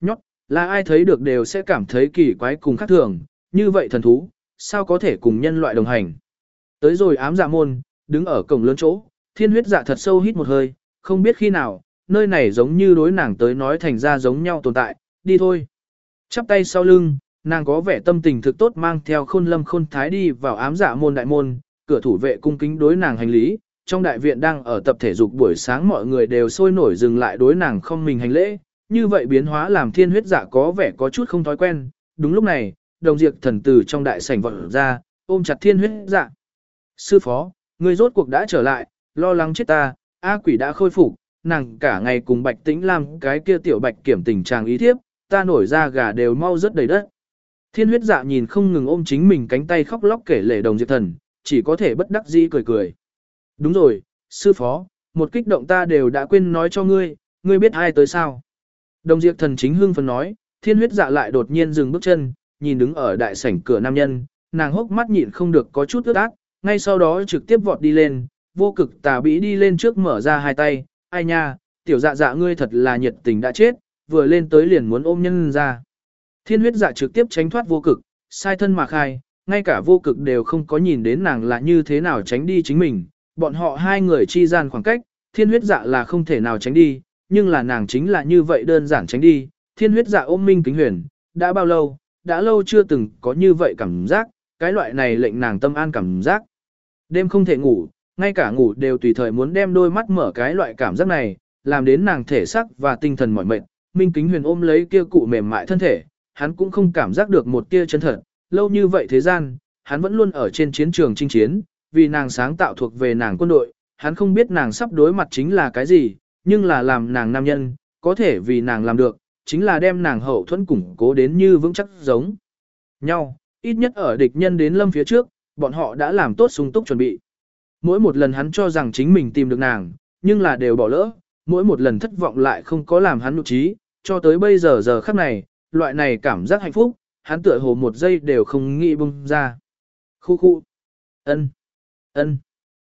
Nhót, là ai thấy được đều sẽ cảm thấy kỳ quái cùng khác thường, như vậy thần thú, sao có thể cùng nhân loại đồng hành. Tới rồi ám dạ môn, đứng ở cổng lớn chỗ, thiên huyết dạ thật sâu hít một hơi, không biết khi nào, nơi này giống như đối nàng tới nói thành ra giống nhau tồn tại, đi thôi. Chắp tay sau lưng, nàng có vẻ tâm tình thực tốt mang theo khôn lâm khôn thái đi vào ám dạ môn đại môn, cửa thủ vệ cung kính đối nàng hành lý, trong đại viện đang ở tập thể dục buổi sáng mọi người đều sôi nổi dừng lại đối nàng không mình hành lễ, như vậy biến hóa làm thiên huyết dạ có vẻ có chút không thói quen, đúng lúc này, đồng diệt thần tử trong đại sảnh vọt ra, ôm chặt thiên huyết dạ. Sư phó, người rốt cuộc đã trở lại, lo lắng chết ta, A quỷ đã khôi phục, nàng cả ngày cùng bạch tĩnh làm cái kia tiểu bạch kiểm tình trạng ý thiếp, ta nổi ra gà đều mau rất đầy đất. Thiên huyết dạ nhìn không ngừng ôm chính mình cánh tay khóc lóc kể lể đồng diệt thần, chỉ có thể bất đắc dĩ cười cười. Đúng rồi, sư phó, một kích động ta đều đã quên nói cho ngươi, ngươi biết ai tới sao. Đồng diệt thần chính hương phấn nói, thiên huyết dạ lại đột nhiên dừng bước chân, nhìn đứng ở đại sảnh cửa nam nhân, nàng hốc mắt nhịn không được có chút ướt át, ngay sau đó trực tiếp vọt đi lên, vô cực tà bĩ đi lên trước mở ra hai tay, ai nha, tiểu dạ dạ ngươi thật là nhiệt tình đã chết, vừa lên tới liền muốn ôm nhân ra. Thiên huyết dạ trực tiếp tránh thoát vô cực, sai thân mà khai, ngay cả vô cực đều không có nhìn đến nàng là như thế nào tránh đi chính mình, bọn họ hai người chi gian khoảng cách, thiên huyết dạ là không thể nào tránh đi, nhưng là nàng chính là như vậy đơn giản tránh đi, thiên huyết dạ ôm minh kính huyền, đã bao lâu, đã lâu chưa từng có như vậy cảm giác, cái loại này lệnh nàng tâm an cảm giác. Đêm không thể ngủ, ngay cả ngủ đều tùy thời muốn đem đôi mắt mở cái loại cảm giác này, làm đến nàng thể sắc và tinh thần mỏi mệt. Minh Kính Huyền ôm lấy kia cụ mềm mại thân thể, hắn cũng không cảm giác được một tia chân thật, lâu như vậy thế gian, hắn vẫn luôn ở trên chiến trường chinh chiến, vì nàng sáng tạo thuộc về nàng quân đội, hắn không biết nàng sắp đối mặt chính là cái gì, nhưng là làm nàng nam nhân, có thể vì nàng làm được, chính là đem nàng hậu thuẫn củng cố đến như vững chắc giống nhau, ít nhất ở địch nhân đến lâm phía trước, bọn họ đã làm tốt sung túc chuẩn bị. Mỗi một lần hắn cho rằng chính mình tìm được nàng, nhưng là đều bỏ lỡ, mỗi một lần thất vọng lại không có làm hắn nụ trí, cho tới bây giờ giờ khắc này, loại này cảm giác hạnh phúc, hắn tựa hồ một giây đều không nghĩ bung ra. Khu khu. ân ân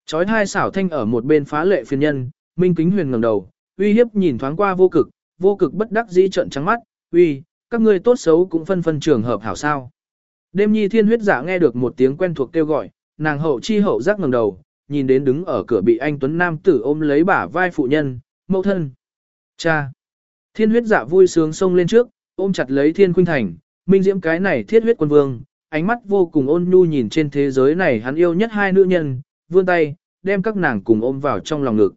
Chói hai xảo thanh ở một bên phá lệ phiền nhân, Minh Kính Huyền ngẩng đầu, uy hiếp nhìn thoáng qua vô cực, vô cực bất đắc dĩ trợn trắng mắt, uy, các ngươi tốt xấu cũng phân phân trường hợp hảo sao. Đêm nhi thiên huyết giả nghe được một tiếng quen thuộc kêu gọi, nàng hậu chi hậu giác ngẩng đầu, nhìn đến đứng ở cửa bị anh Tuấn Nam tử ôm lấy bả vai phụ nhân, mẫu thân. Cha. Thiên huyết dạ vui sướng xông lên trước, ôm chặt lấy thiên khuynh thành, minh diễm cái này thiết huyết quân vương, ánh mắt vô cùng ôn nhu nhìn trên thế giới này hắn yêu nhất hai nữ nhân, vươn tay, đem các nàng cùng ôm vào trong lòng ngực.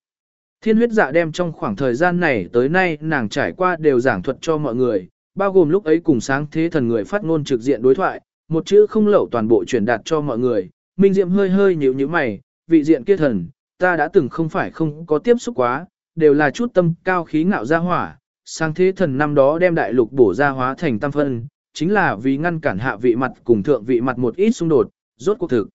Thiên huyết dạ đem trong khoảng thời gian này tới nay nàng trải qua đều giảng thuật cho mọi người, bao gồm lúc ấy cùng sáng thế thần người phát ngôn trực diện đối thoại, một chữ không lậu toàn bộ truyền đạt cho mọi người. Minh Diệm hơi hơi nhíu nhíu mày, vị diện kia thần, ta đã từng không phải không có tiếp xúc quá, đều là chút tâm cao khí ngạo ra hỏa, sáng thế thần năm đó đem đại lục bổ ra hóa thành tam phân, chính là vì ngăn cản hạ vị mặt cùng thượng vị mặt một ít xung đột, rốt cuộc thực.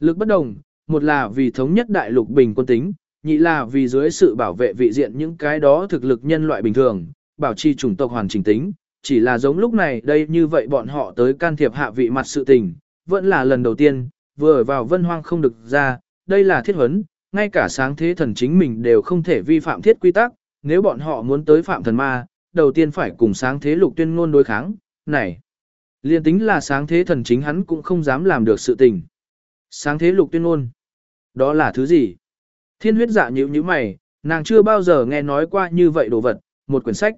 Lực bất đồng, một là vì thống nhất đại lục bình quân tính, nhị là vì dưới sự bảo vệ vị diện những cái đó thực lực nhân loại bình thường, bảo trì chủng tộc hoàn chỉnh tính, chỉ là giống lúc này đây như vậy bọn họ tới can thiệp hạ vị mặt sự tình, vẫn là lần đầu tiên, vừa vào vân hoang không được ra, đây là thiết huấn, ngay cả sáng thế thần chính mình đều không thể vi phạm thiết quy tắc, nếu bọn họ muốn tới phạm thần ma, đầu tiên phải cùng sáng thế lục tuyên ngôn đối kháng, này. Liên tính là sáng thế thần chính hắn cũng không dám làm được sự tình. Sáng thế lục tuyên ngôn. Đó là thứ gì? Thiên huyết dạ nhữ như mày, nàng chưa bao giờ nghe nói qua như vậy đồ vật, một quyển sách.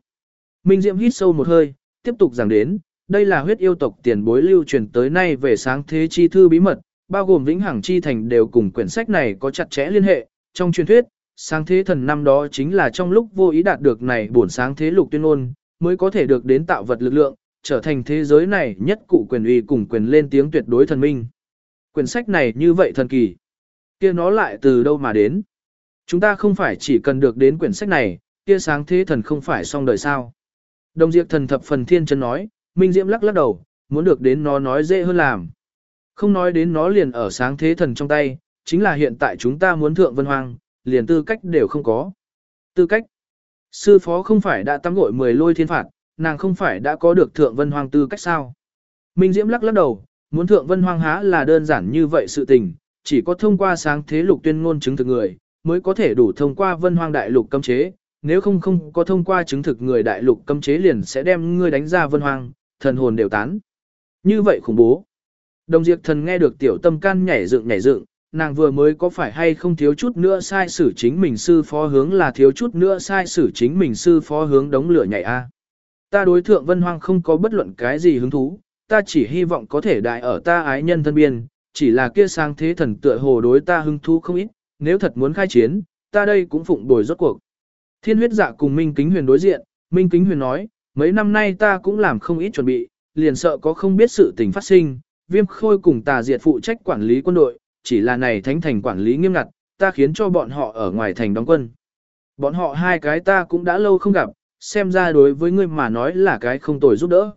Minh Diệm hít sâu một hơi, tiếp tục giảng đến, đây là huyết yêu tộc tiền bối lưu truyền tới nay về sáng thế chi thư bí mật, bao gồm vĩnh hằng chi thành đều cùng quyển sách này có chặt chẽ liên hệ. Trong truyền thuyết, sáng thế thần năm đó chính là trong lúc vô ý đạt được này bổn sáng thế lục tuyên ôn, mới có thể được đến tạo vật lực lượng, trở thành thế giới này nhất cụ quyền uy cùng quyền lên tiếng tuyệt đối thần minh. Quyển sách này như vậy thần kỳ. kia nó lại từ đâu mà đến? Chúng ta không phải chỉ cần được đến quyển sách này, kia sáng thế thần không phải xong đời sao. Đồng diệt thần thập phần thiên chân nói, Minh Diễm lắc lắc đầu, muốn được đến nó nói dễ hơn làm. Không nói đến nó liền ở sáng thế thần trong tay, chính là hiện tại chúng ta muốn thượng vân hoang, liền tư cách đều không có. Tư cách? Sư phó không phải đã tắm gội mười lôi thiên phạt, nàng không phải đã có được thượng vân hoang tư cách sao? Minh Diễm lắc lắc đầu, muốn thượng vân hoang há là đơn giản như vậy sự tình, chỉ có thông qua sáng thế lục tuyên ngôn chứng thực người, mới có thể đủ thông qua vân hoang đại lục cấm chế, nếu không không có thông qua chứng thực người đại lục cấm chế liền sẽ đem ngươi đánh ra vân hoang, thần hồn đều tán. Như vậy khủng bố. Đồng diệt thần nghe được tiểu tâm can nhảy dựng nhảy dựng, nàng vừa mới có phải hay không thiếu chút nữa sai xử chính mình sư phó hướng là thiếu chút nữa sai xử chính mình sư phó hướng đống lửa nhảy a. Ta đối thượng vân hoang không có bất luận cái gì hứng thú, ta chỉ hy vọng có thể đại ở ta ái nhân thân biên, chỉ là kia sang thế thần tựa hồ đối ta hứng thú không ít, nếu thật muốn khai chiến, ta đây cũng phụng bồi rốt cuộc. Thiên huyết dạ cùng Minh Kính Huyền đối diện, Minh Kính Huyền nói, mấy năm nay ta cũng làm không ít chuẩn bị, liền sợ có không biết sự tình phát sinh, viêm khôi cùng tà diệt phụ trách quản lý quân đội, chỉ là này thánh thành quản lý nghiêm ngặt, ta khiến cho bọn họ ở ngoài thành đóng quân. Bọn họ hai cái ta cũng đã lâu không gặp, xem ra đối với ngươi mà nói là cái không tồi giúp đỡ.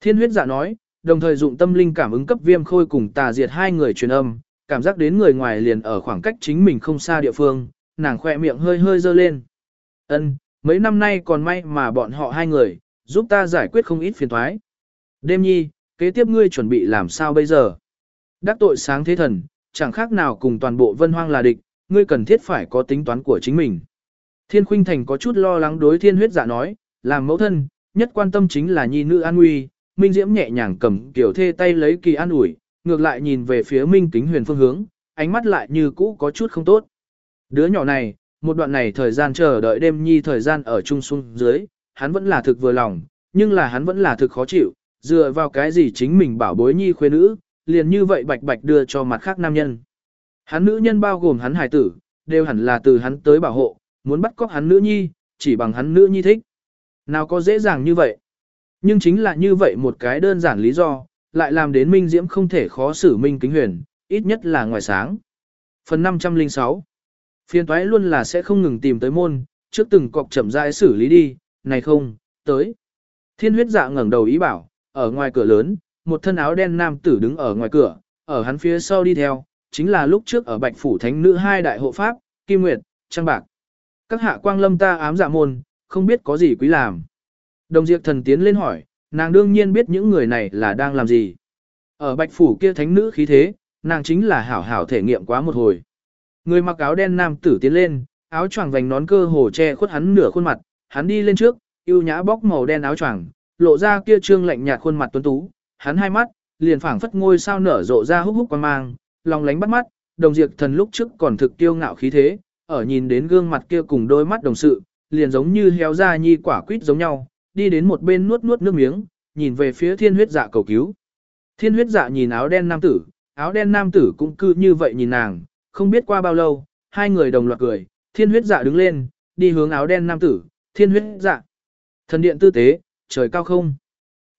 Thiên huyết dạ nói, đồng thời dụng tâm linh cảm ứng cấp viêm khôi cùng tà diệt hai người truyền âm, cảm giác đến người ngoài liền ở khoảng cách chính mình không xa địa phương, nàng khỏe miệng hơi hơi dơ lên. Ân, mấy năm nay còn may mà bọn họ hai người, giúp ta giải quyết không ít phiền toái. Đêm nhi, kế tiếp ngươi chuẩn bị làm sao bây giờ? Đắc tội sáng thế thần, chẳng khác nào cùng toàn bộ vân hoang là địch, ngươi cần thiết phải có tính toán của chính mình. Thiên Khuynh Thành có chút lo lắng đối thiên huyết giả nói, làm mẫu thân, nhất quan tâm chính là nhi nữ an nguy, Minh Diễm nhẹ nhàng cầm kiểu thê tay lấy kỳ an ủi, ngược lại nhìn về phía Minh Kính Huyền phương hướng, ánh mắt lại như cũ có chút không tốt. Đứa nhỏ này, một đoạn này thời gian chờ đợi đêm nhi thời gian ở chung xuống dưới, hắn vẫn là thực vừa lòng, nhưng là hắn vẫn là thực khó chịu, dựa vào cái gì chính mình bảo bối nhi khuê nữ, liền như vậy bạch bạch đưa cho mặt khác nam nhân. Hắn nữ nhân bao gồm hắn hài tử, đều hẳn là từ hắn tới bảo hộ, muốn bắt cóc hắn nữ nhi, chỉ bằng hắn nữ nhi thích. Nào có dễ dàng như vậy. Nhưng chính là như vậy một cái đơn giản lý do, lại làm đến Minh Diễm không thể khó xử Minh Kính Huyền, ít nhất là ngoài sáng. Phần 506 Phiên toái luôn là sẽ không ngừng tìm tới môn, trước từng cọc chậm rãi xử lý đi, này không, tới. Thiên huyết dạ ngẩng đầu ý bảo, ở ngoài cửa lớn, một thân áo đen nam tử đứng ở ngoài cửa, ở hắn phía sau đi theo, chính là lúc trước ở Bạch Phủ Thánh Nữ hai đại hộ pháp, Kim Nguyệt, Trang Bạc. Các hạ quang lâm ta ám dạ môn, không biết có gì quý làm. Đồng diệt thần tiến lên hỏi, nàng đương nhiên biết những người này là đang làm gì. Ở Bạch Phủ kia Thánh Nữ khí thế, nàng chính là hảo hảo thể nghiệm quá một hồi. Người mặc áo đen nam tử tiến lên, áo choàng vành nón cơ hồ che khuất hắn nửa khuôn mặt, hắn đi lên trước, yêu nhã bóc màu đen áo choàng, lộ ra kia trương lạnh nhạt khuôn mặt tuấn tú, hắn hai mắt, liền phảng phất ngôi sao nở rộ ra húc húc quan mang, lòng lánh bắt mắt, đồng diệt thần lúc trước còn thực tiêu ngạo khí thế, ở nhìn đến gương mặt kia cùng đôi mắt đồng sự, liền giống như héo ra nhi quả quýt giống nhau, đi đến một bên nuốt nuốt nước miếng, nhìn về phía thiên huyết dạ cầu cứu. Thiên huyết dạ nhìn áo đen nam tử, áo đen nam tử cũng cứ như vậy nhìn nàng, không biết qua bao lâu, hai người đồng loạt cười, thiên huyết dạ đứng lên, đi hướng áo đen nam tử, thiên huyết dạ. Thần điện tư tế, trời cao không.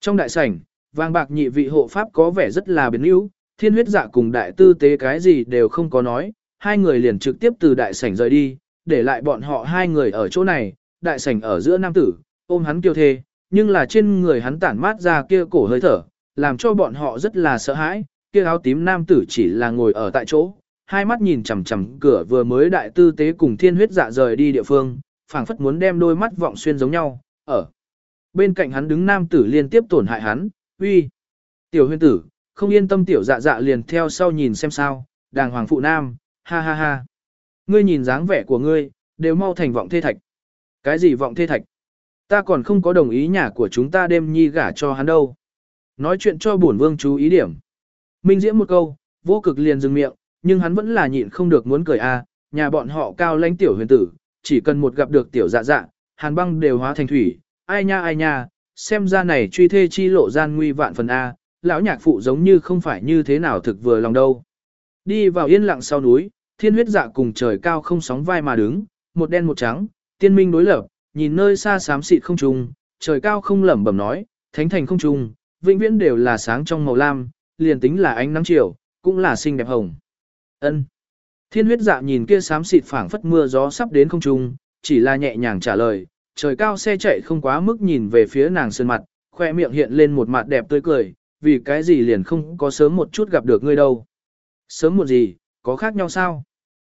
Trong đại sảnh, vàng bạc nhị vị hộ pháp có vẻ rất là biến yếu, thiên huyết dạ cùng đại tư tế cái gì đều không có nói, hai người liền trực tiếp từ đại sảnh rời đi, để lại bọn họ hai người ở chỗ này, đại sảnh ở giữa nam tử, ôm hắn kiêu thê, nhưng là trên người hắn tản mát ra kia cổ hơi thở, làm cho bọn họ rất là sợ hãi, kia áo tím nam tử chỉ là ngồi ở tại chỗ, hai mắt nhìn chằm chằm cửa vừa mới đại tư tế cùng thiên huyết dạ rời đi địa phương, phảng phất muốn đem đôi mắt vọng xuyên giống nhau, ở. Bên cạnh hắn đứng nam tử liên tiếp tổn hại hắn, uy. Tiểu huyên tử, không yên tâm tiểu dạ dạ liền theo sau nhìn xem sao, đàng hoàng phụ nam, ha ha ha. Ngươi nhìn dáng vẻ của ngươi, đều mau thành vọng thê thạch. Cái gì vọng thê thạch? Ta còn không có đồng ý nhà của chúng ta đêm nhi gả cho hắn đâu. Nói chuyện cho bổn vương chú ý điểm. Minh diễm một câu, vô cực liền dừng miệng, nhưng hắn vẫn là nhịn không được muốn cười a, nhà bọn họ cao lãnh tiểu huyền tử, chỉ cần một gặp được tiểu dạ dạ, hàn băng đều hóa thành thủy, ai nha ai nha, xem ra này truy thê chi lộ gian nguy vạn phần a, lão nhạc phụ giống như không phải như thế nào thực vừa lòng đâu. Đi vào yên lặng sau núi, thiên huyết dạ cùng trời cao không sóng vai mà đứng, một đen một trắng, tiên minh đối lập, nhìn nơi xa xám xịt không trùng, trời cao không lẩm bẩm nói, thánh thành không trùng, vĩnh viễn đều là sáng trong màu lam, liền tính là ánh nắng chiều, cũng là xinh đẹp hồng. Ân. Thiên huyết dạ nhìn kia xám xịt phảng phất mưa gió sắp đến không trung, chỉ là nhẹ nhàng trả lời, trời cao xe chạy không quá mức nhìn về phía nàng sơn mặt, khoe miệng hiện lên một mặt đẹp tươi cười, vì cái gì liền không có sớm một chút gặp được ngươi đâu. Sớm một gì, có khác nhau sao?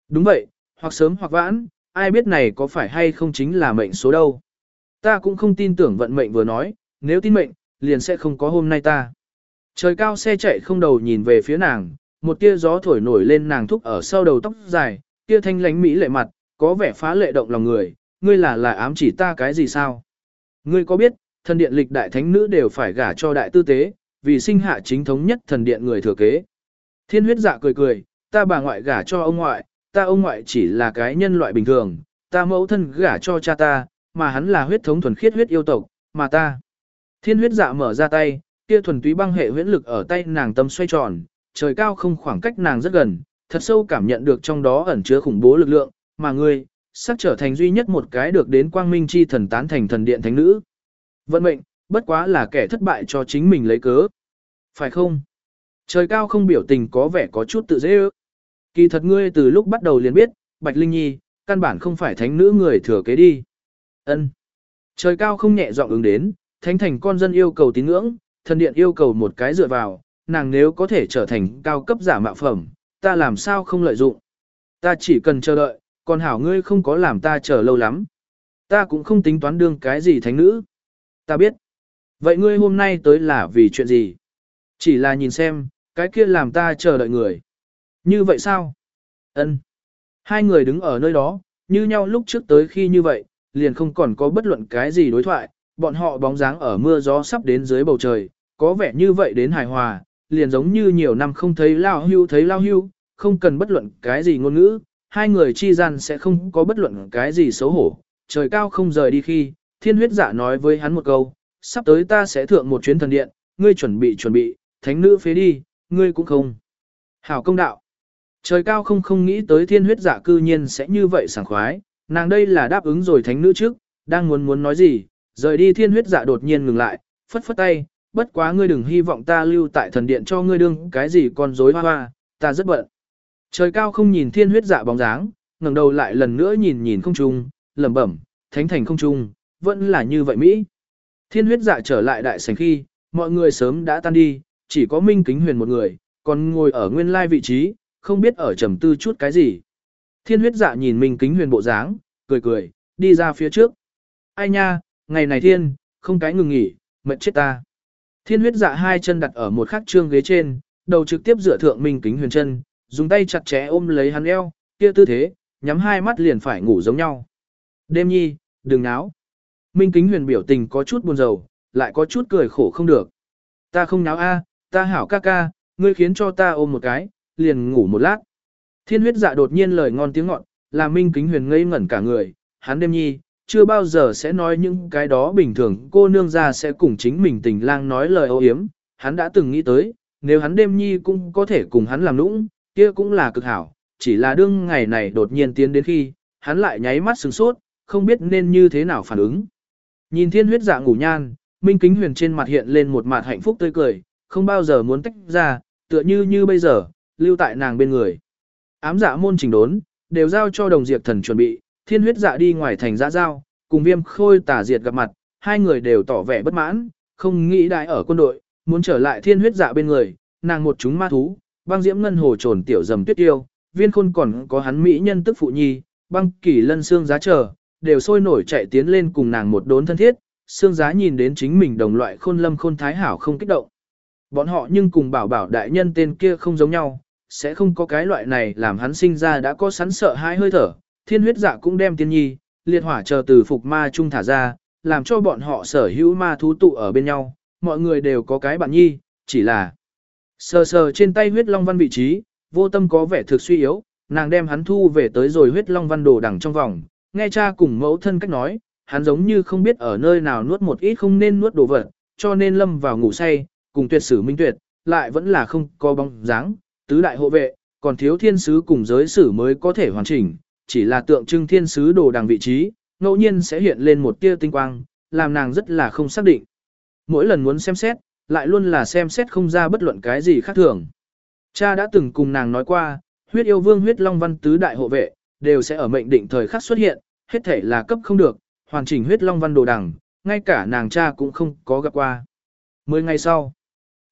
Đúng vậy, hoặc sớm hoặc vãn, ai biết này có phải hay không chính là mệnh số đâu. Ta cũng không tin tưởng vận mệnh vừa nói, nếu tin mệnh, liền sẽ không có hôm nay ta. Trời cao xe chạy không đầu nhìn về phía nàng, một tia gió thổi nổi lên nàng thúc ở sau đầu tóc dài, tia thanh lánh mỹ lệ mặt, có vẻ phá lệ động lòng người, ngươi là là ám chỉ ta cái gì sao? Ngươi có biết, thần điện lịch đại thánh nữ đều phải gả cho đại tư tế, vì sinh hạ chính thống nhất thần điện người thừa kế. Thiên huyết dạ cười cười, ta bà ngoại gả cho ông ngoại, ta ông ngoại chỉ là cái nhân loại bình thường, ta mẫu thân gả cho cha ta, mà hắn là huyết thống thuần khiết huyết yêu tộc, mà ta. Thiên huyết dạ mở ra tay, kia thuần túy băng hệ huyễn lực ở tay nàng tâm xoay tròn, trời cao không khoảng cách nàng rất gần, thật sâu cảm nhận được trong đó ẩn chứa khủng bố lực lượng, mà ngươi, sắp trở thành duy nhất một cái được đến quang minh chi thần tán thành thần điện thánh nữ. Vận mệnh, bất quá là kẻ thất bại cho chính mình lấy cớ. Phải không? Trời cao không biểu tình có vẻ có chút tự dễ ước. Kỳ thật ngươi từ lúc bắt đầu liền biết, Bạch Linh Nhi, căn bản không phải thánh nữ người thừa kế đi. Ân. Trời cao không nhẹ giọng ứng đến, thánh thành con dân yêu cầu tín ngưỡng, thần điện yêu cầu một cái dựa vào, nàng nếu có thể trở thành cao cấp giả mạo phẩm, ta làm sao không lợi dụng. Ta chỉ cần chờ đợi, còn hảo ngươi không có làm ta chờ lâu lắm. Ta cũng không tính toán đương cái gì thánh nữ. Ta biết. Vậy ngươi hôm nay tới là vì chuyện gì? Chỉ là nhìn xem, cái kia làm ta chờ đợi người. Như vậy sao? Ân. Hai người đứng ở nơi đó, như nhau lúc trước tới khi như vậy, liền không còn có bất luận cái gì đối thoại, bọn họ bóng dáng ở mưa gió sắp đến dưới bầu trời, có vẻ như vậy đến hài hòa, liền giống như nhiều năm không thấy lao hưu thấy lao hưu, không cần bất luận cái gì ngôn ngữ, hai người chi gian sẽ không có bất luận cái gì xấu hổ. Trời cao không rời đi khi, thiên huyết giả nói với hắn một câu, sắp tới ta sẽ thượng một chuyến thần điện, ngươi chuẩn bị chuẩn bị, thánh nữ phế đi, ngươi cũng không. Hảo công đạo. Trời cao không không nghĩ tới thiên huyết Dạ cư nhiên sẽ như vậy sảng khoái, nàng đây là đáp ứng rồi thánh nữ trước, đang muốn muốn nói gì, rời đi thiên huyết Dạ đột nhiên ngừng lại, phất phất tay, bất quá ngươi đừng hy vọng ta lưu tại thần điện cho ngươi đương cái gì con rối hoa hoa, ta rất bận. Trời cao không nhìn thiên huyết dạ bóng dáng, ngẩng đầu lại lần nữa nhìn nhìn không trung, lẩm bẩm, thánh thành không trung, vẫn là như vậy Mỹ. Thiên huyết dạ trở lại đại sảnh khi, mọi người sớm đã tan đi, chỉ có Minh Kính Huyền một người, còn ngồi ở nguyên lai vị trí, không biết ở trầm tư chút cái gì. Thiên huyết dạ nhìn Minh Kính Huyền bộ dáng, cười cười, đi ra phía trước. Ai nha, ngày này thiên, không cái ngừng nghỉ, mệt chết ta. Thiên huyết dạ hai chân đặt ở một khắc trương ghế trên, đầu trực tiếp dựa thượng Minh Kính Huyền chân, dùng tay chặt chẽ ôm lấy hắn eo, kia tư thế, nhắm hai mắt liền phải ngủ giống nhau. Đêm nhi, đừng náo. Minh Kính Huyền biểu tình có chút buồn rầu, lại có chút cười khổ không được. Ta không náo a, ta hảo ca ca, ngươi khiến cho ta ôm một cái, liền ngủ một lát. Thiên huyết dạ đột nhiên lời ngon tiếng ngọt, làm Minh Kính Huyền ngây ngẩn cả người, hắn đêm nhi, chưa bao giờ sẽ nói những cái đó bình thường cô nương ra sẽ cùng chính mình tình lang nói lời ô hiếm, hắn đã từng nghĩ tới, nếu hắn đêm nhi cũng có thể cùng hắn làm nũng, kia cũng là cực hảo, chỉ là đương ngày này đột nhiên tiến đến khi, hắn lại nháy mắt sừng sốt, không biết nên như thế nào phản ứng. Nhìn thiên huyết dạ ngủ nhan, Minh Kính Huyền trên mặt hiện lên một mặt hạnh phúc tươi cười, không bao giờ muốn tách ra, tựa như như bây giờ, lưu tại nàng bên người. Ám dạ môn trình đốn, đều giao cho đồng diệt thần chuẩn bị, thiên huyết dạ đi ngoài thành giã giao, cùng viêm khôi tả diệt gặp mặt, hai người đều tỏ vẻ bất mãn, không nghĩ đại ở quân đội, muốn trở lại thiên huyết dạ bên người, nàng một chúng ma thú, băng diễm ngân hồ trồn tiểu dầm tuyết tiêu, viên khôn còn có hắn mỹ nhân tức phụ nhi, băng kỷ lân xương giá chờ, đều sôi nổi chạy tiến lên cùng nàng một đốn thân thiết, xương giá nhìn đến chính mình đồng loại khôn lâm khôn thái hảo không kích động. Bọn họ nhưng cùng bảo bảo đại nhân tên kia không giống nhau, sẽ không có cái loại này làm hắn sinh ra đã có sẵn sợ hai hơi thở, thiên huyết dạ cũng đem tiên nhi, liệt hỏa chờ từ phục ma trung thả ra, làm cho bọn họ sở hữu ma thú tụ ở bên nhau, mọi người đều có cái bạn nhi, chỉ là Sờ sờ trên tay huyết long văn vị trí, vô tâm có vẻ thực suy yếu, nàng đem hắn thu về tới rồi huyết long văn đồ đằng trong vòng, nghe cha cùng mẫu thân cách nói, hắn giống như không biết ở nơi nào nuốt một ít không nên nuốt đồ vật, cho nên lâm vào ngủ say, cùng tuyệt sử minh tuyệt, lại vẫn là không có bóng dáng, tứ đại hộ vệ, còn thiếu thiên sứ cùng giới sử mới có thể hoàn chỉnh, chỉ là tượng trưng thiên sứ đồ đằng vị trí, ngẫu nhiên sẽ hiện lên một tia tinh quang, làm nàng rất là không xác định. Mỗi lần muốn xem xét, lại luôn là xem xét không ra bất luận cái gì khác thường. Cha đã từng cùng nàng nói qua, huyết yêu vương huyết long văn tứ đại hộ vệ, đều sẽ ở mệnh định thời khắc xuất hiện, hết thể là cấp không được, hoàn chỉnh huyết long văn đồ đằng, ngay cả nàng cha cũng không có gặp qua. Mười ngày sau,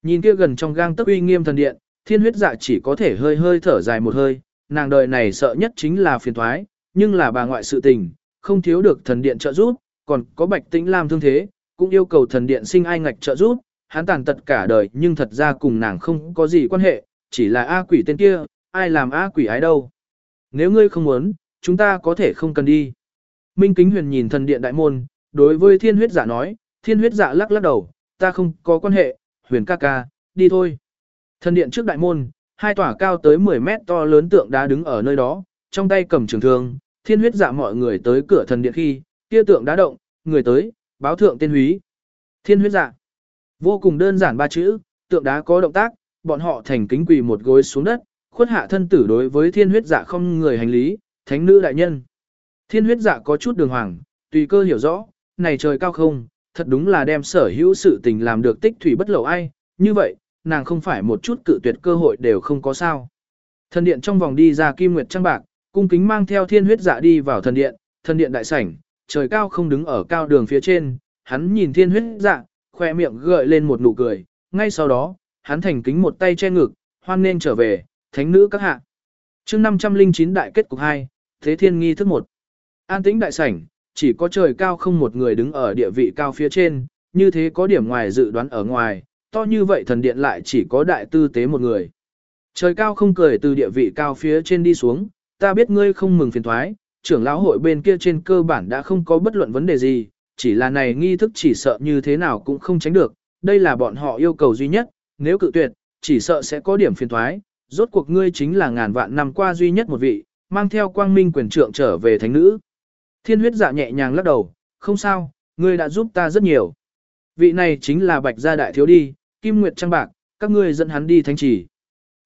nhìn kia gần trong gang tấc uy nghiêm thần điện, thiên huyết dạ chỉ có thể hơi hơi thở dài một hơi, nàng đời này sợ nhất chính là phiền thoái, nhưng là bà ngoại sự tình, không thiếu được thần điện trợ giúp, còn có bạch tĩnh làm thương thế, cũng yêu cầu thần điện sinh ai ngạch trợ giúp, hắn tàn tật cả đời nhưng thật ra cùng nàng không có gì quan hệ, chỉ là A quỷ tên kia, ai làm A quỷ ái đâu. Nếu ngươi không muốn, chúng ta có thể không cần đi. Minh Kính Huyền nhìn thần điện đại môn, đối với thiên huyết dạ nói, thiên huyết dạ lắc lắc đầu, ta không có quan hệ, huyền ca ca, đi thôi. Thần điện trước đại môn, hai tòa cao tới 10 mét to lớn tượng đá đứng ở nơi đó, trong tay cầm trường thương, thiên huyết dạ mọi người tới cửa thần điện khi, kia tượng đá động, người tới, báo thượng tên húy. Thiên huyết dạ. Vô cùng đơn giản ba chữ, tượng đá có động tác, bọn họ thành kính quỳ một gối xuống đất, khuất hạ thân tử đối với thiên huyết dạ không người hành lý, thánh nữ đại nhân. Thiên huyết dạ có chút đường hoàng, tùy cơ hiểu rõ, này trời cao không, thật đúng là đem sở hữu sự tình làm được tích thủy bất lậu ai, như vậy, nàng không phải một chút cự tuyệt cơ hội đều không có sao. Thần điện trong vòng đi ra kim nguyệt trăng bạc, cung kính mang theo thiên huyết dạ đi vào thần điện, thần điện đại sảnh, trời cao không đứng ở cao đường phía trên, hắn nhìn thiên huyết dạ, khoe miệng gợi lên một nụ cười, ngay sau đó, hắn thành kính một tay che ngực, hoan nên trở về, thánh nữ các hạ. chương 509 đại kết cục 2, Thế Thiên Nghi thức 1. An tĩnh đại sảnh, chỉ có trời cao không một người đứng ở địa vị cao phía trên, như thế có điểm ngoài dự đoán ở ngoài, to như vậy thần điện lại chỉ có đại tư tế một người. Trời cao không cười từ địa vị cao phía trên đi xuống, ta biết ngươi không mừng phiền thoái, trưởng lão hội bên kia trên cơ bản đã không có bất luận vấn đề gì, chỉ là này nghi thức chỉ sợ như thế nào cũng không tránh được, đây là bọn họ yêu cầu duy nhất, nếu cự tuyệt, chỉ sợ sẽ có điểm phiền thoái, rốt cuộc ngươi chính là ngàn vạn năm qua duy nhất một vị, mang theo quang minh quyền trượng trở về thánh nữ. Thiên huyết dạ nhẹ nhàng lắc đầu, không sao, ngươi đã giúp ta rất nhiều. Vị này chính là bạch gia đại thiếu đi, kim nguyệt trăng bạc, các ngươi dẫn hắn đi thánh trì.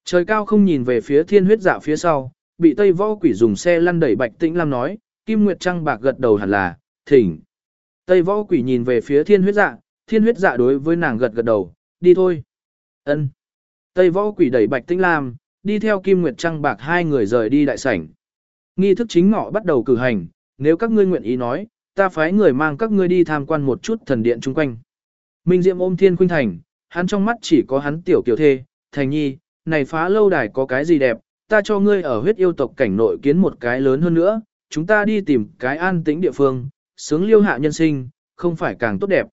Trời cao không nhìn về phía thiên huyết dạ phía sau, bị tây võ quỷ dùng xe lăn đẩy bạch tĩnh lam nói, kim nguyệt trăng bạc gật đầu hẳn là, thỉnh. Tây võ quỷ nhìn về phía thiên huyết dạ, thiên huyết dạ đối với nàng gật gật đầu, đi thôi. ân Tây võ quỷ đẩy bạch tĩnh lam, đi theo kim nguyệt trăng bạc hai người rời đi đại sảnh. Nghi thức chính ngọ bắt đầu cử hành, nếu các ngươi nguyện ý nói, ta phái người mang các ngươi đi tham quan một chút thần điện chung quanh. Minh Diệm ôm Thiên Khuynh Thành, hắn trong mắt chỉ có hắn tiểu kiều thê, Thành Nhi, này phá lâu đài có cái gì đẹp, ta cho ngươi ở huyết yêu tộc cảnh nội kiến một cái lớn hơn nữa, chúng ta đi tìm cái an tĩnh địa phương, sướng liêu hạ nhân sinh, không phải càng tốt đẹp.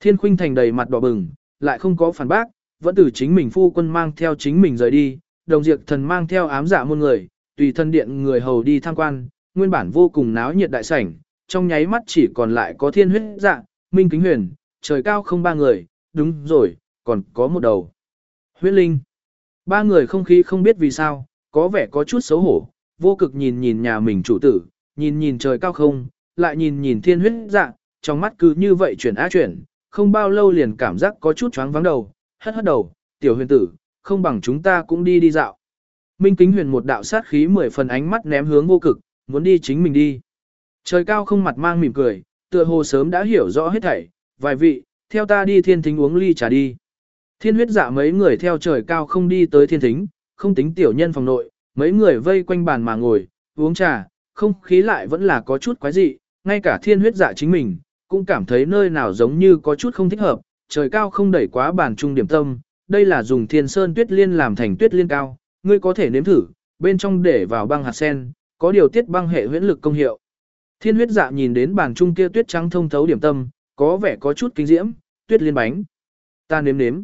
Thiên Khuynh Thành đầy mặt đỏ bừng, lại không có phản bác, vẫn từ chính mình phu quân mang theo chính mình rời đi, đồng diệt thần mang theo ám giả muôn người, tùy thân điện người hầu đi tham quan, nguyên bản vô cùng náo nhiệt đại sảnh, trong nháy mắt chỉ còn lại có thiên huyết dạ, minh kính huyền, trời cao không ba người, đúng rồi, còn có một đầu. Huyết linh. Ba người không khí không biết vì sao, có vẻ có chút xấu hổ, vô cực nhìn nhìn nhà mình chủ tử, nhìn nhìn trời cao không, lại nhìn nhìn thiên huyết dạ, trong mắt cứ như vậy chuyển á chuyển, không bao lâu liền cảm giác có chút choáng vắng đầu, hất hất đầu, tiểu huyền tử, không bằng chúng ta cũng đi đi dạo. Minh kính huyền một đạo sát khí mười phần ánh mắt ném hướng vô cực, muốn đi chính mình đi. Trời cao không mặt mang mỉm cười, tựa hồ sớm đã hiểu rõ hết thảy, vài vị, theo ta đi thiên thính uống ly trà đi. Thiên huyết dạ mấy người theo trời cao không đi tới thiên thính, không tính tiểu nhân phòng nội, mấy người vây quanh bàn mà ngồi, uống trà, không khí lại vẫn là có chút quái dị, ngay cả thiên huyết dạ chính mình, cũng cảm thấy nơi nào giống như có chút không thích hợp, trời cao không đẩy quá bàn trung điểm tâm, đây là dùng thiên sơn tuyết liên làm thành tuyết liên cao, ngươi có thể nếm thử, bên trong để vào băng hạt sen, có điều tiết băng hệ huyễn lực công hiệu. Thiên huyết dạ nhìn đến bàn trung kia tuyết trắng thông thấu điểm tâm, có vẻ có chút kinh diễm, tuyết liên bánh. Ta nếm nếm.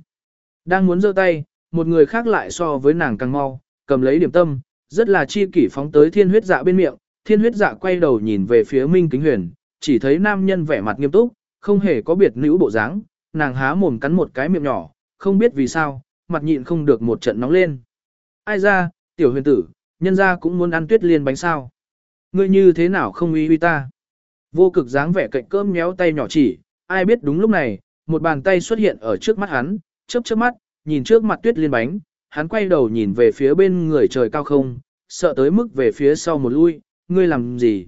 Đang muốn giơ tay, một người khác lại so với nàng càng mau, cầm lấy điểm tâm, rất là chi kỷ phóng tới thiên huyết dạ bên miệng. Thiên huyết dạ quay đầu nhìn về phía Minh Kính Huyền, chỉ thấy nam nhân vẻ mặt nghiêm túc, không hề có biệt nữ bộ dáng, nàng há mồm cắn một cái miệng nhỏ, không biết vì sao, mặt nhịn không được một trận nóng lên. Ai ra, tiểu huyền tử, nhân ra cũng muốn ăn tuyết liên bánh sao. Ngươi như thế nào không uy uy ta. Vô cực dáng vẻ cạnh cơm méo tay nhỏ chỉ, ai biết đúng lúc này, một bàn tay xuất hiện ở trước mắt hắn, chớp chớp mắt, nhìn trước mặt tuyết liên bánh, hắn quay đầu nhìn về phía bên người trời cao không, sợ tới mức về phía sau một lui, ngươi làm gì?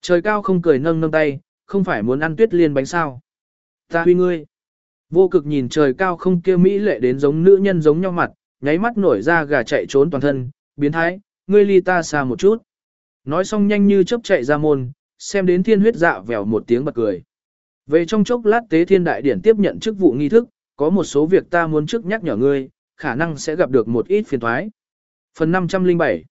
Trời cao không cười nâng nâng tay, không phải muốn ăn tuyết liên bánh sao? Ta huy ngươi. Vô cực nhìn trời cao không kia mỹ lệ đến giống nữ nhân giống nhau mặt, nháy mắt nổi ra gà chạy trốn toàn thân, biến thái, ngươi ly ta xa một chút. Nói xong nhanh như chớp chạy ra môn, xem đến thiên huyết dạ vèo một tiếng bật cười. Về trong chốc lát tế thiên đại điển tiếp nhận chức vụ nghi thức, có một số việc ta muốn trước nhắc nhở ngươi, khả năng sẽ gặp được một ít phiền thoái. Phần 507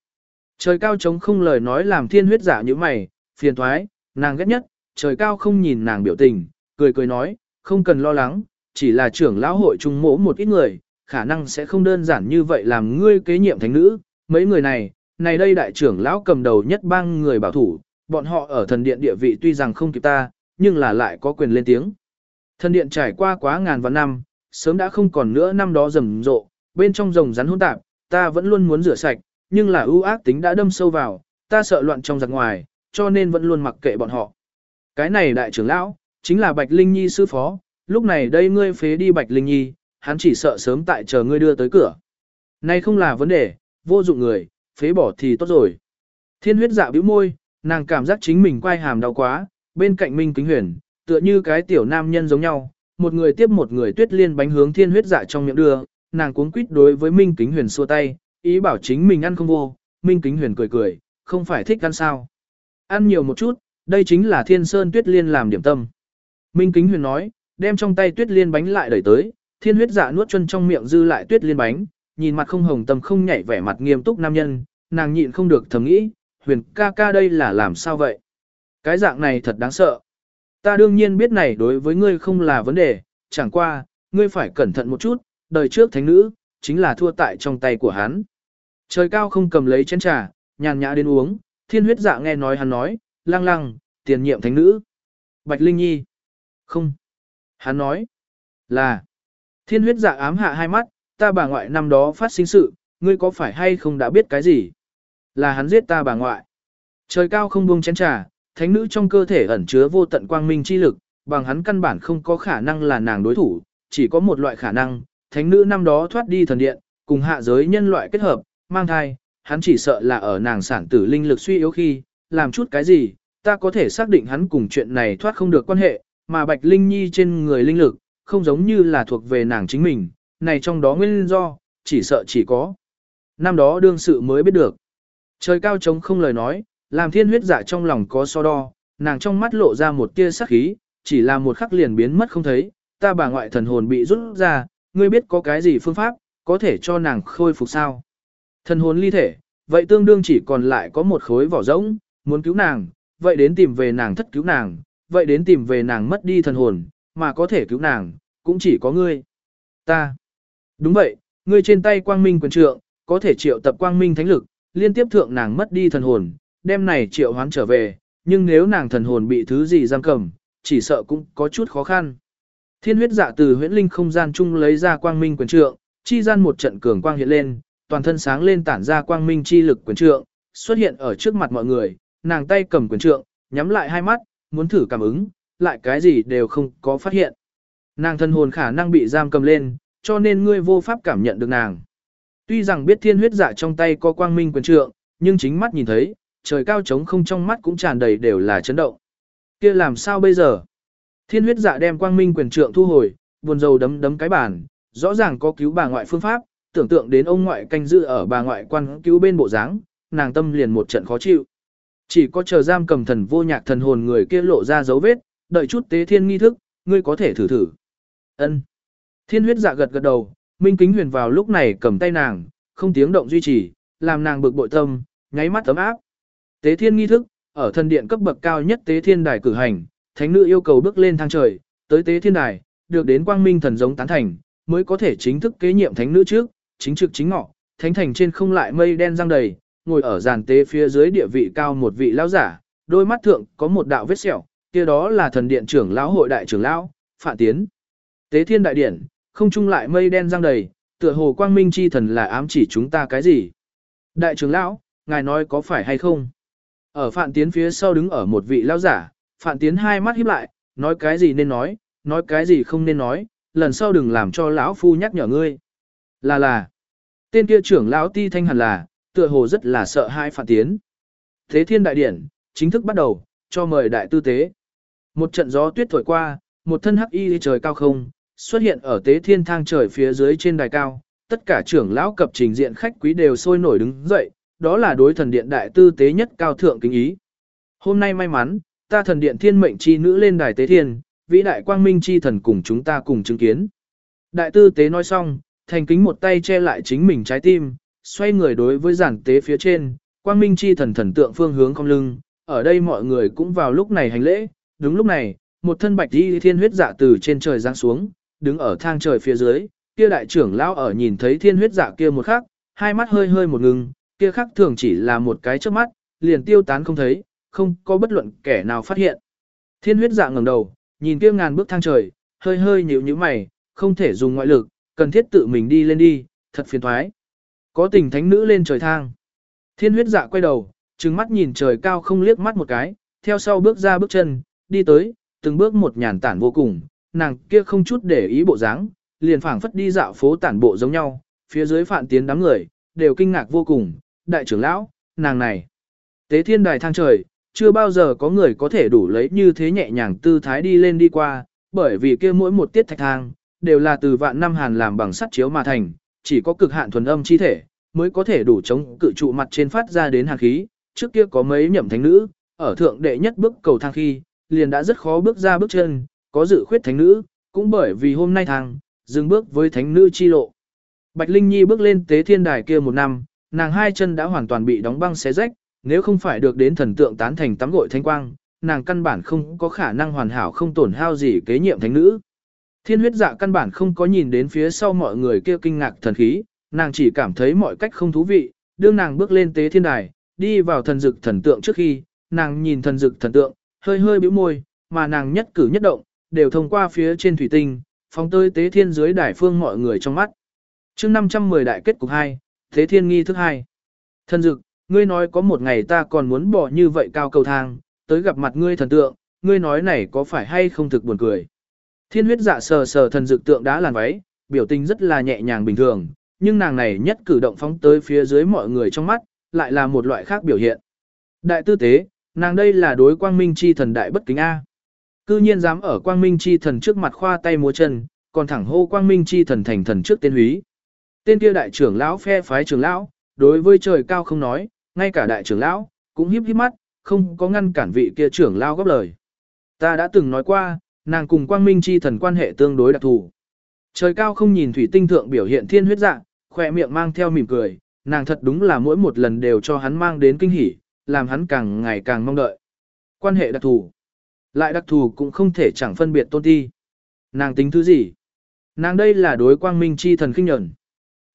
Trời cao trống không lời nói làm thiên huyết giả như mày, phiền thoái, nàng ghét nhất, trời cao không nhìn nàng biểu tình, cười cười nói, không cần lo lắng, chỉ là trưởng lão hội trung mỗ một ít người, khả năng sẽ không đơn giản như vậy làm ngươi kế nhiệm thánh nữ, mấy người này, này đây đại trưởng lão cầm đầu nhất bang người bảo thủ, bọn họ ở thần điện địa vị tuy rằng không kịp ta, nhưng là lại có quyền lên tiếng. Thần điện trải qua quá ngàn vạn năm, sớm đã không còn nữa năm đó rầm rộ, bên trong rồng rắn hỗn tạp, ta vẫn luôn muốn rửa sạch, nhưng là ưu ác tính đã đâm sâu vào, ta sợ loạn trong giặc ngoài, cho nên vẫn luôn mặc kệ bọn họ. Cái này đại trưởng lão, chính là Bạch Linh Nhi sư phó, lúc này đây ngươi phế đi Bạch Linh Nhi, hắn chỉ sợ sớm tại chờ ngươi đưa tới cửa. Này không là vấn đề, vô dụng người, phế bỏ thì tốt rồi. Thiên huyết dạ bĩu môi, nàng cảm giác chính mình quay hàm đau quá, bên cạnh Minh Kính Huyền, tựa như cái tiểu nam nhân giống nhau, một người tiếp một người tuyết liên bánh hướng thiên huyết dạ trong miệng đưa, nàng cuống quýt đối với Minh Kính Huyền xua tay, ý bảo chính mình ăn không vô, Minh Kính Huyền cười cười, không phải thích ăn sao. Ăn nhiều một chút, đây chính là thiên sơn tuyết liên làm điểm tâm. Minh Kính Huyền nói, đem trong tay tuyết liên bánh lại đẩy tới, thiên huyết dạ nuốt chân trong miệng dư lại tuyết liên bánh, nhìn mặt không hồng tâm không nhảy vẻ mặt nghiêm túc nam nhân, nàng nhịn không được thầm nghĩ, huyền ca ca đây là làm sao vậy? Cái dạng này thật đáng sợ. Ta đương nhiên biết này đối với ngươi không là vấn đề, chẳng qua, ngươi phải cẩn thận một chút, đời trước thánh nữ, chính là thua tại trong tay của hắn. Trời cao không cầm lấy chén trà, nhàn nhã đến uống, thiên huyết dạ nghe nói hắn nói, lăng lăng, tiền nhiệm thánh nữ. Bạch Linh Nhi. Không. Hắn nói. Là. Thiên huyết dạ ám hạ hai mắt, ta bà ngoại năm đó phát sinh sự, ngươi có phải hay không đã biết cái gì? Là hắn giết ta bà ngoại. Trời cao không buông chén trà, thánh nữ trong cơ thể ẩn chứa vô tận quang minh chi lực, bằng hắn căn bản không có khả năng là nàng đối thủ, chỉ có một loại khả năng, thánh nữ năm đó thoát đi thần điện, cùng hạ giới nhân loại kết hợp, mang thai, hắn chỉ sợ là ở nàng sản tử linh lực suy yếu khi, làm chút cái gì, ta có thể xác định hắn cùng chuyện này thoát không được quan hệ, mà Bạch Linh Nhi trên người linh lực, không giống như là thuộc về nàng chính mình, này trong đó nguyên do, chỉ sợ chỉ có. Năm đó đương sự mới biết được. Trời cao trống không lời nói, làm thiên huyết dạ trong lòng có so đo, nàng trong mắt lộ ra một tia sắc khí, chỉ là một khắc liền biến mất không thấy, ta bà ngoại thần hồn bị rút ra, ngươi biết có cái gì phương pháp, có thể cho nàng khôi phục sao. Thần hồn ly thể, vậy tương đương chỉ còn lại có một khối vỏ rỗng, muốn cứu nàng, vậy đến tìm về nàng thất cứu nàng, vậy đến tìm về nàng mất đi thần hồn, mà có thể cứu nàng, cũng chỉ có ngươi. Ta. Đúng vậy, ngươi trên tay quang minh quyền trượng, có thể triệu tập quang minh thánh lực, liên tiếp thượng nàng mất đi thần hồn, đem này triệu hoán trở về, nhưng nếu nàng thần hồn bị thứ gì giam cầm, chỉ sợ cũng có chút khó khăn. Thiên huyết dạ từ huyễn linh không gian chung lấy ra quang minh quyền trượng, chi gian một trận cường quang hiện lên, toàn thân sáng lên tản ra quang minh chi lực quyền trượng, xuất hiện ở trước mặt mọi người, nàng tay cầm quyền trượng, nhắm lại hai mắt, muốn thử cảm ứng, lại cái gì đều không có phát hiện. Nàng thân hồn khả năng bị giam cầm lên, cho nên ngươi vô pháp cảm nhận được nàng. Tuy rằng biết thiên huyết dạ trong tay có quang minh quyền trượng, nhưng chính mắt nhìn thấy, trời cao trống không trong mắt cũng tràn đầy đều là chấn động. kia làm sao bây giờ? Thiên huyết dạ đem quang minh quyền trượng thu hồi, buồn rầu đấm đấm cái bàn, rõ ràng có cứu bà ngoại phương pháp, tưởng tượng đến ông ngoại canh giữ ở bà ngoại quan cứu bên bộ dáng, nàng tâm liền một trận khó chịu. Chỉ có chờ giam cầm thần vô nhạc thần hồn người kia lộ ra dấu vết, đợi chút tế thiên nghi thức, ngươi có thể thử thử. Ân. Thiên huyết dạ gật gật đầu, Minh Kính Huyền vào lúc này cầm tay nàng, không tiếng động duy trì, làm nàng bực bội tâm, nháy mắt ấm áp. Tế thiên nghi thức, ở thần điện cấp bậc cao nhất tế thiên đài cử hành, thánh nữ yêu cầu bước lên thang trời, tới tế thiên đài, được đến quang minh thần giống tán thành, mới có thể chính thức kế nhiệm thánh nữ trước, chính trực chính ngọ, thánh thành trên không lại mây đen răng đầy, ngồi ở giàn tế phía dưới địa vị cao một vị lão giả, đôi mắt thượng có một đạo vết sẹo, kia đó là thần điện trưởng lão hội đại trưởng lão, Phạm Tiến. Tế thiên đại điển, không chung lại mây đen răng đầy, tựa hồ quang minh chi thần là ám chỉ chúng ta cái gì. Đại trưởng lão, ngài nói có phải hay không? Ở Phạn Tiến phía sau đứng ở một vị lão giả, Phạn Tiến hai mắt híp lại, nói cái gì nên nói, nói cái gì không nên nói, lần sau đừng làm cho lão phu nhắc nhở ngươi. Là là, tên kia trưởng lão ti thanh hẳn là, tựa hồ rất là sợ hai Phạn Tiến. Thế thiên đại điển, chính thức bắt đầu, cho mời đại tư tế. Một trận gió tuyết thổi qua, một thân hắc y trời cao không, xuất hiện ở tế thiên thang trời phía dưới trên đài cao. Tất cả trưởng lão cập trình diện khách quý đều sôi nổi đứng dậy, đó là đối thần điện đại tư tế nhất cao thượng kính ý. Hôm nay may mắn, ta thần điện thiên mệnh chi nữ lên đài tế thiên, vĩ đại quang minh chi thần cùng chúng ta cùng chứng kiến. Đại tư tế nói xong, thành kính một tay che lại chính mình trái tim, xoay người đối với giản tế phía trên, quang minh chi thần thần tượng phương hướng không lưng, ở đây mọi người cũng vào lúc này hành lễ, đúng lúc này, một thân bạch đi thiên huyết dạ từ trên trời giáng xuống, đứng ở thang trời phía dưới, kia đại trưởng lão ở nhìn thấy thiên huyết dạ kia một khắc, hai mắt hơi hơi một ngừng, kia khắc thường chỉ là một cái trước mắt, liền tiêu tán không thấy, không có bất luận kẻ nào phát hiện. Thiên huyết dạ ngẩng đầu, nhìn kia ngàn bước thang trời, hơi hơi nhíu nhíu mày, không thể dùng ngoại lực, cần thiết tự mình đi lên đi, thật phiền toái. Có tình thánh nữ lên trời thang. Thiên huyết dạ quay đầu, trừng mắt nhìn trời cao không liếc mắt một cái, theo sau bước ra bước chân, đi tới, từng bước một nhàn tản vô cùng, nàng kia không chút để ý bộ dáng, liền phảng phất đi dạo phố tản bộ giống nhau, phía dưới phạn tiến đám người, đều kinh ngạc vô cùng, đại trưởng lão, nàng này. Tế thiên đài thang trời, chưa bao giờ có người có thể đủ lấy như thế nhẹ nhàng tư thái đi lên đi qua, bởi vì kia mỗi một tiết thạch thang, đều là từ vạn năm hàn làm bằng sắt chiếu mà thành, chỉ có cực hạn thuần âm chi thể, mới có thể đủ chống cự trụ mặt trên phát ra đến hàn khí, trước kia có mấy nhậm thánh nữ, ở thượng đệ nhất bước cầu thang khi, liền đã rất khó bước ra bước chân, có dự khuyết thánh nữ, cũng bởi vì hôm nay thang, dừng bước với thánh nữ chi lộ. Bạch Linh Nhi bước lên tế thiên đài kia một năm, nàng hai chân đã hoàn toàn bị đóng băng xé rách, nếu không phải được đến thần tượng tán thành tắm gội thanh quang, nàng căn bản không có khả năng hoàn hảo không tổn hao gì kế nhiệm thánh nữ. Thiên huyết dạ căn bản không có nhìn đến phía sau mọi người kia kinh ngạc thần khí, nàng chỉ cảm thấy mọi cách không thú vị, đương nàng bước lên tế thiên đài, đi vào thần dực thần tượng trước khi, nàng nhìn thần dực thần tượng, hơi hơi bĩu môi, mà nàng nhất cử nhất động, đều thông qua phía trên thủy tinh, phóng tới tế thiên dưới đài phương mọi người trong mắt. chương 510 đại kết cục 2, thế thiên nghi thức hai, Thần dực, ngươi nói có một ngày ta còn muốn bỏ như vậy cao cầu thang, tới gặp mặt ngươi thần tượng, ngươi nói này có phải hay không thực buồn cười. Thiên huyết dạ sờ sờ thần dực tượng đã làn váy, biểu tình rất là nhẹ nhàng bình thường, nhưng nàng này nhất cử động phóng tới phía dưới mọi người trong mắt, lại là một loại khác biểu hiện. Đại tư tế, nàng đây là đối quang minh chi thần đại bất kính A. Cư nhiên dám ở quang minh chi thần trước mặt khoa tay múa chân, còn thẳng hô quang minh chi thần thành thần trước tên húy. Tên kia đại trưởng lão phe phái trưởng lão, đối với trời cao không nói, ngay cả đại trưởng lão, cũng hiếp hiếp mắt, không có ngăn cản vị kia trưởng lão góp lời. Ta đã từng nói qua, nàng cùng quang minh chi thần quan hệ tương đối đặc thù. Trời cao không nhìn thủy tinh thượng biểu hiện thiên huyết dạng, khỏe miệng mang theo mỉm cười, nàng thật đúng là mỗi một lần đều cho hắn mang đến kinh hỉ, làm hắn càng ngày càng mong đợi. Quan hệ đặc thù. Lại đặc thù cũng không thể chẳng phân biệt tôn ti. Nàng tính thứ gì? Nàng đây là đối quang minh chi thần kinh nhẫn.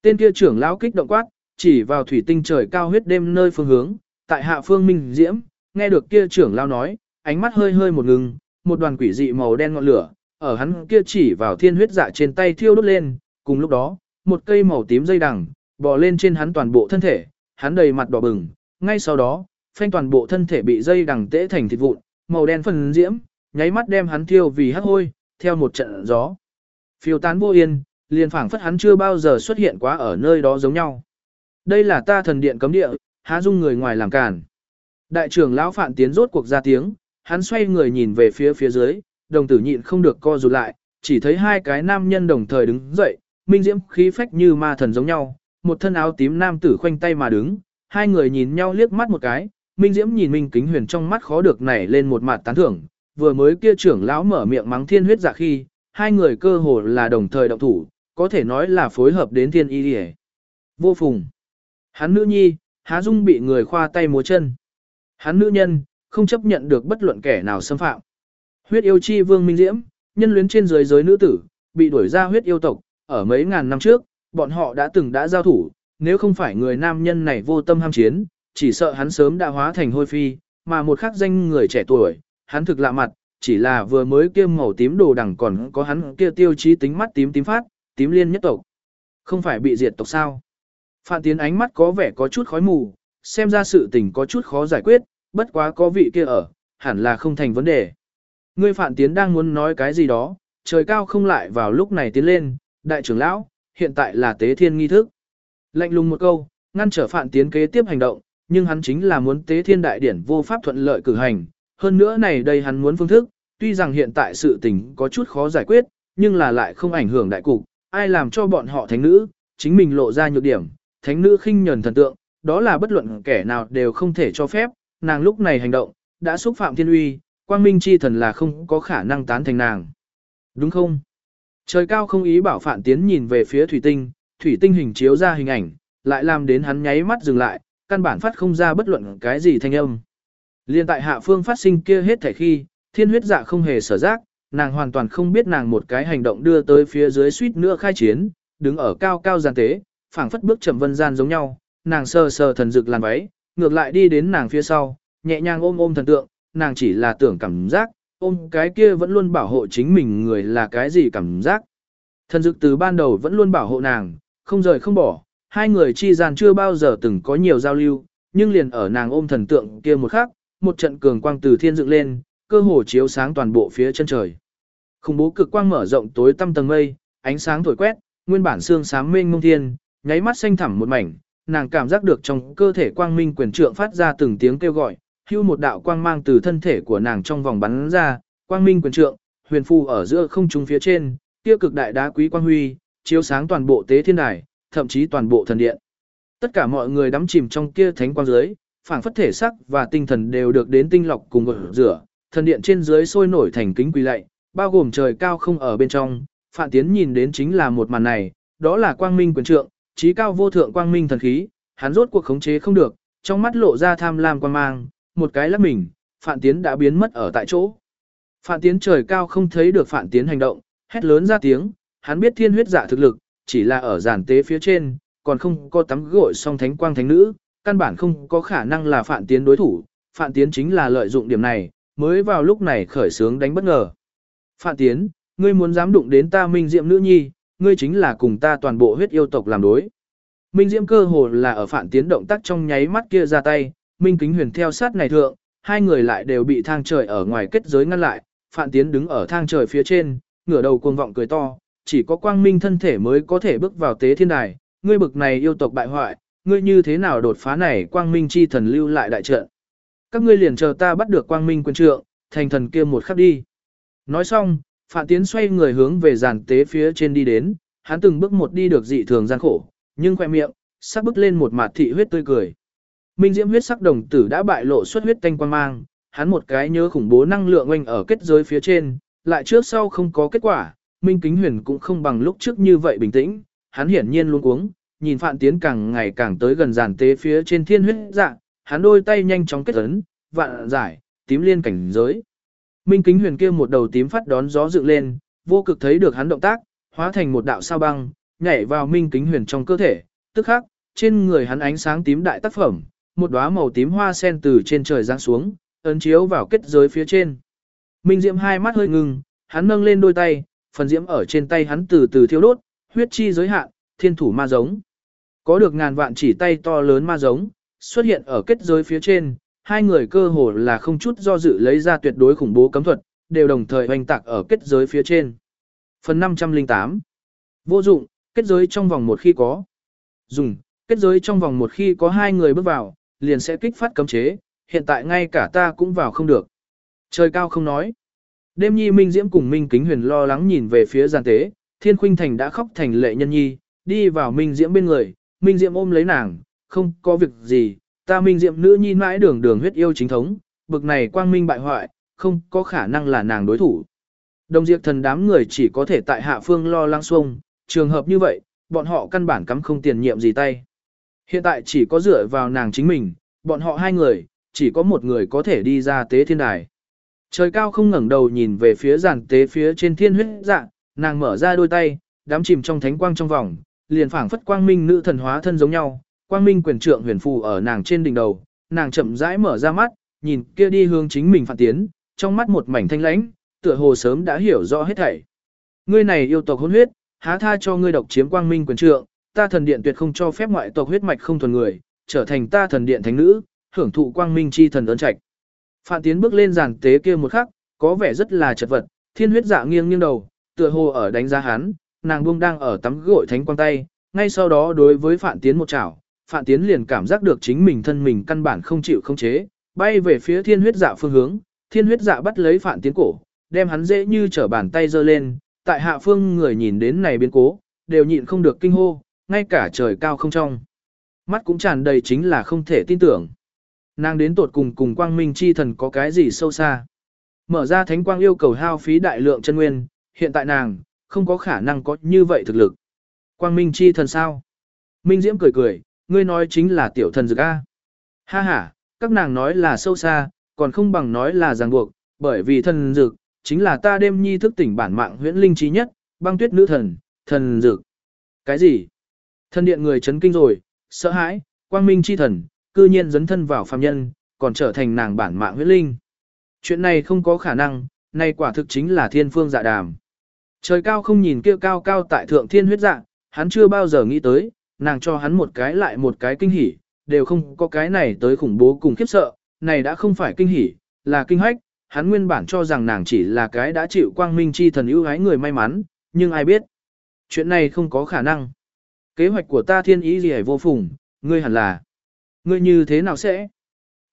Tên kia trưởng lão kích động quát, chỉ vào thủy tinh trời cao huyết đêm nơi phương hướng, tại hạ phương minh diễm, nghe được kia trưởng lão nói, ánh mắt hơi hơi một ngừng, một đoàn quỷ dị màu đen ngọn lửa, ở hắn kia chỉ vào thiên huyết dạ trên tay thiêu đốt lên, cùng lúc đó, một cây màu tím dây đằng, bò lên trên hắn toàn bộ thân thể, hắn đầy mặt đỏ bừng, ngay sau đó, phanh toàn bộ thân thể bị dây đằng tễ thành thịt vụn, màu đen phần diễm, nháy mắt đem hắn thiêu vì hắc hôi, theo một trận gió. Phiêu tán vô yên, liền phảng phất hắn chưa bao giờ xuất hiện quá ở nơi đó giống nhau. Đây là ta thần điện cấm địa, há dung người ngoài làm cản. Đại trưởng lão Phạn Tiến rốt cuộc ra tiếng, hắn xoay người nhìn về phía phía dưới, đồng tử nhịn không được co rụt lại, chỉ thấy hai cái nam nhân đồng thời đứng dậy, minh diễm khí phách như ma thần giống nhau, một thân áo tím nam tử khoanh tay mà đứng, hai người nhìn nhau liếc mắt một cái, minh diễm nhìn minh kính huyền trong mắt khó được nảy lên một mặt tán thưởng, vừa mới kia trưởng lão mở miệng mắng thiên huyết giả khi, hai người cơ hồ là đồng thời động thủ, có thể nói là phối hợp đến thiên y hề. Vô phùng. Hắn nữ nhi, há dung bị người khoa tay múa chân. Hắn nữ nhân, không chấp nhận được bất luận kẻ nào xâm phạm. Huyết yêu chi vương minh diễm, nhân luyến trên dưới giới nữ tử, bị đuổi ra huyết yêu tộc, ở mấy ngàn năm trước, bọn họ đã từng đã giao thủ, nếu không phải người nam nhân này vô tâm ham chiến, chỉ sợ hắn sớm đã hóa thành hôi phi, mà một khắc danh người trẻ tuổi, hắn thực lạ mặt, chỉ là vừa mới kia màu tím đồ đằng còn có hắn kia tiêu chí tính mắt tím tím phát, tím liên nhất tộc. Không phải bị diệt tộc sao? Phạm Tiến ánh mắt có vẻ có chút khói mù, xem ra sự tình có chút khó giải quyết, bất quá có vị kia ở, hẳn là không thành vấn đề. Ngươi Phạm Tiến đang muốn nói cái gì đó, trời cao không lại vào lúc này tiến lên, đại trưởng lão, hiện tại là tế thiên nghi thức. Lạnh lùng một câu, ngăn trở Phạm Tiến kế tiếp hành động, nhưng hắn chính là muốn tế thiên đại điển vô pháp thuận lợi cử hành. Hơn nữa này đây hắn muốn phương thức, tuy rằng hiện tại sự tình có chút khó giải quyết, nhưng là lại không ảnh hưởng đại cục, ai làm cho bọn họ thánh nữ, chính mình lộ ra nhược điểm, thánh nữ khinh nhẫn thần tượng, đó là bất luận kẻ nào đều không thể cho phép, nàng lúc này hành động, đã xúc phạm thiên uy, quang minh chi thần là không có khả năng tán thành nàng. Đúng không? Trời cao không ý bảo Phạn Tiến nhìn về phía thủy tinh, thủy tinh hình chiếu ra hình ảnh, lại làm đến hắn nháy mắt dừng lại, căn bản phát không ra bất luận cái gì thanh âm. Liên tại hạ phương phát sinh kia hết thảy khi, thiên huyết dạ không hề sở giác, nàng hoàn toàn không biết nàng một cái hành động đưa tới phía dưới suýt nữa khai chiến, đứng ở cao cao gian tế, phảng phất bước chậm vân gian giống nhau, nàng sờ sờ thần dực làn váy, ngược lại đi đến nàng phía sau, nhẹ nhàng ôm ôm thần tượng, nàng chỉ là tưởng cảm giác, ôm cái kia vẫn luôn bảo hộ chính mình người là cái gì cảm giác. Thần dực từ ban đầu vẫn luôn bảo hộ nàng, không rời không bỏ, hai người chi gian chưa bao giờ từng có nhiều giao lưu, nhưng liền ở nàng ôm thần tượng kia một khắc, một trận cường quang từ thiên dựng lên, cơ hồ chiếu sáng toàn bộ phía chân trời. Khủng bố cực quang mở rộng tối tăm tầng mây, ánh sáng thổi quét, nguyên bản xương xám mênh mông thiên, nháy mắt xanh thẳm một mảnh, nàng cảm giác được trong cơ thể quang minh quyền trượng phát ra từng tiếng kêu gọi, hưu một đạo quang mang từ thân thể của nàng trong vòng bắn ra, quang minh quyền trượng, huyền phù ở giữa không trung phía trên, kia cực đại đá quý quang huy, chiếu sáng toàn bộ tế thiên đài, thậm chí toàn bộ thần điện. Tất cả mọi người đắm chìm trong kia thánh quang dưới, phảng phất thể sắc và tinh thần đều được đến tinh lọc cùng gột rửa, thần điện trên dưới sôi nổi thành kính quỳ lạy, bao gồm trời cao không ở bên trong, Phạn Tiến nhìn đến chính là một màn này, đó là quang minh quyền trượng, trí cao vô thượng quang minh thần khí, hắn rốt cuộc khống chế không được, trong mắt lộ ra tham lam quan mang, một cái lắc mình, Phạn Tiến đã biến mất ở tại chỗ. Phạn Tiến trời cao không thấy được Phạn Tiến hành động, hét lớn ra tiếng, hắn biết thiên huyết giả thực lực, chỉ là ở giản tế phía trên, còn không có tắm gội song thánh quang thánh nữ, căn bản không có khả năng là Phạn Tiến đối thủ, Phạn Tiến chính là lợi dụng điểm này, mới vào lúc này khởi sướng đánh bất ngờ. Phạn Tiến, ngươi muốn dám đụng đến ta minh diệm nữ nhi, ngươi chính là cùng ta toàn bộ huyết yêu tộc làm đối. Minh diệm cơ hồ là ở Phạn Tiến động tác trong nháy mắt kia ra tay, Minh kính huyền theo sát này thượng, hai người lại đều bị thang trời ở ngoài kết giới ngăn lại, Phạn Tiến đứng ở thang trời phía trên, ngửa đầu cuồng vọng cười to, chỉ có quang minh thân thể mới có thể bước vào tế thiên đài, ngươi bực này yêu tộc bại hoại, ngươi như thế nào đột phá này quang minh chi thần lưu lại đại trận. Các ngươi liền chờ ta bắt được quang minh quân trượng, thành thần kia một khắc đi. Nói xong, Phạm Tiến xoay người hướng về giàn tế phía trên đi đến, hắn từng bước một đi được dị thường gian khổ, nhưng khoe miệng, sắc bước lên một mặt thị huyết tươi cười. Minh diễm huyết sắc đồng tử đã bại lộ xuất huyết tanh quan mang, hắn một cái nhớ khủng bố năng lượng oanh ở kết giới phía trên, lại trước sau không có kết quả, Minh Kính Huyền cũng không bằng lúc trước như vậy bình tĩnh, hắn hiển nhiên luôn cuống, nhìn Phạm Tiến càng ngày càng tới gần giàn tế phía trên thiên huyết dạng, hắn đôi tay nhanh chóng kết ấn, vạn giải, tím liên cảnh giới. Minh Kính Huyền kia một đầu tím phát đón gió dựng lên, vô cực thấy được hắn động tác, hóa thành một đạo sao băng, nhảy vào Minh Kính Huyền trong cơ thể, tức khắc, trên người hắn ánh sáng tím đại tác phẩm, một đóa màu tím hoa sen từ trên trời giáng xuống, ấn chiếu vào kết giới phía trên. Minh Diễm hai mắt hơi ngừng, hắn nâng lên đôi tay, phần diễm ở trên tay hắn từ từ thiêu đốt, huyết chi giới hạn, thiên thủ ma giống. Có được ngàn vạn chỉ tay to lớn ma giống, xuất hiện ở kết giới phía trên, hai người cơ hồ là không chút do dự lấy ra tuyệt đối khủng bố cấm thuật, đều đồng thời hoành tạc ở kết giới phía trên. Phần 508 Vô dụng, kết giới trong vòng một khi có. Dùng, kết giới trong vòng một khi có hai người bước vào, liền sẽ kích phát cấm chế, hiện tại ngay cả ta cũng vào không được. Trời cao không nói. Đêm nhi Minh Diễm cùng Minh Kính Huyền lo lắng nhìn về phía giàn tế, Thiên Khuynh Thành đã khóc thành lệ nhân nhi, đi vào Minh Diễm bên người, Minh Diễm ôm lấy nàng, không có việc gì, ta Minh diệm nữ nhi mãi đường đường huyết yêu chính thống, bực này quang minh bại hoại, không có khả năng là nàng đối thủ. Đồng diệt thần đám người chỉ có thể tại hạ phương lo lắng xuông, trường hợp như vậy, bọn họ căn bản cắm không tiền nhiệm gì tay. Hiện tại chỉ có dựa vào nàng chính mình, bọn họ hai người, chỉ có một người có thể đi ra tế thiên đài. Trời cao không ngẩng đầu nhìn về phía giàn tế phía trên thiên huyết dạ, nàng mở ra đôi tay, đám chìm trong thánh quang trong vòng, liền phảng phất quang minh nữ thần hóa thân giống nhau, quang minh quyền trượng huyền phù ở nàng trên đỉnh đầu, nàng chậm rãi mở ra mắt, nhìn kia đi hướng chính mình phản tiến, trong mắt một mảnh thanh lãnh, tựa hồ sớm đã hiểu rõ hết thảy. Ngươi này yêu tộc hôn huyết, há tha cho ngươi độc chiếm quang minh quyền trượng, ta thần điện tuyệt không cho phép ngoại tộc huyết mạch không thuần người, trở thành ta thần điện thánh nữ, hưởng thụ quang minh chi thần ơn trạch. Phạm Tiến bước lên giàn tế kia một khắc, có vẻ rất là chật vật, thiên huyết dạ nghiêng nghiêng đầu, tựa hồ ở đánh giá hắn, nàng buông đang ở tắm gội thánh quang tay, ngay sau đó đối với Phạm Tiến một chảo, Phạn Tiến liền cảm giác được chính mình thân mình căn bản không chịu không chế, bay về phía thiên huyết dạ phương hướng, thiên huyết dạ bắt lấy Phạn Tiến cổ, đem hắn dễ như trở bàn tay giơ lên, tại hạ phương người nhìn đến này biến cố, đều nhịn không được kinh hô, ngay cả trời cao không trong. Mắt cũng tràn đầy chính là không thể tin tưởng. Nàng đến tột cùng cùng quang minh chi thần có cái gì sâu xa. Mở ra thánh quang yêu cầu hao phí đại lượng chân nguyên, hiện tại nàng, không có khả năng có như vậy thực lực. Quang minh chi thần sao? Minh Diễm cười cười, ngươi nói chính là tiểu thần dược A. Ha ha, các nàng nói là sâu xa, còn không bằng nói là ràng buộc, bởi vì thần dược, chính là ta đêm nhi thức tỉnh bản mạng huyễn linh trí nhất, băng tuyết nữ thần, thần dược. Cái gì? Thần điện người chấn kinh rồi, sợ hãi, quang minh chi thần, cư nhiên dấn thân vào phàm nhân, còn trở thành nàng bản mạng huyễn linh. Chuyện này không có khả năng, nay quả thực chính là thiên phương dạ đàm. Trời cao không nhìn kia cao cao tại thượng thiên huyết dạ, hắn chưa bao giờ nghĩ tới, nàng cho hắn một cái lại một cái kinh hỉ, đều không có cái này tới khủng bố cùng khiếp sợ, này đã không phải kinh hỉ, là kinh hách, hắn nguyên bản cho rằng nàng chỉ là cái đã chịu quang minh chi thần ưu ái người may mắn, nhưng ai biết, chuyện này không có khả năng. Kế hoạch của ta thiên ý gì vô phùng, ngươi hẳn là, ngươi như thế nào sẽ?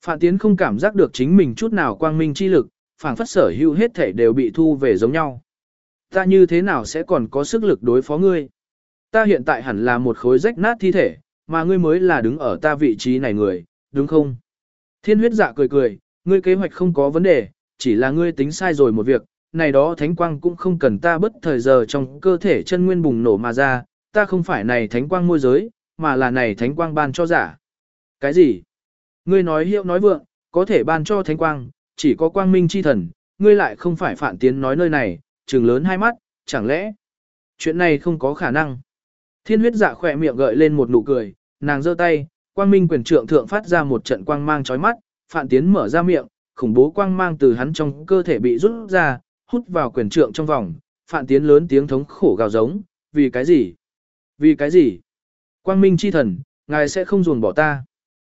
Phạm Tiến không cảm giác được chính mình chút nào quang minh chi lực, phảng phất sở hữu hết thể đều bị thu về giống nhau. Ta như thế nào sẽ còn có sức lực đối phó ngươi? Ta hiện tại hẳn là một khối rách nát thi thể, mà ngươi mới là đứng ở ta vị trí này người, đúng không? Thiên huyết dạ cười cười, ngươi kế hoạch không có vấn đề, chỉ là ngươi tính sai rồi một việc, này đó thánh quang cũng không cần ta bất thời giờ trong cơ thể chân nguyên bùng nổ mà ra, ta không phải này thánh quang môi giới, mà là này thánh quang ban cho giả. Cái gì? Ngươi nói hiệu nói vượng, có thể ban cho thánh quang, chỉ có quang minh chi thần, ngươi lại không phải phản tiến nói nơi này, trừng lớn hai mắt, chẳng lẽ? Chuyện này không có khả năng. Thiên huyết dạ khỏe miệng gợi lên một nụ cười, nàng giơ tay, quang minh quyền trượng thượng phát ra một trận quang mang chói mắt, phản tiến mở ra miệng, khủng bố quang mang từ hắn trong cơ thể bị rút ra, hút vào quyền trượng trong vòng, phản tiến lớn tiếng thống khổ gào giống, vì cái gì? Vì cái gì? Quang minh chi thần, ngài sẽ không ruồng bỏ ta.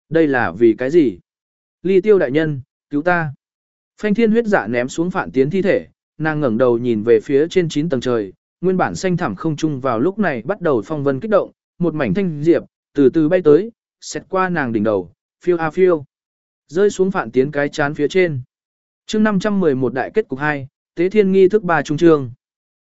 Đây là vì cái gì? Ly tiêu đại nhân, cứu ta. Phanh thiên huyết dạ ném xuống phản tiến thi thể, nàng ngẩng đầu nhìn về phía trên 9 tầng trời, nguyên bản xanh thẳm không trung vào lúc này bắt đầu phong vân kích động, một mảnh thanh diệp, từ từ bay tới, xét qua nàng đỉnh đầu, phiêu a phiêu. Rơi xuống phản tiến cái chán phía trên. chương 511 đại kết cục 2, tế thiên nghi thức ba trung trương.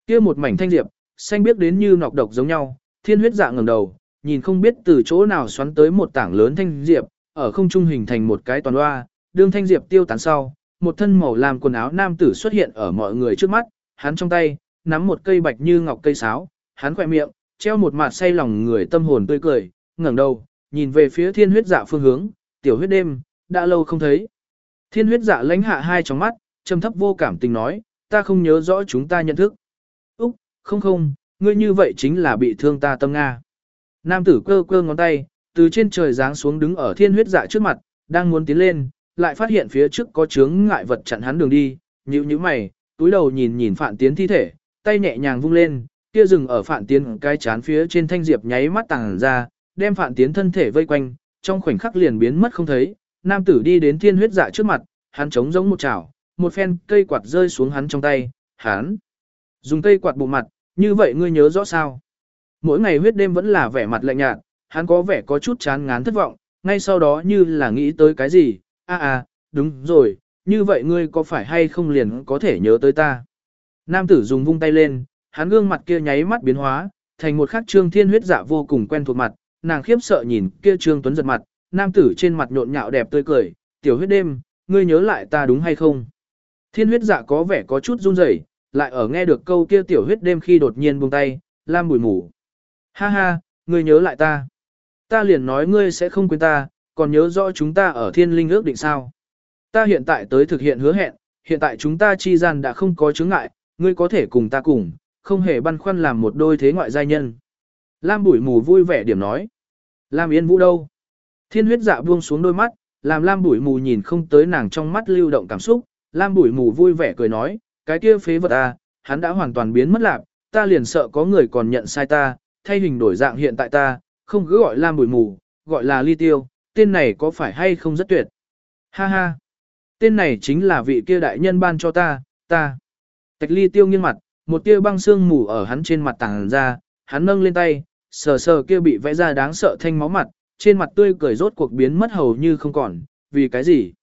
kia một mảnh thanh diệp, xanh biết đến như nọc độc giống nhau, thiên huyết dạ ngẩng đầu, nhìn không biết từ chỗ nào xoắn tới một tảng lớn thanh diệp, ở không trung hình thành một cái toàn loa, đương thanh diệp tiêu tán sau, một thân màu làm quần áo nam tử xuất hiện ở mọi người trước mắt, hắn trong tay, nắm một cây bạch như ngọc cây sáo, hắn khỏe miệng, treo một mặt say lòng người tâm hồn tươi cười, ngẩng đầu, nhìn về phía thiên huyết dạ phương hướng, tiểu huyết đêm, đã lâu không thấy. Thiên huyết dạ lánh hạ hai tròng mắt, trầm thấp vô cảm tình nói, ta không nhớ rõ chúng ta nhận thức. Úc, không không, ngươi như vậy chính là bị thương ta tâm Nga. Nam tử cơ cơ ngón tay, từ trên trời giáng xuống đứng ở thiên huyết dạ trước mặt, đang muốn tiến lên, lại phát hiện phía trước có chướng ngại vật chặn hắn đường đi, nhíu nhíu mày, túi đầu nhìn nhìn phản Tiến thi thể, tay nhẹ nhàng vung lên, kia dừng ở Phạn Tiến cái chán phía trên thanh diệp nháy mắt tàng ra, đem Phạn Tiến thân thể vây quanh, trong khoảnh khắc liền biến mất không thấy. Nam tử đi đến thiên huyết dạ trước mặt, hắn chống giống một chảo, một phen cây quạt rơi xuống hắn trong tay, hắn dùng cây quạt bụng mặt, như vậy ngươi nhớ rõ sao? Mỗi ngày huyết đêm vẫn là vẻ mặt lạnh nhạt, hắn có vẻ có chút chán ngán thất vọng, ngay sau đó như là nghĩ tới cái gì, a à, à, đúng rồi, như vậy ngươi có phải hay không liền có thể nhớ tới ta. Nam tử dùng vung tay lên, hắn gương mặt kia nháy mắt biến hóa, thành một khắc trương thiên huyết dạ vô cùng quen thuộc mặt, nàng khiếp sợ nhìn kia trương tuấn giật mặt, nam tử trên mặt nhộn nhạo đẹp tươi cười, tiểu huyết đêm, ngươi nhớ lại ta đúng hay không? Thiên huyết dạ có vẻ có chút run rẩy, lại ở nghe được câu kia tiểu huyết đêm khi đột nhiên buông tay, lam bùi mủ. Ha ha, ngươi nhớ lại ta. Ta liền nói ngươi sẽ không quên ta, còn nhớ rõ chúng ta ở thiên linh ước định sao. Ta hiện tại tới thực hiện hứa hẹn, hiện tại chúng ta chi gian đã không có chướng ngại, ngươi có thể cùng ta cùng, không hề băn khoăn làm một đôi thế ngoại giai nhân. Lam bụi mù vui vẻ điểm nói. Lam yên vũ đâu? Thiên huyết dạ buông xuống đôi mắt, làm Lam bụi mù nhìn không tới nàng trong mắt lưu động cảm xúc. Lam bụi mù vui vẻ cười nói, cái kia phế vật à, hắn đã hoàn toàn biến mất lạc, ta liền sợ có người còn nhận sai ta, thay hình đổi dạng hiện tại ta, không cứ gọi Lam bụi mù, gọi là ly tiêu, tên này có phải hay không rất tuyệt. Ha ha, tên này chính là vị kia đại nhân ban cho ta, ta. Tạch ly tiêu nghiêng mặt, một tia băng xương mù ở hắn trên mặt tàng ra, hắn nâng lên tay, sờ sờ kia bị vẽ ra đáng sợ thanh máu mặt, trên mặt tươi cười rốt cuộc biến mất hầu như không còn, vì cái gì?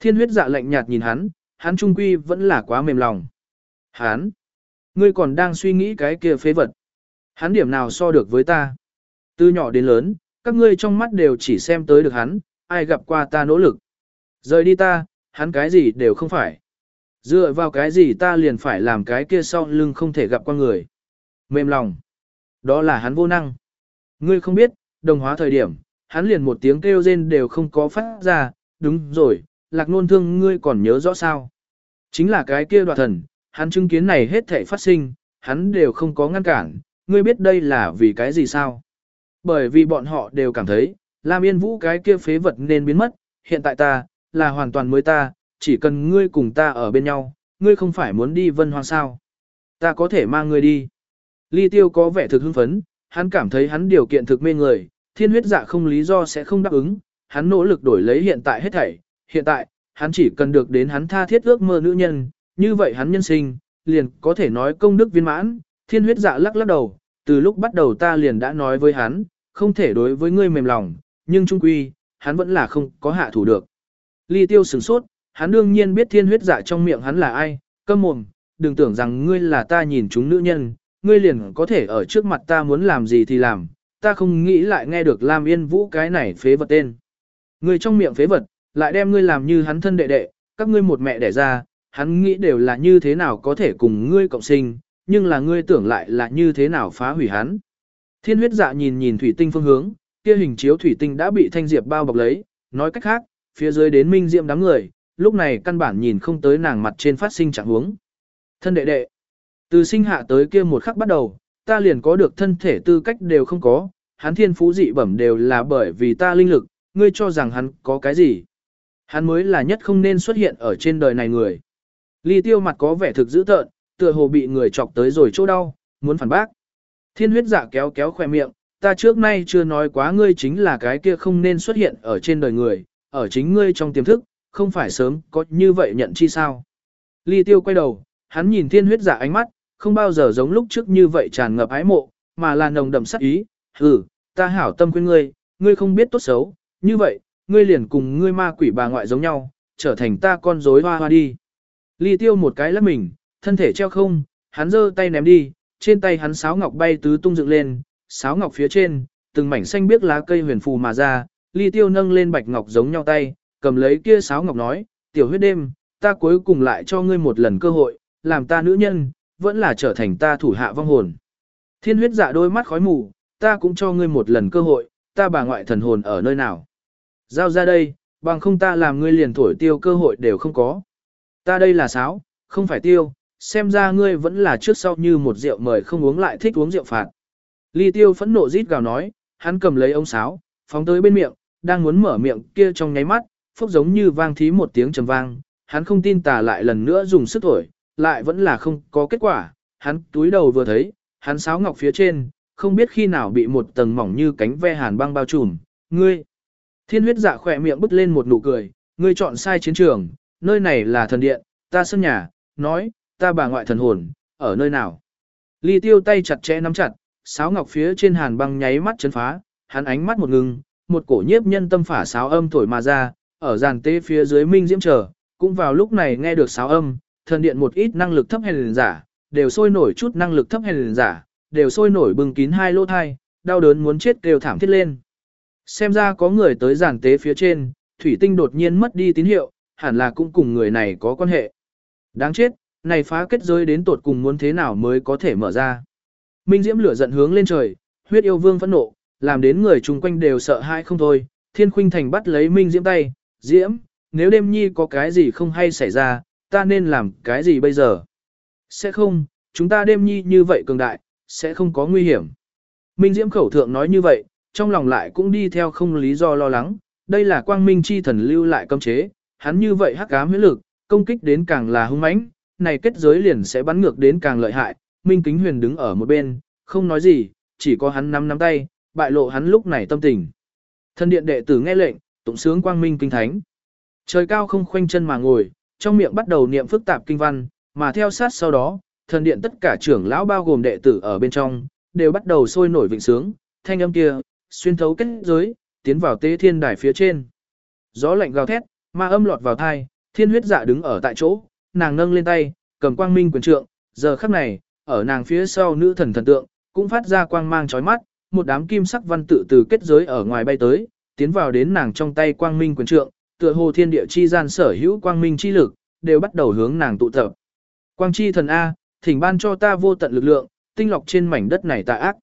Thiên huyết dạ lạnh nhạt nhìn hắn, hắn trung quy vẫn là quá mềm lòng. Hắn, ngươi còn đang suy nghĩ cái kia phế vật. Hắn điểm nào so được với ta? Từ nhỏ đến lớn, các ngươi trong mắt đều chỉ xem tới được hắn, ai gặp qua ta nỗ lực. Rời đi ta, hắn cái gì đều không phải. Dựa vào cái gì ta liền phải làm cái kia sau lưng không thể gặp qua người. Mềm lòng. Đó là hắn vô năng. Ngươi không biết, đồng hóa thời điểm, hắn liền một tiếng kêu rên đều không có phát ra, đúng rồi, lạc nôn thương ngươi còn nhớ rõ sao. Chính là cái kia đoạt thần, hắn chứng kiến này hết thể phát sinh, hắn đều không có ngăn cản, ngươi biết đây là vì cái gì sao? Bởi vì bọn họ đều cảm thấy, Lam Yên Vũ cái kia phế vật nên biến mất, hiện tại ta, là hoàn toàn mới ta, chỉ cần ngươi cùng ta ở bên nhau, ngươi không phải muốn đi vân hoang sao. Ta có thể mang ngươi đi. Ly tiêu có vẻ thực hưng phấn, hắn cảm thấy hắn điều kiện thực mê người, thiên huyết dạ không lý do sẽ không đáp ứng, hắn nỗ lực đổi lấy hiện tại hết thảy, hiện tại, hắn chỉ cần được đến hắn tha thiết ước mơ nữ nhân, như vậy hắn nhân sinh, liền có thể nói công đức viên mãn, thiên huyết dạ lắc lắc đầu, từ lúc bắt đầu ta liền đã nói với hắn, không thể đối với ngươi mềm lòng, nhưng trung quy, hắn vẫn là không có hạ thủ được. Ly tiêu sửng sốt, hắn đương nhiên biết thiên huyết dạ trong miệng hắn là ai, câm mồm, đừng tưởng rằng ngươi là ta nhìn chúng nữ nhân, ngươi liền có thể ở trước mặt ta muốn làm gì thì làm, ta không nghĩ lại nghe được Lam Yên Vũ cái này phế vật tên. Ngươi trong miệng phế vật, lại đem ngươi làm như hắn thân đệ đệ, các ngươi một mẹ đẻ ra, hắn nghĩ đều là như thế nào có thể cùng ngươi cộng sinh, nhưng là ngươi tưởng lại là như thế nào phá hủy hắn. Thiên huyết dạ nhìn nhìn thủy tinh phương hướng, kia hình chiếu thủy tinh đã bị thanh diệp bao bọc lấy, nói cách khác, phía dưới đến minh diệm đám người, lúc này căn bản nhìn không tới nàng mặt trên phát sinh trạng huống. Thân đệ đệ, từ sinh hạ tới kia một khắc bắt đầu, ta liền có được thân thể tư cách đều không có, hắn thiên phú dị bẩm đều là bởi vì ta linh lực, ngươi cho rằng hắn có cái gì. Hắn mới là nhất không nên xuất hiện ở trên đời này người. Ly tiêu mặt có vẻ thực dữ tợn, tựa hồ bị người chọc tới rồi chỗ đau, muốn phản bác. Thiên huyết dạ kéo kéo khoe miệng, ta trước nay chưa nói quá ngươi chính là cái kia không nên xuất hiện ở trên đời người, ở chính ngươi trong tiềm thức, không phải sớm có như vậy nhận chi sao. Ly tiêu quay đầu, hắn nhìn thiên huyết giả ánh mắt, không bao giờ giống lúc trước như vậy tràn ngập ái mộ, mà là nồng đậm sắc ý, hừ, ta hảo tâm khuyên ngươi, ngươi không biết tốt xấu, như vậy, ngươi liền cùng ngươi ma quỷ bà ngoại giống nhau, trở thành ta con rối hoa hoa đi. Ly tiêu một cái lắc mình, thân thể treo không, hắn giơ tay ném đi, trên tay hắn sáo ngọc bay tứ tung dựng lên, sáo ngọc phía trên, từng mảnh xanh biếc lá cây huyền phù mà ra, ly tiêu nâng lên bạch ngọc giống nhau tay, cầm lấy kia sáo ngọc nói, tiểu huyết đêm, ta cuối cùng lại cho ngươi một lần cơ hội, làm ta nữ nhân, vẫn là trở thành ta thủ hạ vong hồn. Thiên huyết dạ đôi mắt khói mù, ta cũng cho ngươi một lần cơ hội, ta bà ngoại thần hồn ở nơi nào. Giao ra đây, bằng không ta làm ngươi liền thổi tiêu cơ hội đều không có. Ta đây là sáo, không phải tiêu, xem ra ngươi vẫn là trước sau như một rượu mời không uống lại thích uống rượu phạt. Ly tiêu phẫn nộ rít gào nói, hắn cầm lấy ống sáo, phóng tới bên miệng, đang muốn mở miệng kia trong nháy mắt, phốc giống như vang thí một tiếng trầm vang, hắn không tin tà lại lần nữa dùng sức thổi, lại vẫn là không có kết quả, hắn túi đầu vừa thấy, hắn sáo ngọc phía trên, không biết khi nào bị một tầng mỏng như cánh ve hàn băng bao trùm, ngươi. Thiên huyết dạ khỏe miệng bứt lên một nụ cười, ngươi chọn sai chiến trường, nơi này là thần điện, ta sân nhà, nói, ta bà ngoại thần hồn, ở nơi nào. Ly tiêu tay chặt chẽ nắm chặt, sáo ngọc phía trên hàn băng nháy mắt chấn phá, hắn ánh mắt một ngừng, một cổ nhiếp nhân tâm phả sáo âm thổi mà ra, ở giàn tế phía dưới minh diễm chờ cũng vào lúc này nghe được sáo âm, thần điện một ít năng lực thấp hèn giả, đều sôi nổi chút năng lực thấp hèn giả, đều sôi nổi bừng kín hai lỗ thai, đau đớn muốn chết đều thảm thiết lên. Xem ra có người tới giàn tế phía trên, thủy tinh đột nhiên mất đi tín hiệu, hẳn là cũng cùng người này có quan hệ. Đáng chết, này phá kết giới đến tột cùng muốn thế nào mới có thể mở ra. Minh Diễm lửa giận hướng lên trời, huyết yêu vương phẫn nộ, làm đến người chung quanh đều sợ hãi không thôi. Thiên Khuynh Thành bắt lấy Minh Diễm tay, Diễm, nếu đêm nhi có cái gì không hay xảy ra, ta nên làm cái gì bây giờ? Sẽ không, chúng ta đêm nhi như vậy cường đại, sẽ không có nguy hiểm. Minh Diễm khẩu thượng nói như vậy, trong lòng lại cũng đi theo không lý do lo lắng, đây là quang minh chi thần lưu lại cấm chế, hắn như vậy hắc ám huyết lực, công kích đến càng là hung mãnh, này kết giới liền sẽ bắn ngược đến càng lợi hại, Minh Kính Huyền đứng ở một bên, không nói gì, chỉ có hắn nắm nắm tay, bại lộ hắn lúc này tâm tình. Thân điện đệ tử nghe lệnh, tụng sướng quang minh kinh thánh. Trời cao không khoanh chân mà ngồi, trong miệng bắt đầu niệm phức tạp kinh văn, mà theo sát sau đó, thần điện tất cả trưởng lão bao gồm đệ tử ở bên trong, đều bắt đầu sôi nổi vịnh sướng, thanh âm kia, xuyên thấu kết giới, tiến vào tế thiên đài phía trên. Gió lạnh gào thét, ma âm lọt vào thai, thiên huyết dạ đứng ở tại chỗ, nàng nâng lên tay, cầm quang minh quyền trượng, giờ khắc này, ở nàng phía sau nữ thần thần tượng, cũng phát ra quang mang chói mắt, một đám kim sắc văn tự từ kết giới ở ngoài bay tới, tiến vào đến nàng trong tay quang minh quyền trượng, tựa hồ thiên địa chi gian sở hữu quang minh chi lực, đều bắt đầu hướng nàng tụ tập. Quang chi thần A, thỉnh ban cho ta vô tận lực lượng, tinh lọc trên mảnh đất này tà ác.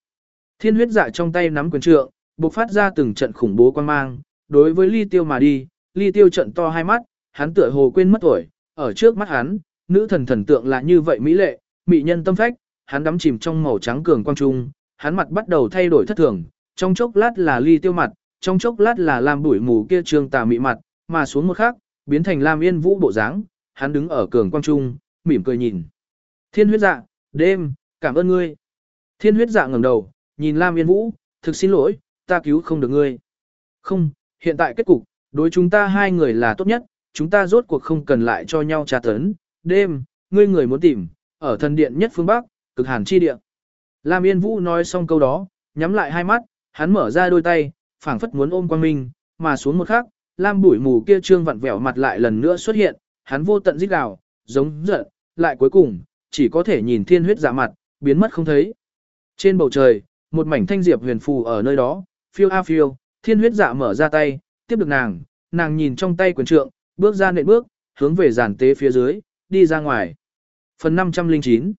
Thiên huyết dạ trong tay nắm quyền trượng, bộc phát ra từng trận khủng bố quang mang, đối với ly tiêu mà đi, ly tiêu trận to hai mắt, hắn tựa hồ quên mất tuổi, ở trước mắt hắn, nữ thần thần tượng là như vậy mỹ lệ, mỹ nhân tâm phách, hắn đắm chìm trong màu trắng cường quang trung, hắn mặt bắt đầu thay đổi thất thường, trong chốc lát là ly tiêu mặt, trong chốc lát là làm bụi mù kia trương tà mị mặt, mà xuống một khắc, biến thành Lam Yên Vũ bộ dáng, hắn đứng ở cường quang trung, mỉm cười nhìn. Thiên huyết dạ, đêm, cảm ơn ngươi. Thiên huyết dạ ngẩng đầu, nhìn Lam Yên Vũ, thực xin lỗi, ta cứu không được ngươi. Không, hiện tại kết cục, đối chúng ta hai người là tốt nhất, chúng ta rốt cuộc không cần lại cho nhau tra tấn. Đêm, ngươi người muốn tìm, ở thần điện nhất phương Bắc, cực hàn chi địa. Lam Yên Vũ nói xong câu đó, nhắm lại hai mắt, hắn mở ra đôi tay, phảng phất muốn ôm quang minh, mà xuống một khắc, Lam bụi mù kia trương vặn vẹo mặt lại lần nữa xuất hiện, hắn vô tận rít gào, giống giận, lại cuối cùng, chỉ có thể nhìn thiên huyết dạ mặt, biến mất không thấy. Trên bầu trời, một mảnh thanh diệp huyền phù ở nơi đó, phiêu a phiêu, thiên huyết dạ mở ra tay, tiếp được nàng, nàng nhìn trong tay quyền trượng, bước ra nện bước, hướng về giàn tế phía dưới, đi ra ngoài. Phần 509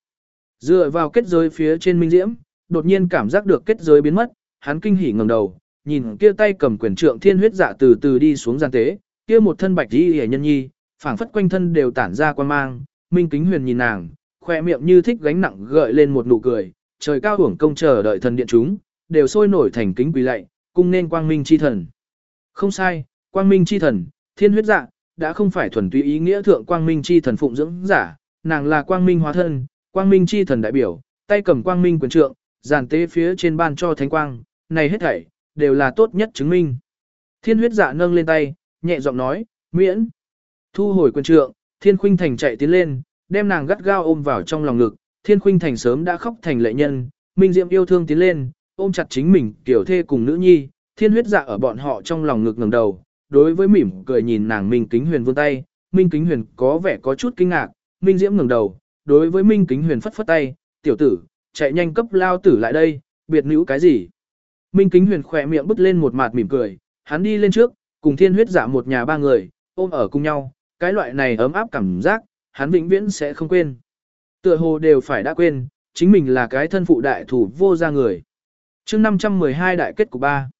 Dựa vào kết giới phía trên minh diễm, đột nhiên cảm giác được kết giới biến mất, hắn kinh hỉ ngẩng đầu, nhìn kia tay cầm quyền trượng thiên huyết dạ từ từ đi xuống gian tế, kia một thân bạch y hề nhân nhi, phảng phất quanh thân đều tản ra quan mang, minh kính huyền nhìn nàng, khoe miệng như thích gánh nặng gợi lên một nụ cười, trời cao hưởng công chờ đợi thần điện chúng, đều sôi nổi thành kính quỳ lạy, cung nên quang minh chi thần. Không sai, quang minh chi thần, thiên huyết dạ, đã không phải thuần túy ý nghĩa thượng quang minh chi thần phụng dưỡng giả, nàng là quang minh hóa thân, quang minh chi thần đại biểu, tay cầm quang minh quyền trượng, giàn tế phía trên ban cho thánh quang, này hết thảy, đều là tốt nhất chứng minh. Thiên huyết dạ nâng lên tay, nhẹ giọng nói, miễn. Thu hồi quân trượng, thiên khuynh thành chạy tiến lên, đem nàng gắt gao ôm vào trong lòng ngực, thiên khuynh thành sớm đã khóc thành lệ nhân, minh diệm yêu thương tiến lên, ôm chặt chính mình, kiểu thê cùng nữ nhi, thiên huyết dạ ở bọn họ trong lòng ngực ngẩng đầu, đối với mỉm cười nhìn nàng Minh Kính Huyền vươn tay, Minh Kính Huyền có vẻ có chút kinh ngạc, Minh Diễm ngẩng đầu, đối với Minh Kính Huyền phất phất tay, tiểu tử, chạy nhanh cấp lao tử lại đây, biệt nữ cái gì. Minh Kính Huyền khỏe miệng bứt lên một mạt mỉm cười, hắn đi lên trước, cùng thiên huyết dạ một nhà ba người, ôm ở cùng nhau, cái loại này ấm áp cảm giác, hắn vĩnh viễn sẽ không quên. Tựa hồ đều phải đã quên, chính mình là cái thân phụ đại thủ vô gia người. chương 512 đại kết của ba.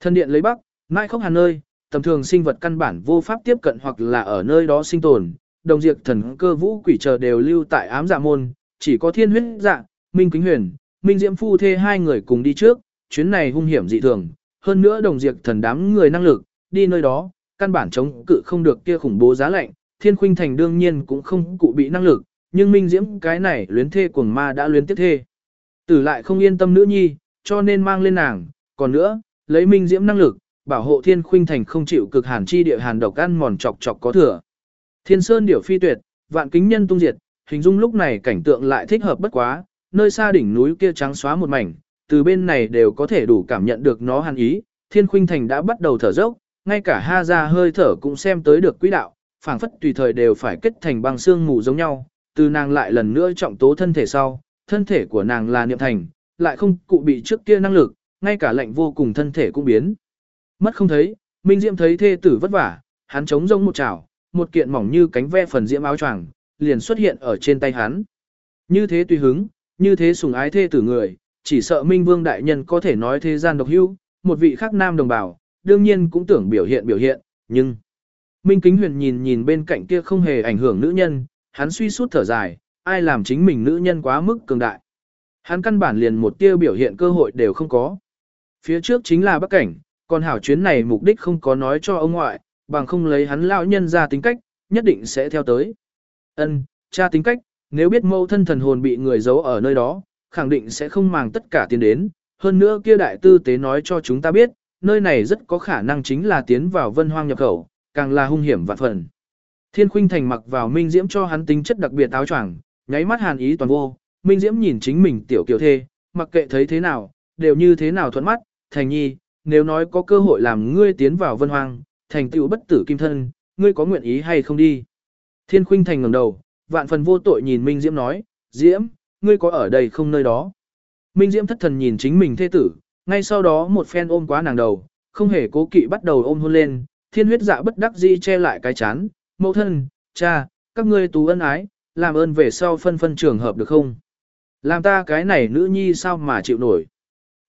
Thân điện lấy bắc, mãi không hàn nơi, tầm thường sinh vật căn bản vô pháp tiếp cận hoặc là ở nơi đó sinh tồn, đồng diệt thần cơ vũ quỷ chờ đều lưu tại ám dạ môn, chỉ có thiên huyết dạ, minh kính huyền, minh diễm phu thê hai người cùng đi trước, chuyến này hung hiểm dị thường, hơn nữa đồng diệt thần đám người năng lực, đi nơi đó, căn bản chống cự không được kia khủng bố giá lạnh, thiên khuynh thành đương nhiên cũng không cụ bị năng lực, nhưng minh diễm cái này luyến thê cuồng ma đã luyến tiếp thê. Tử lại không yên tâm nữ nhi, cho nên mang lên nàng, còn nữa, lấy minh diễm năng lực, bảo hộ thiên khuynh thành không chịu cực hàn chi địa hàn độc ăn mòn chọc chọc có thừa. Thiên sơn điểu phi tuyệt, vạn kính nhân tung diệt, hình dung lúc này cảnh tượng lại thích hợp bất quá, nơi xa đỉnh núi kia trắng xóa một mảnh, từ bên này đều có thể đủ cảm nhận được nó hàn ý, thiên khuynh thành đã bắt đầu thở dốc, ngay cả ha ra hơi thở cũng xem tới được quỹ đạo, phảng phất tùy thời đều phải kết thành băng xương mù giống nhau, từ nàng lại lần nữa trọng tố thân thể sau, thân thể của nàng là niệm thành, lại không cụ bị trước kia năng lực, ngay cả lạnh vô cùng thân thể cũng biến. Mất không thấy, Minh Diễm thấy thê tử vất vả, hắn chống rông một chảo, một kiện mỏng như cánh ve phần diễm áo choàng, liền xuất hiện ở trên tay hắn. Như thế tùy hứng, như thế sùng ái thê tử người, chỉ sợ Minh Vương đại nhân có thể nói thế gian độc hữu, một vị khác nam đồng bào, đương nhiên cũng tưởng biểu hiện biểu hiện, nhưng Minh Kính Huyền nhìn nhìn bên cạnh kia không hề ảnh hưởng nữ nhân, hắn suy sút thở dài, ai làm chính mình nữ nhân quá mức cường đại. Hắn căn bản liền một tiêu biểu hiện cơ hội đều không có. Phía trước chính là bắc cảnh, còn hảo chuyến này mục đích không có nói cho ông ngoại, bằng không lấy hắn lão nhân ra tính cách, nhất định sẽ theo tới. Ân, cha tính cách, nếu biết mâu thân thần hồn bị người giấu ở nơi đó, khẳng định sẽ không màng tất cả tiến đến. Hơn nữa kia đại tư tế nói cho chúng ta biết, nơi này rất có khả năng chính là tiến vào vân hoang nhập khẩu, càng là hung hiểm vạn phần. Thiên khuynh thành mặc vào minh diễm cho hắn tính chất đặc biệt áo choàng, nháy mắt hàn ý toàn vô, minh diễm nhìn chính mình tiểu kiều thê, mặc kệ thấy thế nào, đều như thế nào thuận mắt, thành nhi, nếu nói có cơ hội làm ngươi tiến vào vân hoang, thành tựu bất tử kim thân, ngươi có nguyện ý hay không đi. Thiên khuynh thành ngẩng đầu, vạn phần vô tội nhìn Minh Diễm nói, Diễm, ngươi có ở đây không nơi đó. Minh Diễm thất thần nhìn chính mình thê tử, ngay sau đó một phen ôm quá nàng đầu, không hề cố kỵ bắt đầu ôm hôn lên, thiên huyết dạ bất đắc dĩ che lại cái chán, mẫu thân, cha, các ngươi tú ân ái, làm ơn về sau phân phân trường hợp được không? Làm ta cái này nữ nhi sao mà chịu nổi.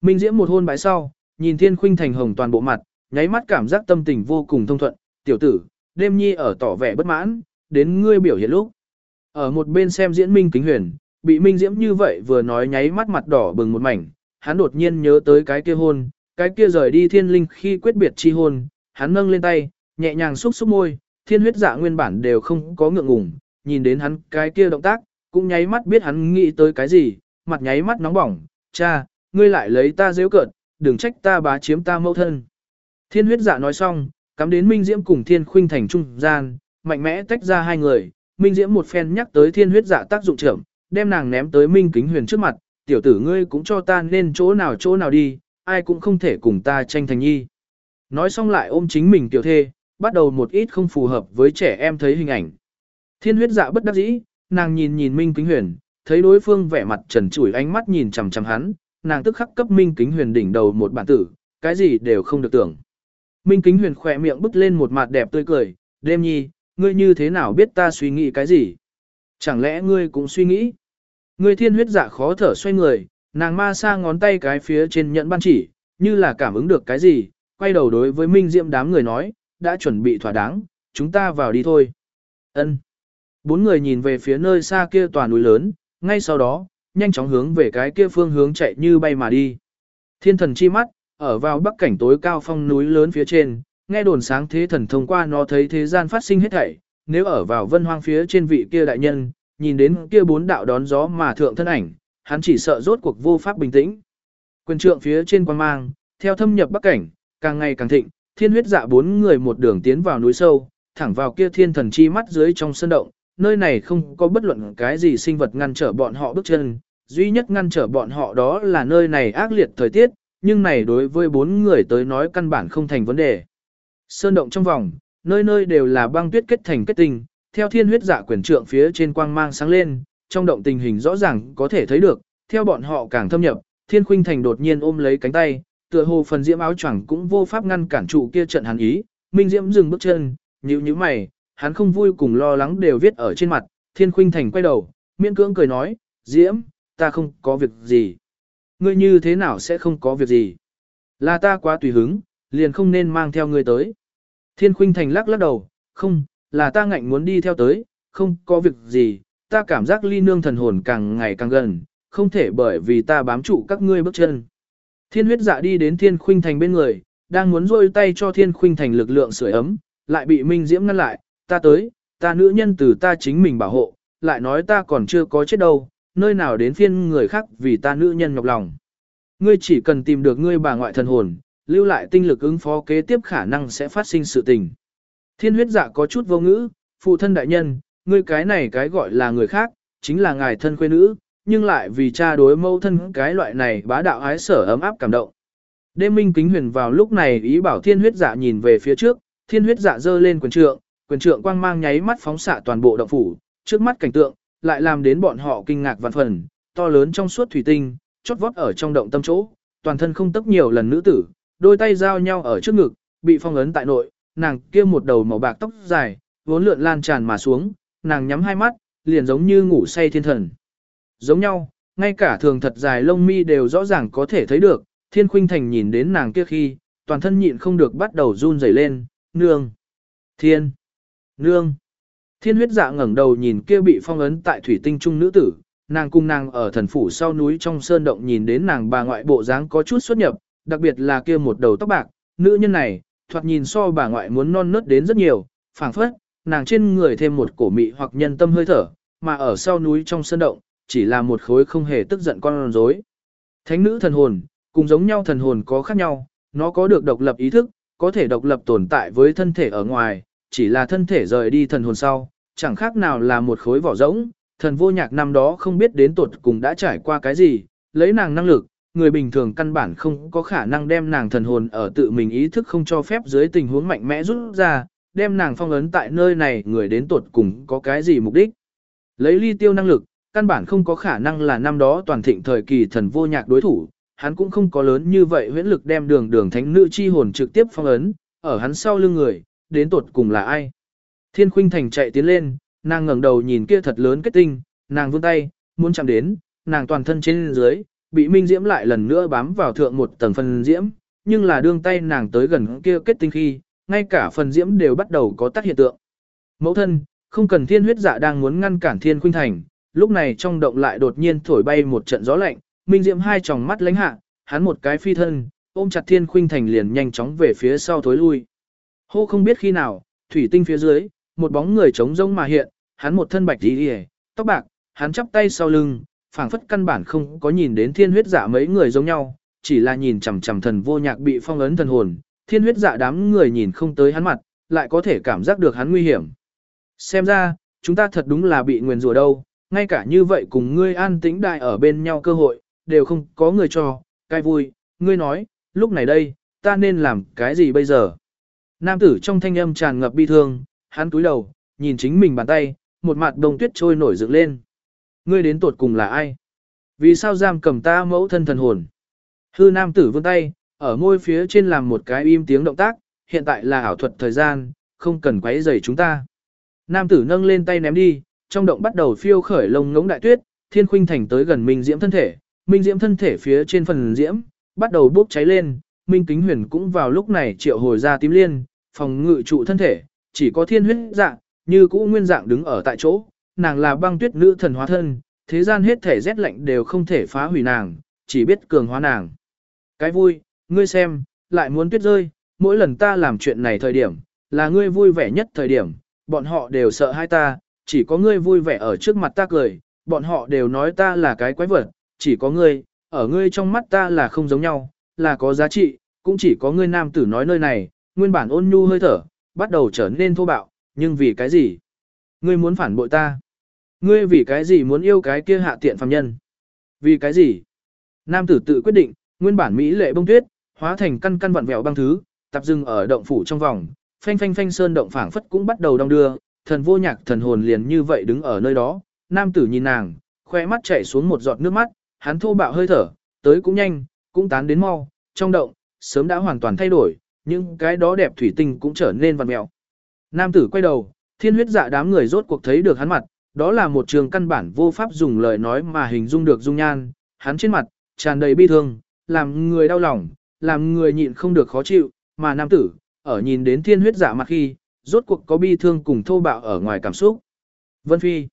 Minh Diễm một hôn bãi sau, nhìn Thiên Khuynh thành hồng toàn bộ mặt, nháy mắt cảm giác tâm tình vô cùng thông thuận, tiểu tử, đêm nhi ở tỏ vẻ bất mãn, đến ngươi biểu hiện lúc. Ở một bên xem diễn Minh Kính Huyền, bị Minh Diễm như vậy vừa nói nháy mắt mặt đỏ bừng một mảnh, hắn đột nhiên nhớ tới cái kia hôn, cái kia rời đi thiên linh khi quyết biệt chi hôn, hắn nâng lên tay, nhẹ nhàng xúc xúc môi, thiên huyết dạ nguyên bản đều không có ngượng ngùng, nhìn đến hắn cái kia động tác, cũng nháy mắt biết hắn nghĩ tới cái gì, mặt nháy mắt nóng bỏng, cha, ngươi lại lấy ta dễ cợt, đừng trách ta bá chiếm ta mẫu thân. Thiên huyết dạ nói xong, cắm đến Minh Diễm cùng Thiên Khuynh thành trung gian, mạnh mẽ tách ra hai người, Minh Diễm một phen nhắc tới Thiên huyết dạ tác dụng trưởng, đem nàng ném tới Minh Kính Huyền trước mặt, tiểu tử ngươi cũng cho ta nên chỗ nào chỗ nào đi, ai cũng không thể cùng ta tranh thành nhi. Nói xong lại ôm chính mình tiểu thê, bắt đầu một ít không phù hợp với trẻ em thấy hình ảnh. Thiên huyết dạ bất đắc dĩ, nàng nhìn nhìn Minh Kính Huyền, thấy đối phương vẻ mặt trần trụi ánh mắt nhìn chằm chằm hắn, nàng tức khắc cấp Minh Kính Huyền đỉnh đầu một bản tử, cái gì đều không được tưởng. Minh Kính Huyền khỏe miệng bứt lên một mặt đẹp tươi cười, đêm nhi, ngươi như thế nào biết ta suy nghĩ cái gì? Chẳng lẽ ngươi cũng suy nghĩ? Ngươi thiên huyết dạ khó thở xoay người, nàng ma sa ngón tay cái phía trên nhận ban chỉ, như là cảm ứng được cái gì, quay đầu đối với Minh Diệm đám người nói, đã chuẩn bị thỏa đáng, chúng ta vào đi thôi. Ân. Bốn người nhìn về phía nơi xa kia tòa núi lớn, ngay sau đó, nhanh chóng hướng về cái kia phương hướng chạy như bay mà đi. Thiên thần chi mắt, ở vào bắc cảnh tối cao phong núi lớn phía trên, nghe đồn sáng thế thần thông qua nó thấy thế gian phát sinh hết thảy, nếu ở vào vân hoang phía trên vị kia đại nhân, nhìn đến kia bốn đạo đón gió mà thượng thân ảnh, hắn chỉ sợ rốt cuộc vô pháp bình tĩnh. Quyền trượng phía trên quan mang, theo thâm nhập bắc cảnh, càng ngày càng thịnh, thiên huyết dạ bốn người một đường tiến vào núi sâu, thẳng vào kia thiên thần chi mắt dưới trong sân động, nơi này không có bất luận cái gì sinh vật ngăn trở bọn họ bước chân, duy nhất ngăn trở bọn họ đó là nơi này ác liệt thời tiết, nhưng này đối với bốn người tới nói căn bản không thành vấn đề. Sơn động trong vòng, nơi nơi đều là băng tuyết kết thành kết tinh, theo thiên huyết dạ quyền trượng phía trên quang mang sáng lên, trong động tình hình rõ ràng có thể thấy được, theo bọn họ càng thâm nhập, thiên khuynh thành đột nhiên ôm lấy cánh tay, tựa hồ phần diễm áo choàng cũng vô pháp ngăn cản trụ kia trận hắn ý, minh diễm dừng bước chân, nhíu nhíu mày, hắn không vui cùng lo lắng đều viết ở trên mặt, thiên khuynh thành quay đầu, miễn cưỡng cười nói, diễm, ta không có việc gì. Ngươi như thế nào sẽ không có việc gì? Là ta quá tùy hứng, liền không nên mang theo ngươi tới. Thiên khuynh thành lắc lắc đầu, không, là ta ngạnh muốn đi theo tới, không có việc gì, ta cảm giác ly nương thần hồn càng ngày càng gần, không thể bởi vì ta bám trụ các ngươi bước chân. Thiên huyết dạ đi đến thiên khuynh thành bên người, đang muốn rôi tay cho thiên khuynh thành lực lượng sưởi ấm, lại bị Minh Diễm ngăn lại, ta tới, ta nữ nhân từ ta chính mình bảo hộ, lại nói ta còn chưa có chết đâu, nơi nào đến phiên người khác vì ta nữ nhân nhọc lòng. Ngươi chỉ cần tìm được ngươi bà ngoại thần hồn, lưu lại tinh lực ứng phó kế tiếp khả năng sẽ phát sinh sự tình. Thiên huyết dạ có chút vô ngữ, phụ thân đại nhân, ngươi cái này cái gọi là người khác, chính là ngài thân quê nữ, nhưng lại vì cha đối mâu thân cái loại này bá đạo ái sở ấm áp cảm động. Đêm minh kính huyền vào lúc này ý bảo thiên huyết dạ nhìn về phía trước, thiên huyết dạ dơ lên quyền trượng, quyền trượng quang mang nháy mắt phóng xạ toàn bộ động phủ, trước mắt cảnh tượng, lại làm đến bọn họ kinh ngạc vạn phần, to lớn trong suốt thủy tinh, chót vót ở trong động tâm chỗ, toàn thân không tấp nhiều lần nữ tử, đôi tay giao nhau ở trước ngực, bị phong ấn tại nội, nàng kia một đầu màu bạc tóc dài, vốn lượn lan tràn mà xuống, nàng nhắm hai mắt, liền giống như ngủ say thiên thần. Giống nhau, ngay cả thường thật dài lông mi đều rõ ràng có thể thấy được, thiên khuynh thành nhìn đến nàng kia khi, toàn thân nhịn không được bắt đầu run rẩy lên, nương, thiên, nương. Thiên huyết dạ ngẩng đầu nhìn kia bị phong ấn tại thủy tinh trung nữ tử, nàng cung nàng ở thần phủ sau núi trong sơn động nhìn đến nàng bà ngoại bộ dáng có chút xuất nhập, đặc biệt là kia một đầu tóc bạc, nữ nhân này, thoạt nhìn so bà ngoại muốn non nớt đến rất nhiều, phảng phất, nàng trên người thêm một cổ mị hoặc nhân tâm hơi thở, mà ở sau núi trong sơn động, chỉ là một khối không hề tức giận con rối. Thánh nữ thần hồn, cùng giống nhau thần hồn có khác nhau, nó có được độc lập ý thức, có thể độc lập tồn tại với thân thể ở ngoài, chỉ là thân thể rời đi thần hồn sau, chẳng khác nào là một khối vỏ rỗng, thần vô nhạc năm đó không biết đến tuột cùng đã trải qua cái gì, lấy nàng năng lực, người bình thường căn bản không có khả năng đem nàng thần hồn ở tự mình ý thức không cho phép dưới tình huống mạnh mẽ rút ra, đem nàng phong ấn tại nơi này người đến tuột cùng có cái gì mục đích. Lấy ly tiêu năng lực, căn bản không có khả năng là năm đó toàn thịnh thời kỳ thần vô nhạc đối thủ, hắn cũng không có lớn như vậy huyễn lực đem đường đường thánh nữ chi hồn trực tiếp phong ấn, ở hắn sau lưng người, đến tuột cùng là ai. Thiên khuynh thành chạy tiến lên, nàng ngẩng đầu nhìn kia thật lớn kết tinh, nàng vươn tay, muốn chạm đến, nàng toàn thân trên dưới, bị minh diễm lại lần nữa bám vào thượng một tầng phần diễm, nhưng là đương tay nàng tới gần kia kết tinh khi, ngay cả phần diễm đều bắt đầu có tác hiện tượng. Mẫu thân, không cần thiên huyết dạ đang muốn ngăn cản thiên khuynh thành, lúc này trong động lại đột nhiên thổi bay một trận gió lạnh, minh diễm hai tròng mắt lánh hạ, hắn một cái phi thân, ôm chặt thiên khuynh thành liền nhanh chóng về phía sau thối lui. Hô không biết khi nào, thủy tinh phía dưới, một bóng người trống rông mà hiện, hắn một thân bạch đi tóc bạc, hắn chắp tay sau lưng, phảng phất căn bản không có nhìn đến thiên huyết dạ mấy người giống nhau, chỉ là nhìn chằm chằm thần vô nhạc bị phong ấn thần hồn, thiên huyết dạ đám người nhìn không tới hắn mặt, lại có thể cảm giác được hắn nguy hiểm. Xem ra, chúng ta thật đúng là bị nguyền rủa đâu, ngay cả như vậy cùng ngươi an tĩnh đại ở bên nhau cơ hội, đều không có người cho, cái vui, ngươi nói, lúc này đây, ta nên làm cái gì bây giờ? Nam tử trong thanh âm tràn ngập bi thương, hắn túi đầu, nhìn chính mình bàn tay, một mặt đông tuyết trôi nổi dựng lên. Ngươi đến tột cùng là ai? Vì sao giam cầm ta mẫu thân thần hồn? Hư nam tử vươn tay, ở môi phía trên làm một cái im tiếng động tác, hiện tại là ảo thuật thời gian, không cần quấy rầy chúng ta. Nam tử nâng lên tay ném đi, trong động bắt đầu phiêu khởi lông ngỗng đại tuyết, thiên khuynh thành tới gần Minh Diễm thân thể, Minh Diễm thân thể phía trên phần diễm, bắt đầu bốc cháy lên, Minh Kính Huyền cũng vào lúc này triệu hồi ra tím liên, phòng ngự trụ thân thể, chỉ có thiên huyết dạng, như cũ nguyên dạng đứng ở tại chỗ, nàng là băng tuyết nữ thần hóa thân, thế gian hết thể rét lạnh đều không thể phá hủy nàng, chỉ biết cường hóa nàng. Cái vui, ngươi xem, lại muốn tuyết rơi, mỗi lần ta làm chuyện này thời điểm, là ngươi vui vẻ nhất thời điểm, bọn họ đều sợ hai ta, chỉ có ngươi vui vẻ ở trước mặt ta cười, bọn họ đều nói ta là cái quái vật, chỉ có ngươi, ở ngươi trong mắt ta là không giống nhau, là có giá trị, cũng chỉ có ngươi nam tử nói nơi này, nguyên bản ôn nhu hơi thở, bắt đầu trở nên thô bạo, nhưng vì cái gì? Ngươi muốn phản bội ta? Ngươi vì cái gì muốn yêu cái kia hạ tiện phàm nhân? Vì cái gì? Nam tử tự quyết định, nguyên bản Mỹ lệ bông tuyết, hóa thành căn căn vặn vẹo băng thứ, tập dừng ở động phủ trong vòng, phanh phanh phanh sơn động phảng phất cũng bắt đầu đong đưa, thần vô nhạc thần hồn liền như vậy đứng ở nơi đó, nam tử nhìn nàng, khoe mắt chảy xuống một giọt nước mắt, hắn thô bạo hơi thở, tới cũng nhanh, cũng tán đến mau, trong động, sớm đã hoàn toàn thay đổi, nhưng cái đó đẹp thủy tinh cũng trở nên vặn mèo. Nam tử quay đầu, thiên huyết dạ đám người rốt cuộc thấy được hắn mặt, đó là một trường căn bản vô pháp dùng lời nói mà hình dung được dung nhan, hắn trên mặt, tràn đầy bi thương, làm người đau lòng, làm người nhịn không được khó chịu, mà nam tử, ở nhìn đến thiên huyết giả mặt khi, rốt cuộc có bi thương cùng thô bạo ở ngoài cảm xúc. Vân Phi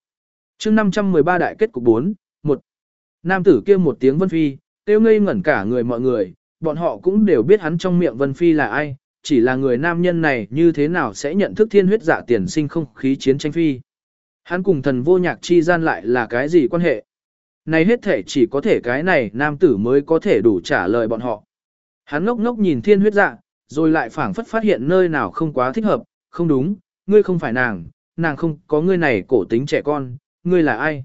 chương 513 đại kết cục 4, 1. Nam tử kia một tiếng Vân Phi, tiêu ngây ngẩn cả người mọi người, bọn họ cũng đều biết hắn trong miệng Vân Phi là ai, chỉ là người nam nhân này như thế nào sẽ nhận thức thiên huyết giả tiền sinh không khí chiến tranh phi. Hắn cùng thần vô nhạc chi gian lại là cái gì quan hệ? Này hết thể chỉ có thể cái này nam tử mới có thể đủ trả lời bọn họ. Hắn ngốc ngốc nhìn thiên huyết dạ, rồi lại phảng phất phát hiện nơi nào không quá thích hợp, không đúng, ngươi không phải nàng, nàng không có ngươi này cổ tính trẻ con, ngươi là ai?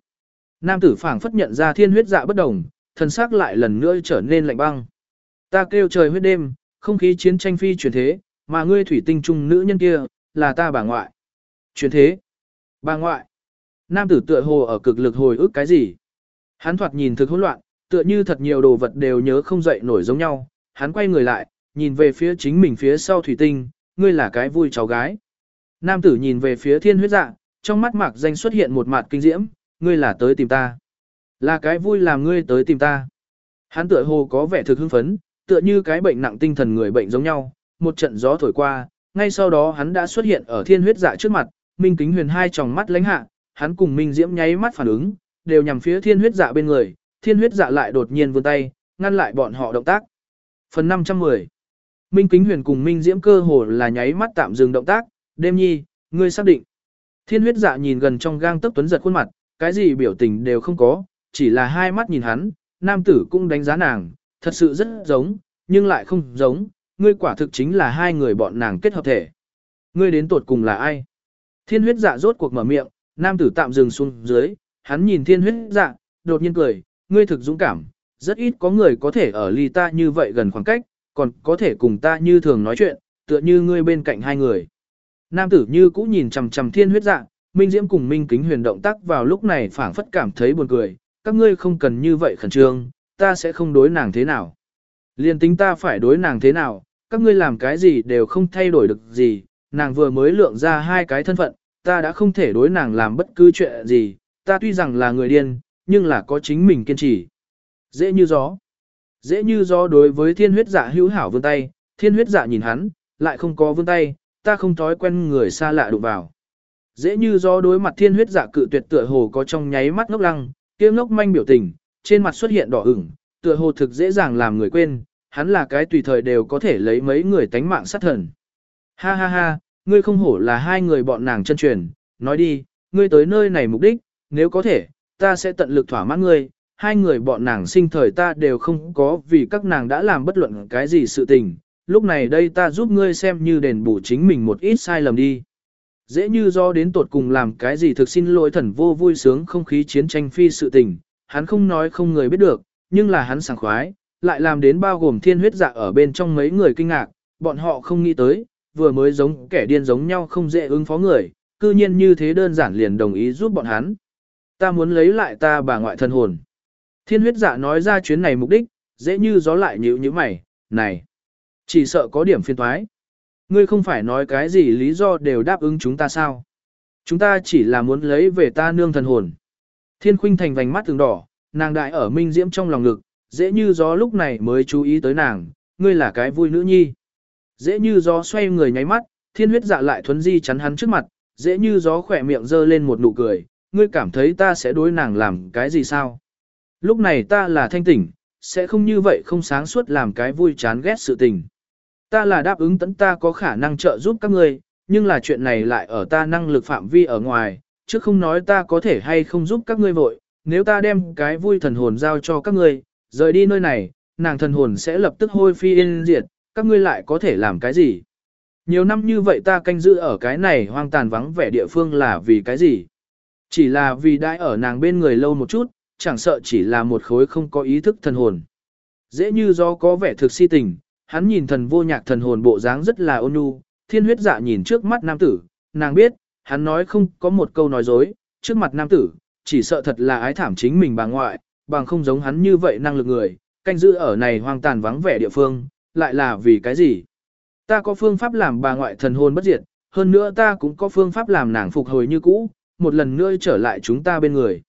Nam tử phảng phất nhận ra thiên huyết dạ bất đồng, thần sắc lại lần nữa trở nên lạnh băng. Ta kêu trời huyết đêm, không khí chiến tranh phi chuyển thế, mà ngươi thủy tinh trung nữ nhân kia, là ta bà ngoại. Chuyển thế? Bà ngoại? Nam tử tựa hồ ở cực lực hồi ức cái gì? Hắn thoạt nhìn thực hỗn loạn, tựa như thật nhiều đồ vật đều nhớ không dậy nổi giống nhau. Hắn quay người lại, nhìn về phía chính mình phía sau thủy tinh, ngươi là cái vui cháu gái. Nam tử nhìn về phía thiên huyết dạ, trong mắt mạc danh xuất hiện một mặt kinh diễm, ngươi là tới tìm ta. Là cái vui làm ngươi tới tìm ta. Hắn tựa hồ có vẻ thực hưng phấn, tựa như cái bệnh nặng tinh thần người bệnh giống nhau, một trận gió thổi qua, ngay sau đó hắn đã xuất hiện ở thiên huyết dạ trước mặt, Minh Kính Huyền hai tròng mắt lánh hạ, hắn cùng Minh Diễm nháy mắt phản ứng, đều nhằm phía thiên huyết dạ bên người, thiên huyết dạ lại đột nhiên vươn tay, ngăn lại bọn họ động tác. Phần 510 Minh Kính Huyền cùng Minh Diễm cơ hồ là nháy mắt tạm dừng động tác, đêm nhi, ngươi xác định. Thiên huyết dạ nhìn gần trong gang tấc tuấn giật khuôn mặt, cái gì biểu tình đều không có, chỉ là hai mắt nhìn hắn, nam tử cũng đánh giá nàng, thật sự rất giống, nhưng lại không giống, ngươi quả thực chính là hai người bọn nàng kết hợp thể. Ngươi đến tuột cùng là ai? Thiên huyết dạ rốt cuộc mở miệng, nam tử tạm dừng xuống dưới, hắn nhìn thiên huyết dạ, đột nhiên cười, ngươi thực dũng cảm, rất ít có người có thể ở ly ta như vậy gần khoảng cách, còn có thể cùng ta như thường nói chuyện, tựa như ngươi bên cạnh hai người. Nam tử như cũ nhìn chằm chằm thiên huyết dạ, Minh Diễm cùng Minh Kính huyền động tác vào lúc này phảng phất cảm thấy buồn cười, các ngươi không cần như vậy khẩn trương, ta sẽ không đối nàng thế nào. Liên tính ta phải đối nàng thế nào, các ngươi làm cái gì đều không thay đổi được gì, nàng vừa mới lượng ra hai cái thân phận, ta đã không thể đối nàng làm bất cứ chuyện gì, ta tuy rằng là người điên, nhưng là có chính mình kiên trì. Dễ như gió. Dễ như gió đối với thiên huyết dạ hữu hảo vươn tay, thiên huyết dạ nhìn hắn, lại không có vươn tay, ta không thói quen người xa lạ đụng vào. Dễ như gió đối mặt thiên huyết dạ cự tuyệt tựa hồ có trong nháy mắt ngốc lăng, kia ngốc manh biểu tình, trên mặt xuất hiện đỏ ửng, tựa hồ thực dễ dàng làm người quên, hắn là cái tùy thời đều có thể lấy mấy người tánh mạng sát thần. Ha ha ha, ngươi không hổ là hai người bọn nàng chân truyền, nói đi, ngươi tới nơi này mục đích, nếu có thể, ta sẽ tận lực thỏa mãn ngươi, hai người bọn nàng sinh thời ta đều không có vì các nàng đã làm bất luận cái gì sự tình, lúc này đây ta giúp ngươi xem như đền bù chính mình một ít sai lầm đi. Dễ như do đến tột cùng làm cái gì thực xin lỗi thần vô vui sướng không khí chiến tranh phi sự tình, hắn không nói không người biết được, nhưng là hắn sảng khoái, lại làm đến bao gồm thiên huyết dạ ở bên trong mấy người kinh ngạc, bọn họ không nghĩ tới, vừa mới giống kẻ điên giống nhau không dễ ứng phó người, cư nhiên như thế đơn giản liền đồng ý giúp bọn hắn. Ta muốn lấy lại ta bà ngoại thân hồn. Thiên huyết giả nói ra chuyến này mục đích, dễ như gió lại nhíu như mày, này. Chỉ sợ có điểm phiên thoái. Ngươi không phải nói cái gì lý do đều đáp ứng chúng ta sao? Chúng ta chỉ là muốn lấy về ta nương thần hồn. Thiên khuynh thành vành mắt từng đỏ, nàng đại ở minh diễm trong lòng ngực, dễ như gió lúc này mới chú ý tới nàng, ngươi là cái vui nữ nhi. Dễ như gió xoay người nháy mắt, thiên huyết dạ lại thuấn di chắn hắn trước mặt, dễ như gió khỏe miệng dơ lên một nụ cười, ngươi cảm thấy ta sẽ đối nàng làm cái gì sao? Lúc này ta là thanh tỉnh, sẽ không như vậy không sáng suốt làm cái vui chán ghét sự tình. Ta là đáp ứng tấn ta có khả năng trợ giúp các ngươi, nhưng là chuyện này lại ở ta năng lực phạm vi ở ngoài, chứ không nói ta có thể hay không giúp các ngươi vội, nếu ta đem cái vui thần hồn giao cho các ngươi, rời đi nơi này, nàng thần hồn sẽ lập tức hôi phi yên diệt, các ngươi lại có thể làm cái gì? Nhiều năm như vậy ta canh giữ ở cái này hoang tàn vắng vẻ địa phương là vì cái gì? Chỉ là vì đã ở nàng bên người lâu một chút, chẳng sợ chỉ là một khối không có ý thức thần hồn. Dễ như do có vẻ thực si tình, hắn nhìn thần vô nhạc thần hồn bộ dáng rất là ôn nhu, thiên huyết dạ nhìn trước mắt nam tử, nàng biết, hắn nói không có một câu nói dối, trước mặt nam tử, chỉ sợ thật là ái thảm chính mình bà ngoại, bằng không giống hắn như vậy năng lực người, canh giữ ở này hoang tàn vắng vẻ địa phương, lại là vì cái gì? Ta có phương pháp làm bà ngoại thần hồn bất diệt, hơn nữa ta cũng có phương pháp làm nàng phục hồi như cũ, một lần nữa trở lại chúng ta bên người.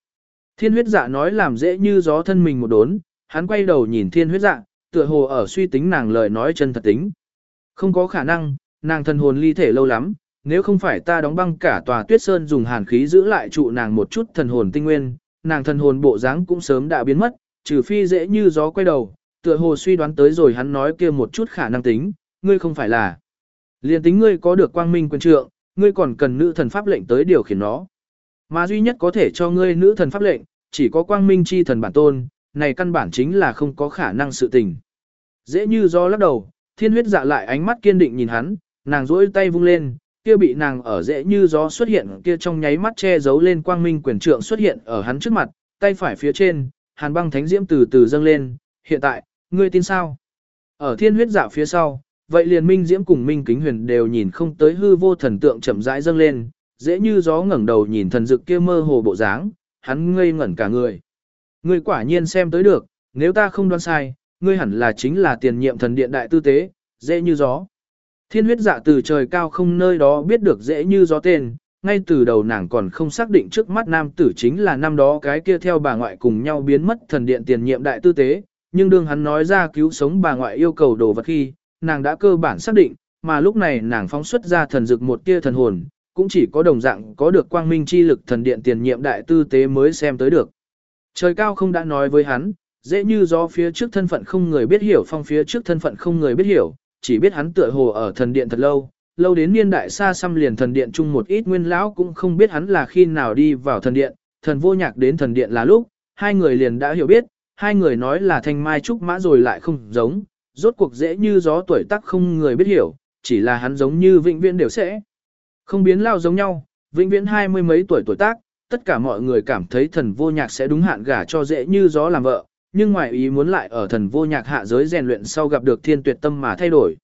Thiên huyết dạ nói làm dễ như gió thân mình một đốn, hắn quay đầu nhìn thiên huyết dạ, tựa hồ ở suy tính nàng lời nói chân thật tính. Không có khả năng, nàng thần hồn ly thể lâu lắm, nếu không phải ta đóng băng cả tòa tuyết sơn dùng hàn khí giữ lại trụ nàng một chút thần hồn tinh nguyên, nàng thần hồn bộ dáng cũng sớm đã biến mất, trừ phi dễ như gió quay đầu, tựa hồ suy đoán tới rồi hắn nói kia một chút khả năng tính, ngươi không phải là. Liên tính ngươi có được quang minh quyền trượng, ngươi còn cần nữ thần pháp lệnh tới điều khiển nó. Mà duy nhất có thể cho ngươi nữ thần pháp lệnh, chỉ có quang minh chi thần bản tôn, này căn bản chính là không có khả năng sự tình. Dễ như do lắc đầu, thiên huyết dạ lại ánh mắt kiên định nhìn hắn, nàng rỗi tay vung lên, kia bị nàng ở dễ như gió xuất hiện kia trong nháy mắt che giấu lên quang minh quyền trượng xuất hiện ở hắn trước mặt, tay phải phía trên, hàn băng thánh diễm từ từ dâng lên, hiện tại, ngươi tin sao? Ở thiên huyết dạ phía sau, vậy liền minh diễm cùng minh kính huyền đều nhìn không tới hư vô thần tượng chậm rãi dâng lên, dễ như gió ngẩng đầu nhìn thần dực kia mơ hồ bộ dáng, hắn ngây ngẩn cả người. Ngươi quả nhiên xem tới được, nếu ta không đoán sai, ngươi hẳn là chính là tiền nhiệm thần điện đại tư tế, dễ như gió. Thiên huyết dạ từ trời cao không nơi đó biết được dễ như gió tên, ngay từ đầu nàng còn không xác định trước mắt nam tử chính là năm đó cái kia theo bà ngoại cùng nhau biến mất thần điện tiền nhiệm đại tư tế, nhưng đương hắn nói ra cứu sống bà ngoại yêu cầu đồ vật khi, nàng đã cơ bản xác định, mà lúc này nàng phóng xuất ra thần dực một tia thần hồn, cũng chỉ có đồng dạng có được quang minh chi lực thần điện tiền nhiệm đại tư tế mới xem tới được. Trời cao không đã nói với hắn, dễ như do phía trước thân phận không người biết hiểu phong phía trước thân phận không người biết hiểu, chỉ biết hắn tựa hồ ở thần điện thật lâu, lâu đến niên đại xa xăm liền thần điện chung một ít nguyên lão cũng không biết hắn là khi nào đi vào thần điện, thần vô nhạc đến thần điện là lúc, hai người liền đã hiểu biết, hai người nói là thanh mai trúc mã rồi lại không giống, rốt cuộc dễ như gió tuổi tác không người biết hiểu, chỉ là hắn giống như vĩnh viễn đều sẽ. Không biến lao giống nhau, vĩnh viễn hai mươi mấy tuổi tuổi tác, tất cả mọi người cảm thấy thần vô nhạc sẽ đúng hạn gả cho dễ như gió làm vợ, nhưng ngoài ý muốn lại ở thần vô nhạc hạ giới rèn luyện sau gặp được thiên tuyệt tâm mà thay đổi.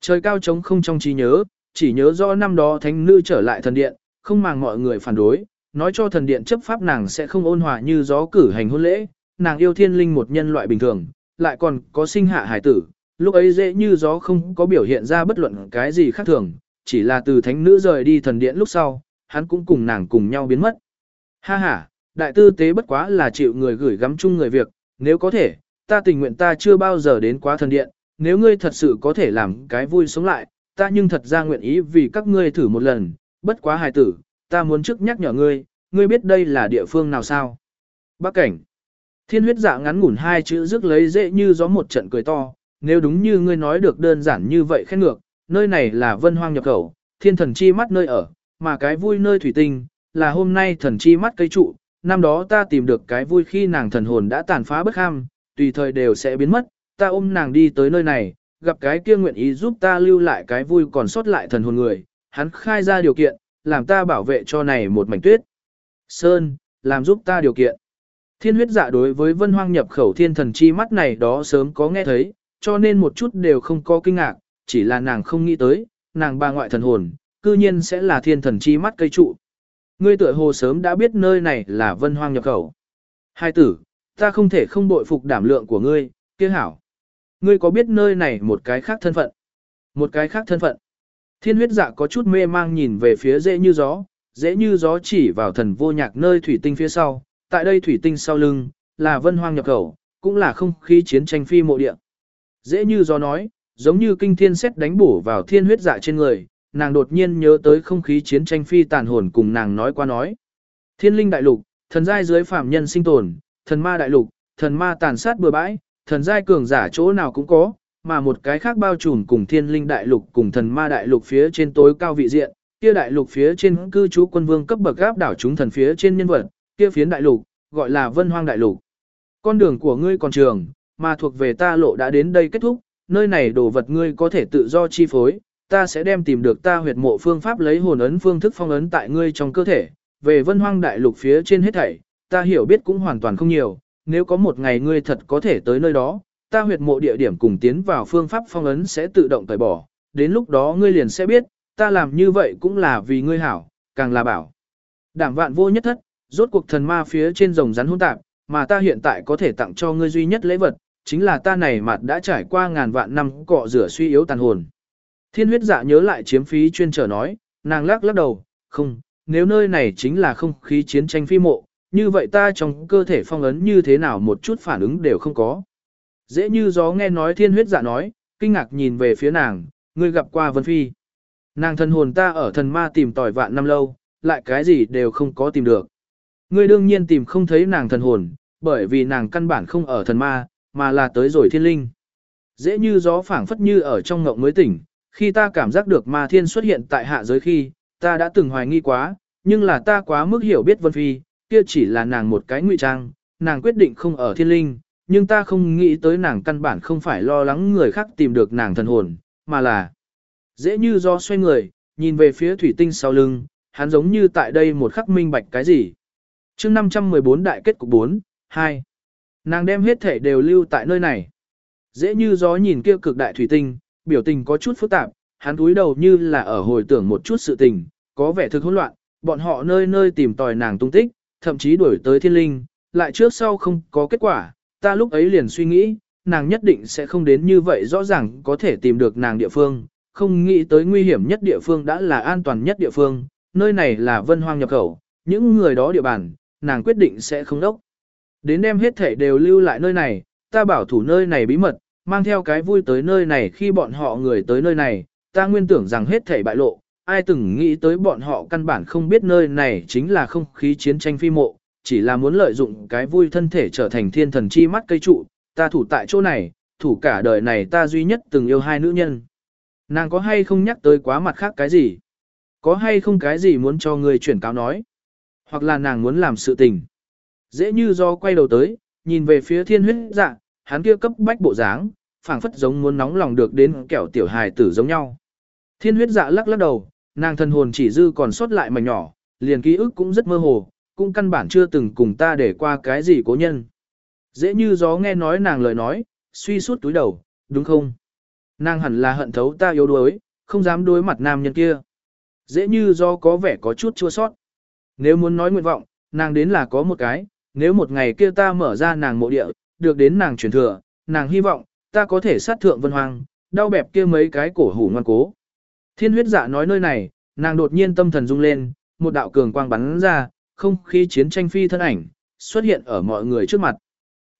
Trời cao trống không trong trí nhớ, chỉ nhớ rõ năm đó thánh nữ trở lại thần điện, không màng mọi người phản đối, nói cho thần điện chấp pháp nàng sẽ không ôn hòa như gió cử hành hôn lễ, nàng yêu thiên linh một nhân loại bình thường, lại còn có sinh hạ hải tử, lúc ấy dễ như gió không có biểu hiện ra bất luận cái gì khác thường, chỉ là từ thánh nữ rời đi thần điện lúc sau, hắn cũng cùng nàng cùng nhau biến mất. Ha ha, đại tư tế bất quá là chịu người gửi gắm chung người việc, nếu có thể, ta tình nguyện ta chưa bao giờ đến quá thần điện, nếu ngươi thật sự có thể làm cái vui sống lại, ta nhưng thật ra nguyện ý vì các ngươi thử một lần, bất quá hài tử, ta muốn trước nhắc nhở ngươi, ngươi biết đây là địa phương nào sao? Bắc cảnh. Thiên huyết dạ ngắn ngủn hai chữ rước lấy dễ như gió một trận cười to, nếu đúng như ngươi nói được đơn giản như vậy khen ngược, nơi này là vân hoang nhập khẩu, thiên thần chi mắt nơi ở, mà cái vui nơi thủy tinh, là hôm nay thần chi mắt cây trụ, năm đó ta tìm được cái vui khi nàng thần hồn đã tàn phá bất ham, tùy thời đều sẽ biến mất, ta ôm nàng đi tới nơi này, gặp cái kia nguyện ý giúp ta lưu lại cái vui còn sót lại thần hồn người, hắn khai ra điều kiện, làm ta bảo vệ cho này một mảnh tuyết. Sơn, làm giúp ta điều kiện. Thiên huyết dạ đối với vân hoang nhập khẩu thiên thần chi mắt này đó sớm có nghe thấy, cho nên một chút đều không có kinh ngạc, chỉ là nàng không nghĩ tới, nàng bà ngoại thần hồn, cư nhiên sẽ là thiên thần chi mắt cây trụ. Ngươi tựa hồ sớm đã biết nơi này là vân hoang nhập khẩu. Hai tử, ta không thể không bội phục đảm lượng của ngươi, kia hảo. Ngươi có biết nơi này một cái khác thân phận? Một cái khác thân phận. Thiên huyết dạ có chút mê mang nhìn về phía dễ như gió, dễ như gió chỉ vào thần vô nhạc nơi thủy tinh phía sau, tại đây thủy tinh sau lưng, là vân hoang nhập khẩu, cũng là không khí chiến tranh phi mộ địa. Dễ như gió nói, giống như kinh thiên xét đánh bổ vào thiên huyết dạ trên người, nàng đột nhiên nhớ tới không khí chiến tranh phi tàn hồn cùng nàng nói qua nói. Thiên linh đại lục, thần giai dưới phạm nhân sinh tồn, thần ma đại lục, thần ma tàn sát bừa bãi, thần giai cường giả chỗ nào cũng có, mà một cái khác bao trùm cùng thiên linh đại lục cùng thần ma đại lục phía trên tối cao vị diện, kia đại lục phía trên cư trú quân vương cấp bậc gáp đảo chúng thần phía trên nhân vật, kia phiến đại lục, gọi là vân hoang đại lục. Con đường của ngươi còn trường, mà thuộc về ta lộ đã đến đây kết thúc, nơi này đồ vật ngươi có thể tự do chi phối, ta sẽ đem tìm được ta huyệt mộ phương pháp lấy hồn ấn phương thức phong ấn tại ngươi trong cơ thể, về vân hoang đại lục phía trên hết thảy, ta hiểu biết cũng hoàn toàn không nhiều, nếu có một ngày ngươi thật có thể tới nơi đó, ta huyệt mộ địa điểm cùng tiến vào phương pháp phong ấn sẽ tự động tẩy bỏ, đến lúc đó ngươi liền sẽ biết, ta làm như vậy cũng là vì ngươi hảo, càng là bảo. Đảm vạn vô nhất thất, rốt cuộc thần ma phía trên rồng rắn hỗn tạp, mà ta hiện tại có thể tặng cho ngươi duy nhất lễ vật, chính là ta này mặt đã trải qua ngàn vạn năm cọ rửa suy yếu tàn hồn. Thiên huyết dạ nhớ lại chiếm phí chuyên trở nói, nàng lắc lắc đầu, không, nếu nơi này chính là không khí chiến tranh phi mộ, như vậy ta trong cơ thể phong ấn như thế nào một chút phản ứng đều không có. Dễ như gió nghe nói thiên huyết dạ nói, kinh ngạc nhìn về phía nàng, ngươi gặp qua Vân Phi. Nàng thần hồn ta ở thần ma tìm tỏi vạn năm lâu, lại cái gì đều không có tìm được. Ngươi đương nhiên tìm không thấy nàng thần hồn, bởi vì nàng căn bản không ở thần ma, mà là tới rồi thiên linh. Dễ như gió phảng phất như ở trong ngộng mới tỉnh, khi ta cảm giác được ma thiên xuất hiện tại hạ giới khi, ta đã từng hoài nghi quá, nhưng là ta quá mức hiểu biết Vân Phi, kia chỉ là nàng một cái ngụy trang, nàng quyết định không ở thiên linh, nhưng ta không nghĩ tới nàng căn bản không phải lo lắng người khác tìm được nàng thần hồn, mà là dễ như do xoay người, nhìn về phía thủy tinh sau lưng, hắn giống như tại đây một khắc minh bạch cái gì chương 514 đại kết cục 4, 2. Nàng đem hết thể đều lưu tại nơi này. Dễ như gió nhìn kia cực đại thủy tinh, biểu tình có chút phức tạp, hắn túi đầu như là ở hồi tưởng một chút sự tình, có vẻ thực hỗn loạn, bọn họ nơi nơi tìm tòi nàng tung tích, thậm chí đuổi tới thiên linh, lại trước sau không có kết quả, ta lúc ấy liền suy nghĩ, nàng nhất định sẽ không đến như vậy rõ ràng có thể tìm được nàng địa phương, không nghĩ tới nguy hiểm nhất địa phương đã là an toàn nhất địa phương, nơi này là vân hoang nhập khẩu, những người đó địa bàn, nàng quyết định sẽ không đốc. Đến đem hết thể đều lưu lại nơi này, ta bảo thủ nơi này bí mật, mang theo cái vui tới nơi này khi bọn họ người tới nơi này, ta nguyên tưởng rằng hết thể bại lộ, ai từng nghĩ tới bọn họ căn bản không biết nơi này chính là không khí chiến tranh phi mộ, chỉ là muốn lợi dụng cái vui thân thể trở thành thiên thần chi mắt cây trụ, ta thủ tại chỗ này, thủ cả đời này ta duy nhất từng yêu hai nữ nhân. Nàng có hay không nhắc tới quá mặt khác cái gì? Có hay không cái gì muốn cho người chuyển cáo nói? Hoặc là nàng muốn làm sự tình? Dễ như do quay đầu tới, nhìn về phía thiên huyết dạ, hắn kia cấp bách bộ dáng, phảng phất giống muốn nóng lòng được đến kẻo tiểu hài tử giống nhau. Thiên huyết dạ lắc lắc đầu, nàng thân hồn chỉ dư còn sót lại mảnh nhỏ, liền ký ức cũng rất mơ hồ, cũng căn bản chưa từng cùng ta để qua cái gì cố nhân. Dễ như gió nghe nói nàng lời nói, suy suốt túi đầu, đúng không? Nàng hẳn là hận thấu ta yếu đuối, không dám đối mặt nam nhân kia. Dễ như do có vẻ có chút chua sót. Nếu muốn nói nguyện vọng, nàng đến là có một cái, nếu một ngày kia ta mở ra nàng mộ địa, được đến nàng truyền thừa, nàng hy vọng, ta có thể sát thượng vân hoang, đau bẹp kia mấy cái cổ hủ ngoan cố. Thiên huyết dạ nói nơi này, nàng đột nhiên tâm thần rung lên, một đạo cường quang bắn ra, không khí chiến tranh phi thân ảnh, xuất hiện ở mọi người trước mặt.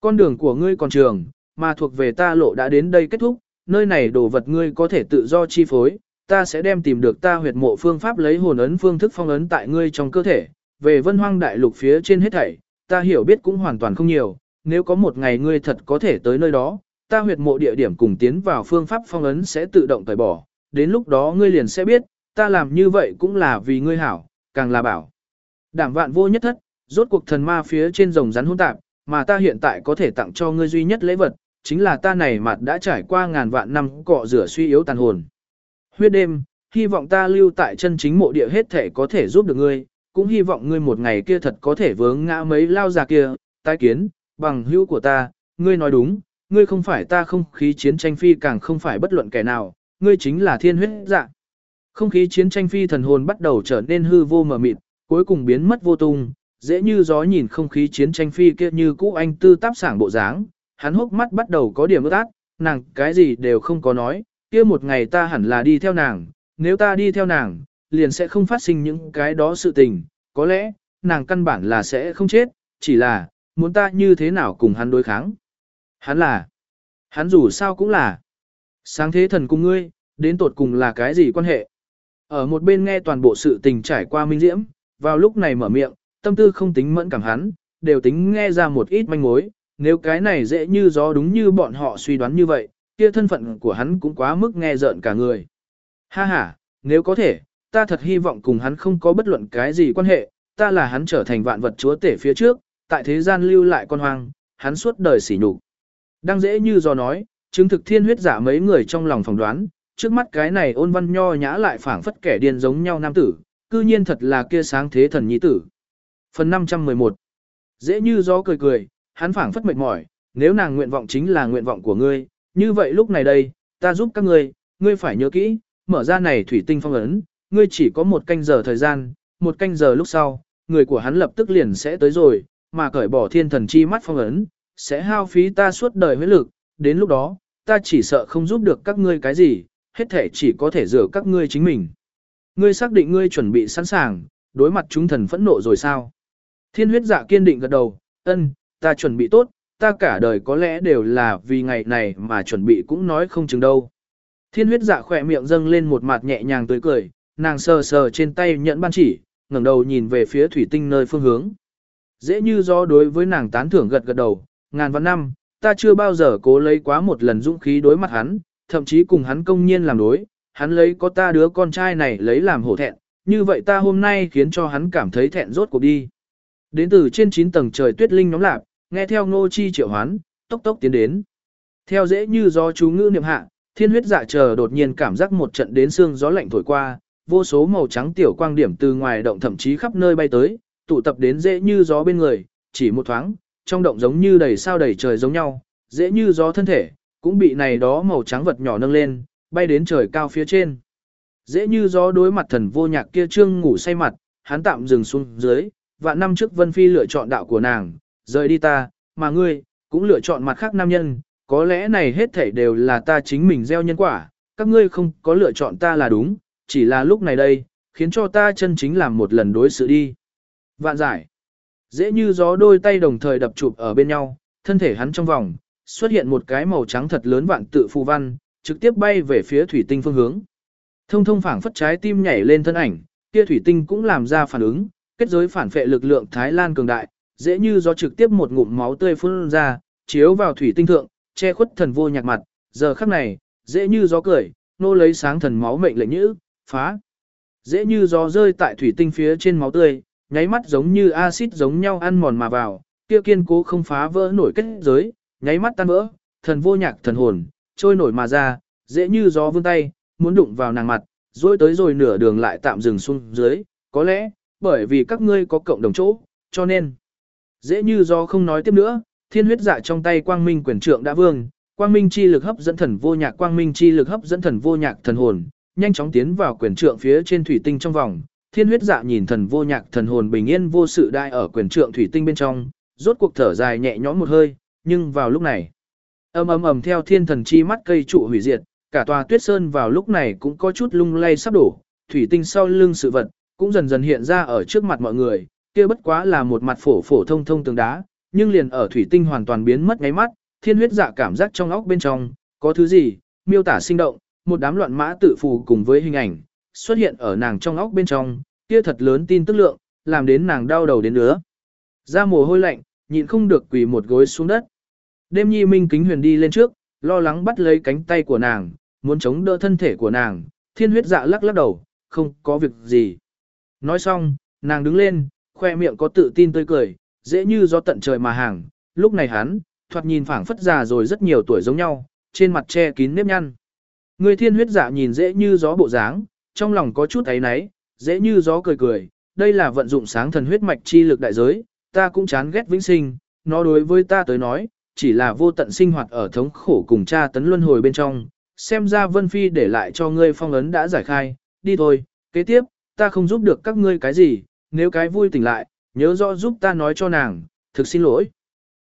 Con đường của ngươi còn trường, mà thuộc về ta lộ đã đến đây kết thúc, nơi này đồ vật ngươi có thể tự do chi phối, ta sẽ đem tìm được ta huyệt mộ phương pháp lấy hồn ấn phương thức phong ấn tại ngươi trong cơ thể, về vân hoang đại lục phía trên hết thảy, ta hiểu biết cũng hoàn toàn không nhiều, nếu có một ngày ngươi thật có thể tới nơi đó, ta huyệt mộ địa điểm cùng tiến vào phương pháp phong ấn sẽ tự động tẩy bỏ, đến lúc đó ngươi liền sẽ biết, ta làm như vậy cũng là vì ngươi hảo, càng là bảo. Đảm vạn vô nhất thất, rốt cuộc thần ma phía trên rồng rắn hỗn tạp, mà ta hiện tại có thể tặng cho ngươi duy nhất lễ vật, chính là ta này mặt đã trải qua ngàn vạn năm cọ rửa suy yếu tàn hồn. Huyết đêm, hy vọng ta lưu tại chân chính mộ địa hết thể có thể giúp được ngươi, cũng hy vọng ngươi một ngày kia thật có thể vướng ngã mấy lao già kia, tái kiến, bằng hữu của ta, ngươi nói đúng, ngươi không phải ta không khí chiến tranh phi càng không phải bất luận kẻ nào, ngươi chính là thiên huyết dạ. Không khí chiến tranh phi thần hồn bắt đầu trở nên hư vô mờ mịt, cuối cùng biến mất vô tung, dễ như gió nhìn không khí chiến tranh phi kia như cũ anh tư táp sảng bộ dáng, hắn hốc mắt bắt đầu có điểm ướt át, nàng cái gì đều không có nói, kia một ngày ta hẳn là đi theo nàng, nếu ta đi theo nàng, liền sẽ không phát sinh những cái đó sự tình, có lẽ, nàng căn bản là sẽ không chết, chỉ là, muốn ta như thế nào cùng hắn đối kháng. Hắn là, hắn dù sao cũng là, sáng thế thần cùng ngươi, đến tột cùng là cái gì quan hệ. Ở một bên nghe toàn bộ sự tình trải qua minh diễm, vào lúc này mở miệng, tâm tư không tính mẫn cảm hắn, đều tính nghe ra một ít manh mối, nếu cái này dễ như gió đúng như bọn họ suy đoán như vậy, kia thân phận của hắn cũng quá mức nghe rợn cả người. Ha ha, nếu có thể, ta thật hy vọng cùng hắn không có bất luận cái gì quan hệ, ta là hắn trở thành vạn vật chúa tể phía trước, tại thế gian lưu lại con hoang, hắn suốt đời sỉ nhục. Đang dễ như do nói, chứng thực thiên huyết giả mấy người trong lòng phỏng đoán, trước mắt cái này ôn văn nho nhã lại phảng phất kẻ điên giống nhau nam tử, cư nhiên thật là kia sáng thế thần nhi tử. Phần 511 Dễ như gió cười cười, hắn phảng phất mệt mỏi, nếu nàng nguyện vọng chính là nguyện vọng của ngươi, như vậy lúc này đây, ta giúp các ngươi, ngươi phải nhớ kỹ, mở ra này thủy tinh phong ấn, ngươi chỉ có một canh giờ thời gian, một canh giờ lúc sau, người của hắn lập tức liền sẽ tới rồi, mà cởi bỏ thiên thần chi mắt phong ấn, sẽ hao phí ta suốt đời huyết lực, đến lúc đó, ta chỉ sợ không giúp được các ngươi cái gì, hết thể chỉ có thể rửa các ngươi chính mình. Ngươi xác định ngươi chuẩn bị sẵn sàng, đối mặt chúng thần phẫn nộ rồi sao? Thiên huyết dạ kiên định gật đầu, ân, ta chuẩn bị tốt, ta cả đời có lẽ đều là vì ngày này mà chuẩn bị cũng nói không chừng đâu. Thiên huyết dạ khỏe miệng dâng lên một mặt nhẹ nhàng tươi cười, nàng sờ sờ trên tay nhẫn ban chỉ, ngẩng đầu nhìn về phía thủy tinh nơi phương hướng. Dễ như do đối với nàng tán thưởng gật gật đầu, ngàn vạn năm, ta chưa bao giờ cố lấy quá một lần dũng khí đối mặt hắn, thậm chí cùng hắn công nhiên làm đối, hắn lấy có ta đứa con trai này lấy làm hổ thẹn, như vậy ta hôm nay khiến cho hắn cảm thấy thẹn rốt cuộc đi. Đến từ trên 9 tầng trời tuyết linh nóng lạc, nghe theo ngô chi triệu hoán, tốc tốc tiến đến. Theo dễ như do chú ngữ niệm hạ, thiên huyết dạ chờ đột nhiên cảm giác một trận đến xương gió lạnh thổi qua, vô số màu trắng tiểu quang điểm từ ngoài động thậm chí khắp nơi bay tới, tụ tập đến dễ như gió bên người, chỉ một thoáng, trong động giống như đầy sao đầy trời giống nhau, dễ như gió thân thể, cũng bị này đó màu trắng vật nhỏ nâng lên, bay đến trời cao phía trên. Dễ như gió đối mặt thần vô nhạc kia trương ngủ say mặt, hắn tạm dừng xuống dưới, và năm trước Vân Phi lựa chọn đạo của nàng, rời đi ta, mà ngươi, cũng lựa chọn mặt khác nam nhân, có lẽ này hết thảy đều là ta chính mình gieo nhân quả, các ngươi không có lựa chọn ta là đúng, chỉ là lúc này đây, khiến cho ta chân chính làm một lần đối xử đi. Vạn giải. Dễ như gió đôi tay đồng thời đập chụp ở bên nhau, thân thể hắn trong vòng, xuất hiện một cái màu trắng thật lớn vạn tự phù văn, trực tiếp bay về phía thủy tinh phương hướng. Thông thông phảng phất trái tim nhảy lên thân ảnh, kia thủy tinh cũng làm ra phản ứng, kết giới phản phệ lực lượng Thái Lan cường đại, dễ như gió trực tiếp một ngụm máu tươi phun ra, chiếu vào thủy tinh thượng, che khuất thần vô nhạc mặt, giờ khắc này, dễ như gió cười, nô lấy sáng thần máu mệnh lệnh nhữ, phá. Dễ như gió rơi tại thủy tinh phía trên máu tươi, nháy mắt giống như axit giống nhau ăn mòn mà vào, kia kiên cố không phá vỡ nổi kết giới, nháy mắt tan vỡ, thần vô nhạc thần hồn, trôi nổi mà ra, dễ như gió vươn tay, muốn đụng vào nàng mặt, rồi tới rồi nửa đường lại tạm dừng xuống dưới, có lẽ, bởi vì các ngươi có cộng đồng chỗ, cho nên, dễ như do không nói tiếp nữa, thiên huyết dạ trong tay quang minh quyền trượng đã vương, quang minh chi lực hấp dẫn thần vô nhạc quang minh chi lực hấp dẫn thần vô nhạc thần hồn, nhanh chóng tiến vào quyền trượng phía trên thủy tinh trong vòng. Thiên huyết dạ nhìn thần vô nhạc thần hồn bình yên vô sự đai ở quyền trượng thủy tinh bên trong, rốt cuộc thở dài nhẹ nhõm một hơi, nhưng vào lúc này, ầm ầm ầm theo thiên thần chi mắt cây trụ hủy diệt, cả tòa tuyết sơn vào lúc này cũng có chút lung lay sắp đổ, thủy tinh sau lưng sự vật, cũng dần dần hiện ra ở trước mặt mọi người, kia bất quá là một mặt phổ phổ thông thông tường đá, nhưng liền ở thủy tinh hoàn toàn biến mất ngay mắt, thiên huyết dạ cảm giác trong óc bên trong, có thứ gì, miêu tả sinh động, một đám loạn mã tự phù cùng với hình ảnh, xuất hiện ở nàng trong óc bên trong, kia thật lớn tin tức lượng, làm đến nàng đau đầu đến nữa. Ra mồ hôi lạnh, nhịn không được quỳ một gối xuống đất. Đêm nhi minh kính huyền đi lên trước, lo lắng bắt lấy cánh tay của nàng, muốn chống đỡ thân thể của nàng, thiên huyết dạ lắc lắc đầu, không có việc gì. Nói xong, nàng đứng lên, khoe miệng có tự tin tươi cười, dễ như gió tận trời mà hàng, lúc này hắn, thoạt nhìn phảng phất già rồi rất nhiều tuổi giống nhau, trên mặt che kín nếp nhăn. Người thiên huyết giả nhìn dễ như gió bộ dáng, trong lòng có chút ấy náy, dễ như gió cười cười, đây là vận dụng sáng thần huyết mạch chi lực đại giới, ta cũng chán ghét vĩnh sinh, nó đối với ta tới nói, chỉ là vô tận sinh hoạt ở thống khổ cùng cha tấn luân hồi bên trong, xem ra Vân Phi để lại cho ngươi phong ấn đã giải khai, đi thôi, kế tiếp, ta không giúp được các ngươi cái gì, nếu cái vui tỉnh lại, nhớ rõ giúp ta nói cho nàng, thực xin lỗi.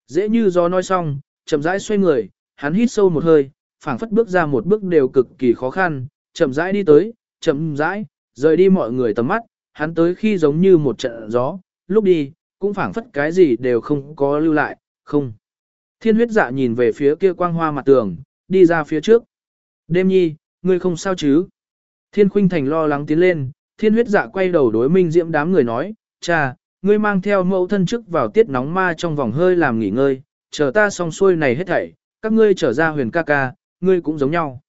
Dễ như gió nói xong, chậm rãi xoay người, hắn hít sâu một hơi, phảng phất bước ra một bước đều cực kỳ khó khăn, chậm rãi đi tới, chậm rãi, rời đi mọi người tầm mắt, hắn tới khi giống như một trận gió, lúc đi, cũng phảng phất cái gì đều không có lưu lại, không. Thiên huyết dạ nhìn về phía kia quang hoa mặt tường, đi ra phía trước. Đêm nhi, ngươi không sao chứ? Thiên khuynh thành lo lắng tiến lên, thiên huyết dạ quay đầu đối minh diễm đám người nói, cha, ngươi mang theo mẫu thân trước vào tiết nóng ma trong vòng hơi làm nghỉ ngơi, chờ ta xong xuôi này hết thảy, các ngươi trở ra huyền ca ca, ngươi cũng giống nhau.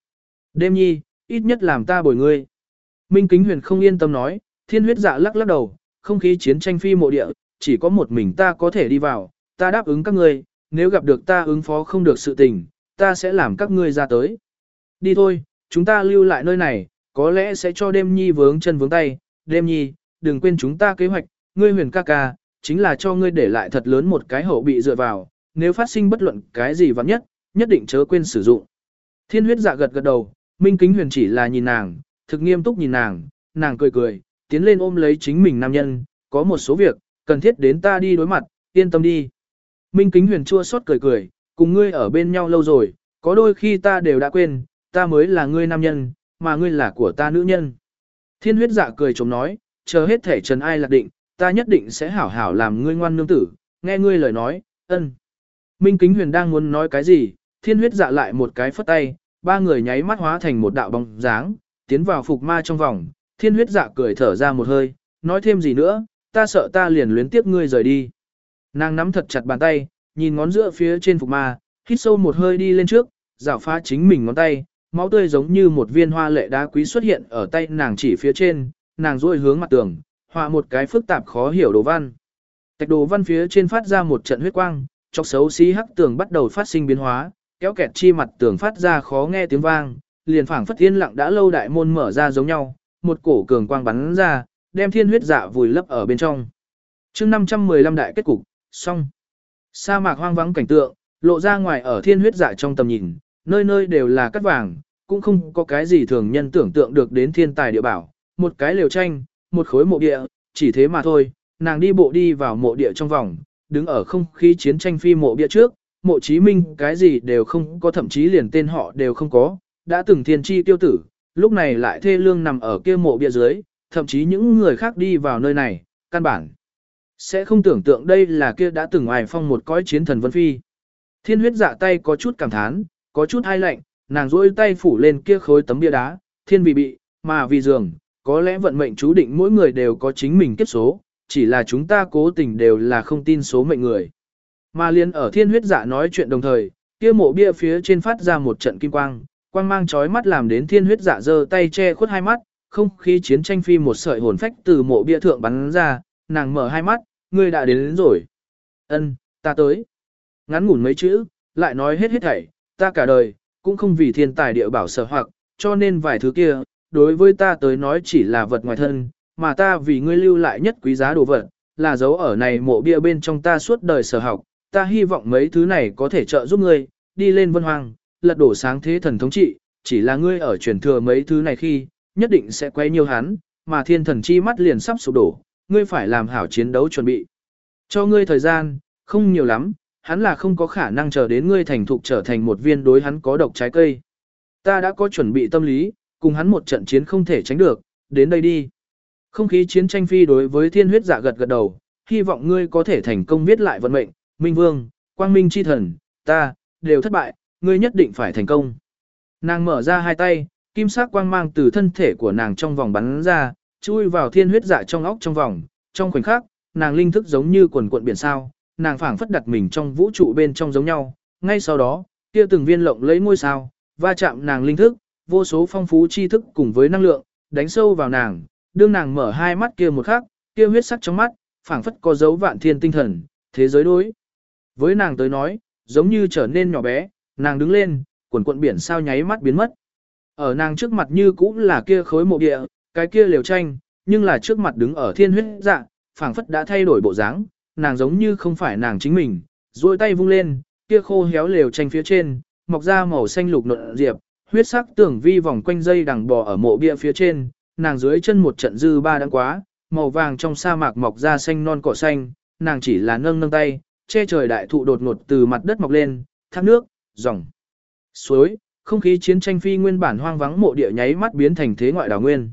Đêm nhi, ít nhất làm ta bồi ngươi. Minh kính huyền không yên tâm nói, thiên huyết dạ lắc lắc đầu, không khí chiến tranh phi mộ địa, chỉ có một mình ta có thể đi vào, ta đáp ứng các ngươi, nếu gặp được ta ứng phó không được sự tình, ta sẽ làm các ngươi ra tới. Đi thôi, chúng ta lưu lại nơi này, có lẽ sẽ cho đêm nhi vướng chân vướng tay, đêm nhi, đừng quên chúng ta kế hoạch, ngươi huyền ca ca, chính là cho ngươi để lại thật lớn một cái hậu bị dựa vào, nếu phát sinh bất luận cái gì vắng nhất, nhất định chớ quên sử dụng. Thiên huyết dạ gật gật đầu, minh kính huyền chỉ là nhìn nàng, thực nghiêm túc nhìn nàng, nàng cười cười, tiến lên ôm lấy chính mình nam nhân, có một số việc, cần thiết đến ta đi đối mặt, yên tâm đi. Minh kính huyền chua xót cười cười, cùng ngươi ở bên nhau lâu rồi, có đôi khi ta đều đã quên, ta mới là ngươi nam nhân, mà ngươi là của ta nữ nhân. Thiên huyết dạ cười chống nói, chờ hết thể trần ai lạc định, ta nhất định sẽ hảo hảo làm ngươi ngoan nương tử, nghe ngươi lời nói, ân. Minh kính huyền đang muốn nói cái gì, thiên huyết dạ lại một cái phất tay, ba người nháy mắt hóa thành một đạo bóng dáng, tiến vào phục ma trong vòng, thiên huyết dạ cười thở ra một hơi, nói thêm gì nữa, ta sợ ta liền luyến tiếp ngươi rời đi. Nàng nắm thật chặt bàn tay, nhìn ngón giữa phía trên phục ma, hít sâu một hơi đi lên trước, rảo phá chính mình ngón tay, máu tươi giống như một viên hoa lệ đá quý xuất hiện ở tay nàng chỉ phía trên, nàng duỗi hướng mặt tường, họa một cái phức tạp khó hiểu đồ văn. Tạch đồ văn phía trên phát ra một trận huyết quang, chọc xấu xí hắc tường bắt đầu phát sinh biến hóa, kéo kẹt chi mặt tường phát ra khó nghe tiếng vang, liền phảng phất yên lặng đã lâu đại môn mở ra giống nhau, một cổ cường quang bắn ra, đem thiên huyết dạ vùi lấp ở bên trong. chương 515 đại kết cục, xong. Sa mạc hoang vắng cảnh tượng, lộ ra ngoài ở thiên huyết dạ trong tầm nhìn, nơi nơi đều là cát vàng, cũng không có cái gì thường nhân tưởng tượng được đến thiên tài địa bảo, một cái lều tranh, một khối mộ địa, chỉ thế mà thôi, nàng đi bộ đi vào mộ địa trong vòng, đứng ở không khí chiến tranh phi mộ bia trước, mộ chí minh cái gì đều không có thậm chí liền tên họ đều không có, đã từng thiên chi tiêu tử, lúc này lại thê lương nằm ở kia mộ bia dưới, thậm chí những người khác đi vào nơi này, căn bản. Sẽ không tưởng tượng đây là kia đã từng ai phong một cõi chiến thần vân phi. Thiên huyết dạ tay có chút cảm thán, có chút hai lạnh, nàng duỗi tay phủ lên kia khối tấm bia đá, thiên vì bị, mà vì giường, có lẽ vận mệnh chú định mỗi người đều có chính mình kiếp số, chỉ là chúng ta cố tình đều là không tin số mệnh người. Mà liên ở thiên huyết dạ nói chuyện đồng thời, kia mộ bia phía trên phát ra một trận kim quang, quang mang chói mắt làm đến thiên huyết dạ giơ tay che khuất hai mắt, không khí chiến tranh phi một sợi hồn phách từ mộ bia thượng bắn ra, nàng mở hai mắt, ngươi đã đến, đến rồi. Ân, ta tới. Ngắn ngủn mấy chữ, lại nói hết hết thảy, ta cả đời, cũng không vì thiên tài địa bảo sở hoặc, cho nên vài thứ kia, đối với ta tới nói chỉ là vật ngoài thân, mà ta vì ngươi lưu lại nhất quý giá đồ vật, là dấu ở này mộ bia bên trong ta suốt đời sở học, ta hy vọng mấy thứ này có thể trợ giúp ngươi, đi lên vân hoang, lật đổ sáng thế thần thống trị, chỉ là ngươi ở truyền thừa mấy thứ này khi, nhất định sẽ quay nhiều hắn, mà thiên thần chi mắt liền sắp sụp đổ, ngươi phải làm hảo chiến đấu chuẩn bị. Cho ngươi thời gian, không nhiều lắm, hắn là không có khả năng chờ đến ngươi thành thục trở thành một viên đối hắn có độc trái cây. Ta đã có chuẩn bị tâm lý, cùng hắn một trận chiến không thể tránh được, đến đây đi. Không khí chiến tranh phi đối với thiên huyết giả gật gật đầu, hy vọng ngươi có thể thành công viết lại vận mệnh, minh vương, quang minh chi thần, ta, đều thất bại, ngươi nhất định phải thành công. Nàng mở ra hai tay, kim sắc quang mang từ thân thể của nàng trong vòng bắn ra, chui vào thiên huyết dạ trong óc trong vòng, trong khoảnh khắc, nàng linh thức giống như quần cuộn biển sao, nàng phảng phất đặt mình trong vũ trụ bên trong giống nhau, ngay sau đó, kia từng viên lộng lấy ngôi sao, va chạm nàng linh thức, vô số phong phú tri thức cùng với năng lượng, đánh sâu vào nàng, đương nàng mở hai mắt kia một khắc, kia huyết sắc trong mắt, phảng phất có dấu vạn thiên tinh thần, thế giới đối. Với nàng tới nói, giống như trở nên nhỏ bé, nàng đứng lên, quần cuộn biển sao nháy mắt biến mất. Ở nàng trước mặt như cũng là kia khối mộ địa, cái kia liều tranh, nhưng là trước mặt đứng ở thiên huyết dạ, phảng phất đã thay đổi bộ dáng, nàng giống như không phải nàng chính mình, duỗi tay vung lên, kia khô héo liều tranh phía trên, mọc ra màu xanh lục nộn diệp, huyết sắc tưởng vi vòng quanh dây đằng bò ở mộ bia phía trên, nàng dưới chân một trận dư ba đang quá, màu vàng trong sa mạc mọc ra xanh non cỏ xanh, nàng chỉ là nâng nâng tay, che trời đại thụ đột ngột từ mặt đất mọc lên, thác nước, dòng, suối, không khí chiến tranh phi nguyên bản hoang vắng mộ địa nháy mắt biến thành thế ngoại đảo nguyên.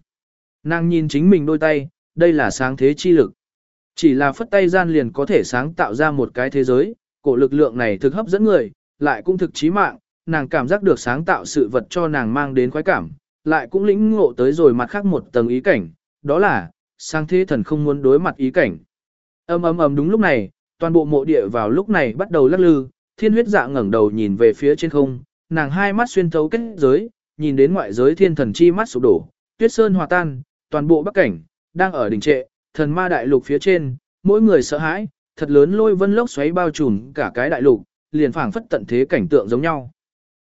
Nàng nhìn chính mình đôi tay, đây là sáng thế chi lực. Chỉ là phất tay gian liền có thể sáng tạo ra một cái thế giới, cổ lực lượng này thực hấp dẫn người, lại cũng thực chí mạng, nàng cảm giác được sáng tạo sự vật cho nàng mang đến khoái cảm, lại cũng lĩnh ngộ tới rồi mặt khác một tầng ý cảnh, đó là, sang thế thần không muốn đối mặt ý cảnh. ầm ầm ầm đúng lúc này, toàn bộ mộ địa vào lúc này bắt đầu lắc lư, thiên huyết dạ ngẩng đầu nhìn về phía trên không, nàng hai mắt xuyên thấu kết giới, nhìn đến ngoại giới thiên thần chi mắt sụp đổ, tuyết sơn hòa tan, toàn bộ bắc cảnh, đang ở đỉnh trệ, thần ma đại lục phía trên, mỗi người sợ hãi, thật lớn lôi vân lốc xoáy bao trùm cả cái đại lục, liền phảng phất tận thế cảnh tượng giống nhau.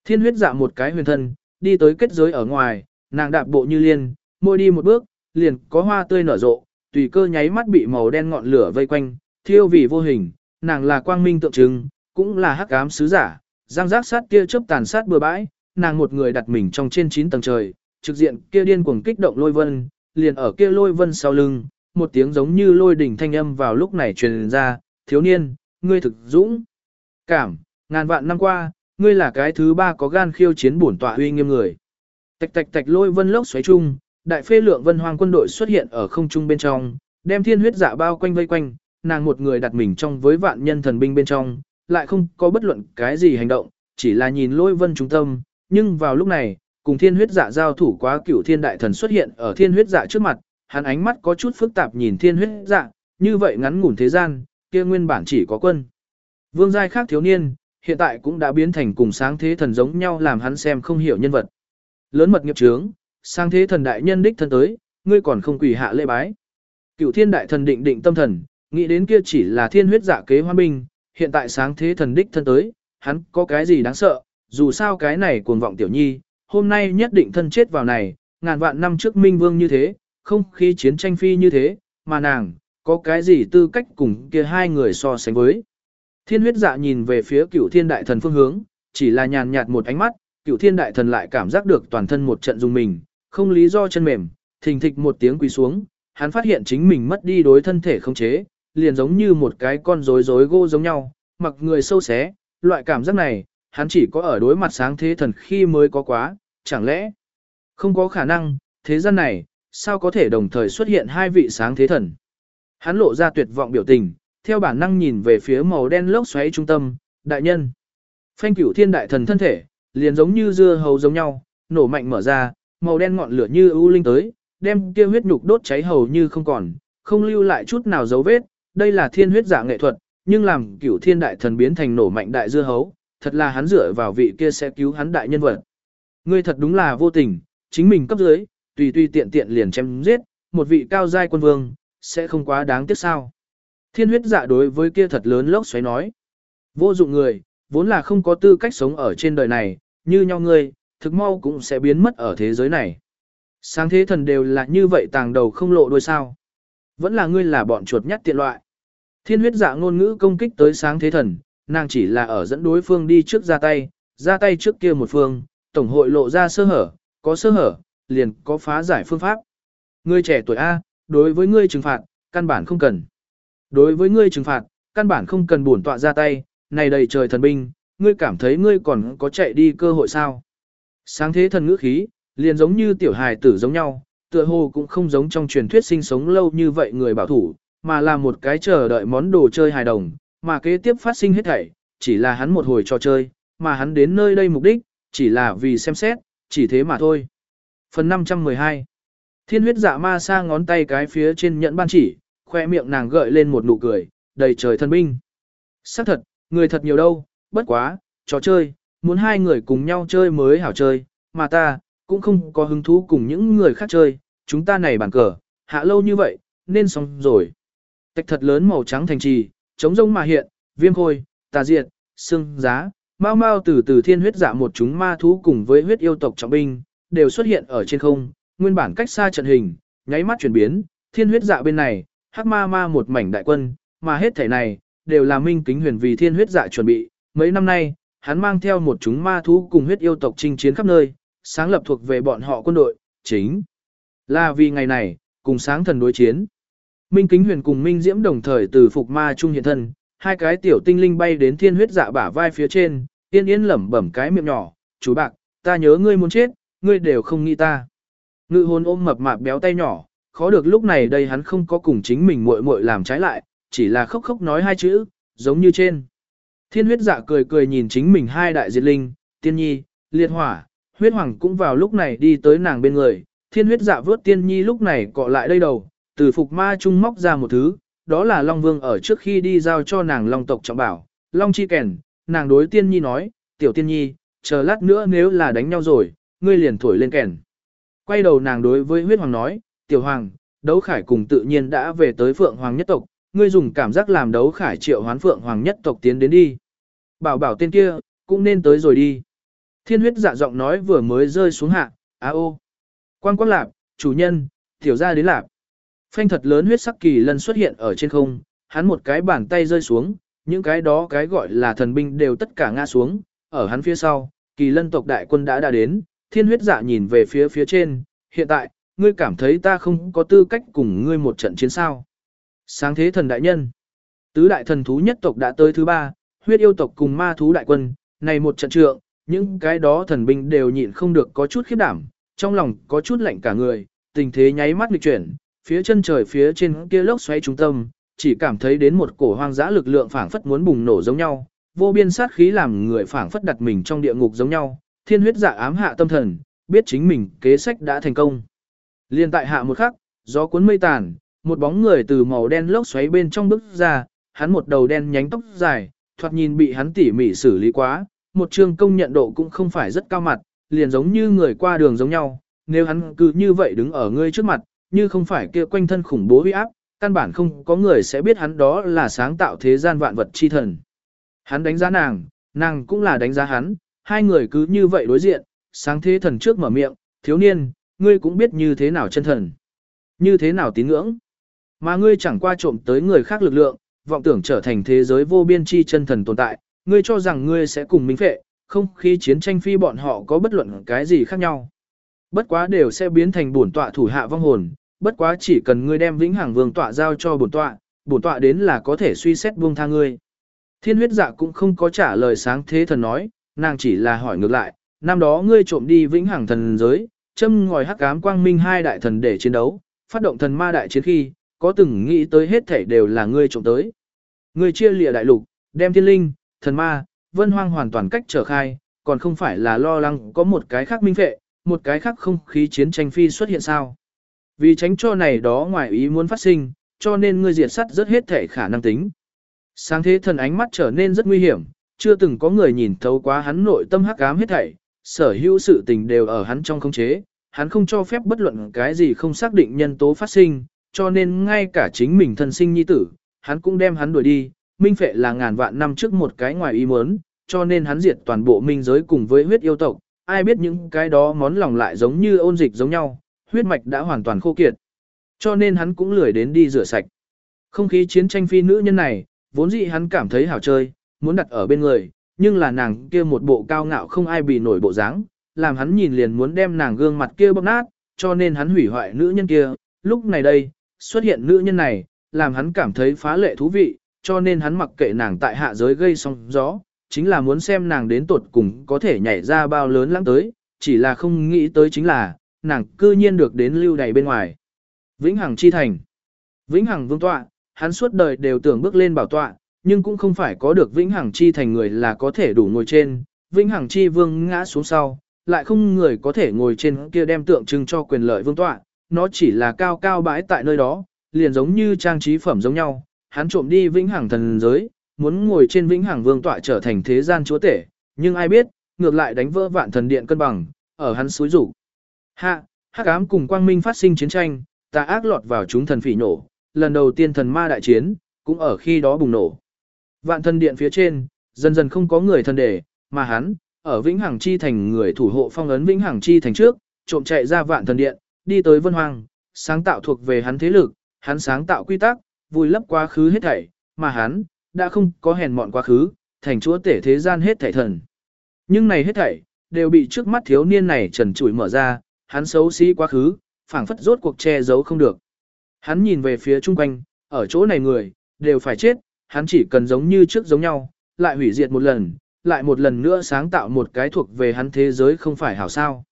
Thiên huyết dạ một cái huyền thân, đi tới kết giới ở ngoài, nàng đạp bộ như liên, môi đi một bước, liền có hoa tươi nở rộ, tùy cơ nháy mắt bị màu đen ngọn lửa vây quanh, thiêu vì vô hình, nàng là quang minh tượng trưng, cũng là hắc ám sứ giả, giang giác sát kia chớp tàn sát bừa bãi, nàng một người đặt mình trong trên 9 tầng trời, trực diện kia điên cuồng kích động lôi vân, liền ở kia lôi vân sau lưng, một tiếng giống như lôi đỉnh thanh âm vào lúc này truyền ra, thiếu niên, ngươi thực dũng. Cảm, ngàn vạn năm qua, ngươi là cái thứ ba có gan khiêu chiến bổn tọa uy nghiêm người. Tạch tạch tạch lôi vân lốc xoáy chung, đại phê lượng vân hoang quân đội xuất hiện ở không trung bên trong, đem thiên huyết dạ bao quanh vây quanh, nàng một người đặt mình trong với vạn nhân thần binh bên trong, lại không có bất luận cái gì hành động, chỉ là nhìn lôi vân trung tâm, nhưng vào lúc này, cùng thiên huyết dạ giao thủ quá cửu thiên đại thần xuất hiện ở thiên huyết dạ trước mặt, hắn ánh mắt có chút phức tạp nhìn thiên huyết dạ, như vậy ngắn ngủn thế gian, kia nguyên bản chỉ có quân. Vương giai khác thiếu niên, hiện tại cũng đã biến thành cùng sáng thế thần giống nhau làm hắn xem không hiểu nhân vật. Lớn mật nghiệp trướng, sáng thế thần đại nhân đích thân tới, ngươi còn không quỳ hạ lễ bái. Cựu thiên đại thần định định tâm thần, nghĩ đến kia chỉ là thiên huyết dạ kế hoa binh, hiện tại sáng thế thần đích thân tới, hắn có cái gì đáng sợ, dù sao cái này cuồng vọng tiểu nhi, hôm nay nhất định thân chết vào này, ngàn vạn năm trước minh vương như thế, không khí chiến tranh phi như thế, mà nàng, có cái gì tư cách cùng kia hai người so sánh với. Thiên huyết dạ nhìn về phía cửu thiên đại thần phương hướng, chỉ là nhàn nhạt một ánh mắt, cửu thiên đại thần lại cảm giác được toàn thân một trận dùng mình, không lý do chân mềm, thình thịch một tiếng quỳ xuống, hắn phát hiện chính mình mất đi đối thân thể không chế, liền giống như một cái con rối rối gô giống nhau, mặc người sâu xé, loại cảm giác này, hắn chỉ có ở đối mặt sáng thế thần khi mới có quá, chẳng lẽ không có khả năng, thế gian này, sao có thể đồng thời xuất hiện hai vị sáng thế thần. Hắn lộ ra tuyệt vọng biểu tình, theo bản năng nhìn về phía màu đen lốc xoáy trung tâm, đại nhân. Phanh cửu thiên đại thần thân thể, liền giống như dưa hầu giống nhau, nổ mạnh mở ra, màu đen ngọn lửa như ưu linh tới, đem kia huyết nhục đốt cháy hầu như không còn, không lưu lại chút nào dấu vết, đây là thiên huyết giả nghệ thuật, nhưng làm cửu thiên đại thần biến thành nổ mạnh đại dưa hấu, thật là hắn dựa vào vị kia sẽ cứu hắn đại nhân vật. Ngươi thật đúng là vô tình, chính mình cấp dưới, tùy tùy tiện tiện liền chém giết, một vị cao giai quân vương, sẽ không quá đáng tiếc sao. Thiên huyết dạ đối với kia thật lớn lốc xoáy nói. Vô dụng người, vốn là không có tư cách sống ở trên đời này, như nhau ngươi, thực mau cũng sẽ biến mất ở thế giới này. Sáng thế thần đều là như vậy tàng đầu không lộ đôi sao. Vẫn là ngươi là bọn chuột nhắt tiện loại. Thiên huyết dạ ngôn ngữ công kích tới sáng thế thần, nàng chỉ là ở dẫn đối phương đi trước ra tay, ra tay trước kia một phương, tổng hội lộ ra sơ hở, có sơ hở, liền có phá giải phương pháp. Ngươi trẻ tuổi A, đối với ngươi trừng phạt, căn bản không cần. Đối với ngươi trừng phạt, căn bản không cần bổn tọa ra tay, này đầy trời thần binh, ngươi cảm thấy ngươi còn có chạy đi cơ hội sao. Sáng thế thần ngữ khí, liền giống như tiểu hài tử giống nhau, tựa hồ cũng không giống trong truyền thuyết sinh sống lâu như vậy người bảo thủ, mà là một cái chờ đợi món đồ chơi hài đồng, mà kế tiếp phát sinh hết thảy, chỉ là hắn một hồi trò chơi, mà hắn đến nơi đây mục đích, chỉ là vì xem xét, chỉ thế mà thôi. Phần 512 Thiên huyết dạ ma sa ngón tay cái phía trên nhẫn ban chỉ, khoe miệng nàng gợi lên một nụ cười, đầy trời thân binh. Sắc thật, người thật nhiều đâu, bất quá, trò chơi, muốn hai người cùng nhau chơi mới hảo chơi, mà ta, cũng không có hứng thú cùng những người khác chơi, chúng ta này bàn cờ, hạ lâu như vậy, nên xong rồi. Tạch thật lớn màu trắng thành trì, chống rông mà hiện, viêm khôi, tà diệt, xương giá, mau mau từ từ thiên huyết dạ một chúng ma thú cùng với huyết yêu tộc trọng binh, đều xuất hiện ở trên không, nguyên bản cách xa trận hình, nháy mắt chuyển biến, thiên huyết dạ bên này, hắc ma ma một mảnh đại quân, mà hết thể này, đều là minh kính huyền vì thiên huyết dạ chuẩn bị, mấy năm nay, hắn mang theo một chúng ma thú cùng huyết yêu tộc chinh chiến khắp nơi, sáng lập thuộc về bọn họ quân đội, chính là vì ngày này, cùng sáng thần đối chiến. Minh Kính Huyền cùng Minh Diễm đồng thời từ phục ma trung hiện thân, hai cái tiểu tinh linh bay đến thiên huyết dạ bả vai phía trên, yên yên lẩm bẩm cái miệng nhỏ, chú bạc, ta nhớ ngươi muốn chết, ngươi đều không nghĩ ta. Ngự hồn ôm mập mạp béo tay nhỏ, khó được lúc này đây hắn không có cùng chính mình muội muội làm trái lại, chỉ là khóc khóc nói hai chữ, giống như trên. Thiên huyết dạ cười cười nhìn chính mình hai đại diệt linh, tiên nhi, liệt hỏa, huyết hoàng cũng vào lúc này đi tới nàng bên người. Thiên huyết dạ vớt tiên nhi lúc này cọ lại đây đầu, từ phục ma trung móc ra một thứ, đó là Long Vương ở trước khi đi giao cho nàng Long tộc trọng bảo, Long chi kèn, nàng đối tiên nhi nói, tiểu tiên nhi, chờ lát nữa nếu là đánh nhau rồi, ngươi liền thổi lên kèn. Quay đầu nàng đối với huyết hoàng nói, tiểu hoàng, đấu khải cùng tự nhiên đã về tới phượng hoàng nhất tộc, ngươi dùng cảm giác làm đấu khải triệu hoán phượng hoàng nhất tộc tiến đến đi. Bảo bảo tên kia, cũng nên tới rồi đi. Thiên huyết dạ giọng nói vừa mới rơi xuống hạ, á ô. Quan quang lạp, chủ nhân, tiểu ra đến lạp. Phanh thật lớn huyết sắc kỳ lân xuất hiện ở trên không, hắn một cái bàn tay rơi xuống, những cái đó cái gọi là thần binh đều tất cả ngã xuống, ở hắn phía sau, kỳ lân tộc đại quân đã đã đến, thiên huyết dạ nhìn về phía phía trên, hiện tại, ngươi cảm thấy ta không có tư cách cùng ngươi một trận chiến sao. Sáng thế thần đại nhân, tứ đại thần thú nhất tộc đã tới thứ ba, huyết yêu tộc cùng ma thú đại quân, này một trận trượng, những cái đó thần binh đều nhịn không được có chút khiếp đảm, trong lòng có chút lạnh cả người, tình thế nháy mắt nghịch chuyển, phía chân trời phía trên kia lốc xoáy trung tâm, chỉ cảm thấy đến một cổ hoang dã lực lượng phảng phất muốn bùng nổ giống nhau, vô biên sát khí làm người phảng phất đặt mình trong địa ngục giống nhau, thiên huyết dạ ám hạ tâm thần, biết chính mình kế sách đã thành công. Liên tại hạ một khắc, gió cuốn mây tàn, một bóng người từ màu đen lốc xoáy bên trong bước ra, hắn một đầu đen nhánh tóc dài, thoạt nhìn bị hắn tỉ mỉ xử lý quá, một trường công nhận độ cũng không phải rất cao mặt, liền giống như người qua đường giống nhau, nếu hắn cứ như vậy đứng ở ngươi trước mặt, như không phải kia quanh thân khủng bố uy áp, căn bản không có người sẽ biết hắn đó là sáng tạo thế gian vạn vật chi thần. Hắn đánh giá nàng, nàng cũng là đánh giá hắn, hai người cứ như vậy đối diện, sáng thế thần trước mở miệng, thiếu niên, ngươi cũng biết như thế nào chân thần, như thế nào tín ngưỡng. Mà ngươi chẳng qua trộm tới người khác lực lượng, vọng tưởng trở thành thế giới vô biên chi chân thần tồn tại, ngươi cho rằng ngươi sẽ cùng minh phệ, không khi chiến tranh phi bọn họ có bất luận cái gì khác nhau. Bất quá đều sẽ biến thành bổn tọa thủ hạ vong hồn, bất quá chỉ cần ngươi đem vĩnh hằng vương tọa giao cho bổn tọa, bổn tọa đến là có thể suy xét buông tha ngươi. Thiên huyết dạ cũng không có trả lời sáng thế thần nói, nàng chỉ là hỏi ngược lại, năm đó ngươi trộm đi vĩnh hằng thần giới, châm ngòi hắc ám quang minh hai đại thần để chiến đấu, phát động thần ma đại chiến khi, có từng nghĩ tới hết thể đều là ngươi trộm tới. Ngươi chia lìa đại lục, đem thiên linh, thần ma, vân hoang hoàn toàn cách trở khai, còn không phải là lo lắng có một cái khác minh phệ, một cái khác không khí chiến tranh phi xuất hiện sao. Vì tránh cho này đó ngoài ý muốn phát sinh, cho nên ngươi diệt sắt rất hết thể khả năng tính. Sáng thế thần ánh mắt trở nên rất nguy hiểm, chưa từng có người nhìn thấu quá hắn nội tâm hắc ám hết thảy, sở hữu sự tình đều ở hắn trong khống chế, hắn không cho phép bất luận cái gì không xác định nhân tố phát sinh, cho nên ngay cả chính mình thân sinh nhi tử, hắn cũng đem hắn đuổi đi, minh phệ là ngàn vạn năm trước một cái ngoài ý muốn, cho nên hắn diệt toàn bộ minh giới cùng với huyết yêu tộc, ai biết những cái đó món lòng lại giống như ôn dịch giống nhau, huyết mạch đã hoàn toàn khô kiệt. Cho nên hắn cũng lười đến đi rửa sạch. Không khí chiến tranh phi nữ nhân này, vốn dĩ hắn cảm thấy hảo chơi, muốn đặt ở bên người, nhưng là nàng kia một bộ cao ngạo không ai bị nổi bộ dáng, làm hắn nhìn liền muốn đem nàng gương mặt kia bóp nát, cho nên hắn hủy hoại nữ nhân kia. Lúc này đây, xuất hiện nữ nhân này, làm hắn cảm thấy phá lệ thú vị, cho nên hắn mặc kệ nàng tại hạ giới gây sóng gió, chính là muốn xem nàng đến tột cùng có thể nhảy ra bao lớn lắm tới, chỉ là không nghĩ tới chính là, nàng cư nhiên được đến lưu đầy bên ngoài. Vĩnh Hằng chi thành. Vĩnh Hằng vương tọa, hắn suốt đời đều tưởng bước lên bảo tọa, nhưng cũng không phải có được Vĩnh Hằng chi thành người là có thể đủ ngồi trên. Vĩnh Hằng chi vương ngã xuống sau, lại không người có thể ngồi trên kia đem tượng trưng cho quyền lợi vương tọa, nó chỉ là cao cao bãi tại nơi đó, liền giống như trang trí phẩm giống nhau. Hắn trộm đi Vĩnh Hằng thần giới, muốn ngồi trên Vĩnh Hằng vương tọa trở thành thế gian chúa tể, nhưng ai biết, ngược lại đánh vỡ vạn thần điện cân bằng, ở hắn suối rủ. Hạ, hắc ám cùng quang minh phát sinh chiến tranh, tà ác lọt vào chúng thần phỉ nổ, lần đầu tiên thần ma đại chiến, cũng ở khi đó bùng nổ. Vạn thần điện phía trên, dần dần không có người thần để, mà hắn, ở Vĩnh Hằng Chi thành người thủ hộ phong ấn Vĩnh Hằng Chi thành trước, trộm chạy ra vạn thần điện, đi tới Vân Hoàng, sáng tạo thuộc về hắn thế lực, hắn sáng tạo quy tắc, vùi lấp quá khứ hết thảy, mà hắn đã không có hèn mọn quá khứ, thành chúa tể thế gian hết thảy thần. Nhưng này hết thảy đều bị trước mắt thiếu niên này trần trụi mở ra, hắn xấu xí quá khứ, phảng phất rốt cuộc che giấu không được. Hắn nhìn về phía chung quanh, ở chỗ này người đều phải chết, hắn chỉ cần giống như trước giống nhau, lại hủy diệt một lần, lại một lần nữa sáng tạo một cái thuộc về hắn thế giới không phải hảo sao.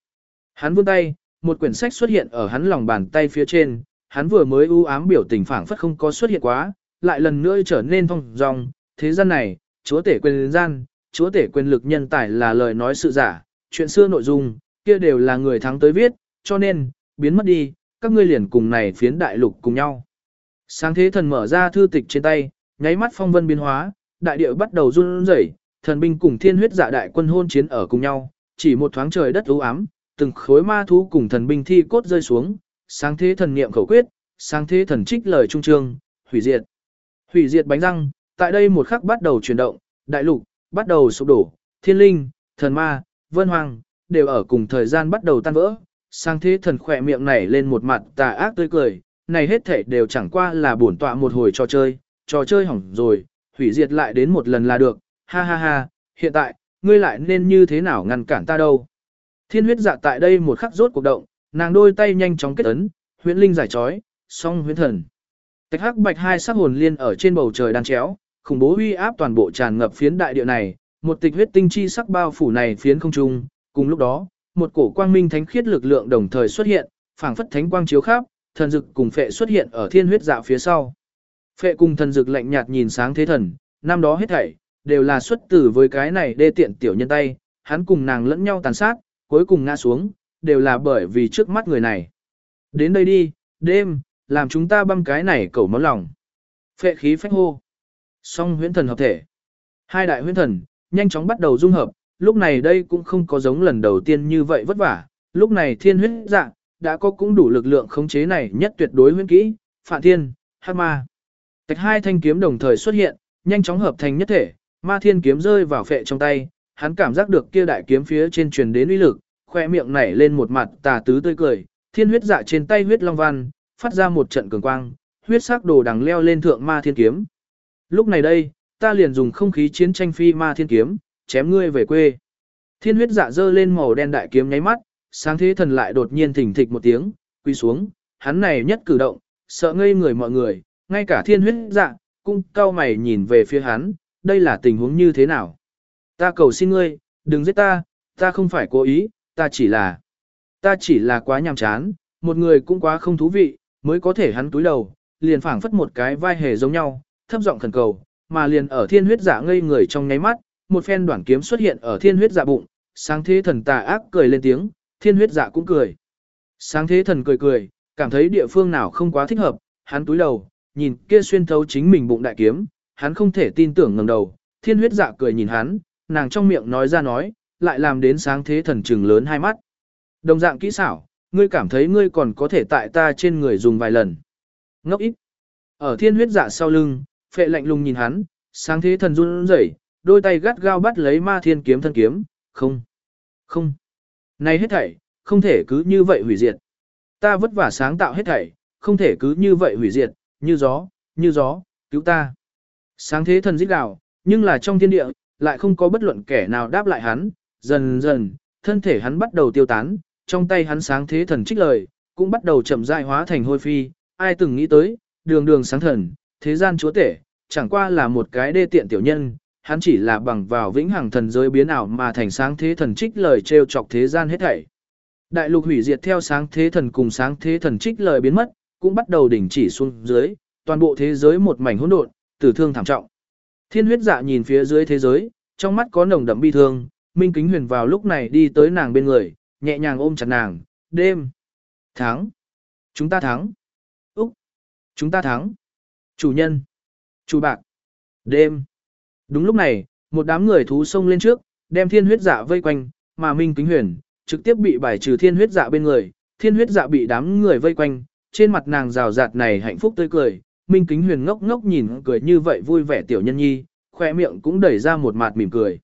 Hắn vươn tay, một quyển sách xuất hiện ở hắn lòng bàn tay phía trên, hắn vừa mới u ám biểu tình phảng phất không có xuất hiện quá, lại lần nữa trở nên thong dòng, thế gian này, chúa tể quyền gian, chúa tể quyền lực nhân tài là lời nói sự giả, chuyện xưa nội dung, kia đều là người thắng tới viết, cho nên, biến mất đi, các ngươi liền cùng này phiến đại lục cùng nhau. Sáng thế thần mở ra thư tịch trên tay, nháy mắt phong vân biến hóa, đại địa bắt đầu run rẩy, thần binh cùng thiên huyết dạ đại quân hôn chiến ở cùng nhau, chỉ một thoáng trời đất u ám, từng khối ma thú cùng thần binh thi cốt rơi xuống, sáng thế thần niệm khẩu quyết, sáng thế thần trích lời trung trương, hủy diệt. Hủy diệt bánh răng, tại đây một khắc bắt đầu chuyển động, đại lục, bắt đầu sụp đổ, thiên linh, thần ma, vân hoàng, đều ở cùng thời gian bắt đầu tan vỡ. Sáng thế thần khỏe miệng nảy lên một mặt tà ác tươi cười, này hết thể đều chẳng qua là bổn tọa một hồi trò chơi, trò chơi hỏng rồi, hủy diệt lại đến một lần là được, ha ha ha, hiện tại, ngươi lại nên như thế nào ngăn cản ta đâu. Thiên huyết dạ tại đây một khắc rốt cuộc động, nàng đôi tay nhanh chóng kết ấn, huyễn linh giải trói, song huyễn thần. Tạch hắc bạch hai sắc hồn liên ở trên bầu trời đan chéo, khủng bố uy áp toàn bộ tràn ngập phiến đại địa này, một tịch huyết tinh chi sắc bao phủ này phiến không trung, cùng lúc đó, một cổ quang minh thánh khiết lực lượng đồng thời xuất hiện, phảng phất thánh quang chiếu khắp, thần dực cùng phệ xuất hiện ở thiên huyết dạ phía sau. Phệ cùng thần dực lạnh nhạt nhìn sáng thế thần, năm đó hết thảy đều là xuất tử với cái này đê tiện tiểu nhân tay, hắn cùng nàng lẫn nhau tàn sát, cuối cùng ngã xuống, đều là bởi vì trước mắt người này. Đến đây đi, đêm, làm chúng ta băm cái này cẩu máu lòng. Phệ khí phách hô. Song huyễn thần hợp thể. Hai đại huyễn thần, nhanh chóng bắt đầu dung hợp, lúc này đây cũng không có giống lần đầu tiên như vậy vất vả, lúc này thiên huyết dạ, đã có cũng đủ lực lượng khống chế này nhất tuyệt đối huyễn kỹ, phản thiên, hát ma. Tạch hai thanh kiếm đồng thời xuất hiện, nhanh chóng hợp thành nhất thể, ma thiên kiếm rơi vào phệ trong tay, hắn cảm giác được kia đại kiếm phía trên truyền đến uy lực, khoe miệng nảy lên một mặt tà tứ tươi cười, thiên huyết dạ trên tay huyết long văn, phát ra một trận cường quang, huyết sắc đồ đằng leo lên thượng ma thiên kiếm. Lúc này đây, ta liền dùng không khí chiến tranh phi ma thiên kiếm, chém ngươi về quê. Thiên huyết dạ dơ lên màu đen đại kiếm nháy mắt, sáng thế thần lại đột nhiên thỉnh thịch một tiếng, quy xuống, hắn này nhất cử động, sợ ngây người mọi người, ngay cả thiên huyết dạ, cũng cao mày nhìn về phía hắn, đây là tình huống như thế nào. Ta cầu xin ngươi, đừng giết ta, ta không phải cố ý, ta chỉ là, ta chỉ là quá nhàm chán, một người cũng quá không thú vị, mới có thể hắn túi đầu, liền phảng phất một cái vai hề giống nhau, thấp giọng khẩn cầu, mà liền ở thiên huyết dạ ngây người trong nháy mắt, một phen đoạn kiếm xuất hiện ở thiên huyết dạ bụng, sáng thế thần tà ác cười lên tiếng, thiên huyết dạ cũng cười. Sáng thế thần cười cười, cảm thấy địa phương nào không quá thích hợp, hắn túi đầu, nhìn kia xuyên thấu chính mình bụng đại kiếm, hắn không thể tin tưởng ngẩng đầu, thiên huyết dạ cười nhìn hắn, nàng trong miệng nói ra nói, lại làm đến sáng thế thần trừng lớn hai mắt. Đồng dạng kỹ xảo, ngươi cảm thấy ngươi còn có thể tại ta trên người dùng vài lần. Ngốc ít. Ở thiên huyết dạ sau lưng, phệ lạnh lùng nhìn hắn, sáng thế thần run rẩy, đôi tay gắt gao bắt lấy ma thiên kiếm thân kiếm, không, không. Này hết thảy, không thể cứ như vậy hủy diệt. Ta vất vả sáng tạo hết thảy, không thể cứ như vậy hủy diệt, như gió, như gió, cứu ta. Sáng thế thần giết gào, nhưng là trong thiên địa, lại không có bất luận kẻ nào đáp lại hắn, dần dần, thân thể hắn bắt đầu tiêu tán, trong tay hắn sáng thế thần trích lời, cũng bắt đầu chậm rãi hóa thành hôi phi, ai từng nghĩ tới, đường đường sáng thần, thế gian chúa tể, chẳng qua là một cái đê tiện tiểu nhân, hắn chỉ là bằng vào vĩnh hằng thần giới biến ảo mà thành sáng thế thần trích lời trêu chọc thế gian hết thảy. Đại lục hủy diệt theo sáng thế thần cùng sáng thế thần trích lời biến mất, cũng bắt đầu đỉnh chỉ xuống dưới, toàn bộ thế giới một mảnh hỗn độn, tử thương thảm trọng. Thiên huyết dạ nhìn phía dưới thế giới, trong mắt có nồng đậm bi thương, Minh Kính Huyền vào lúc này đi tới nàng bên người, nhẹ nhàng ôm chặt nàng, đêm. Thắng. Chúng ta thắng. Úc. Chúng ta thắng. Chủ nhân. Chủ bạc. Đêm. Đúng lúc này, một đám người thú xông lên trước, đem thiên huyết dạ vây quanh, mà Minh Kính Huyền, trực tiếp bị bài trừ thiên huyết dạ bên người, thiên huyết dạ bị đám người vây quanh, trên mặt nàng rào rạt này hạnh phúc tươi cười, Minh Kính Huyền ngốc ngốc nhìn cười như vậy vui vẻ tiểu nhân nhi, khoe miệng cũng đẩy ra một mặt mỉm cười.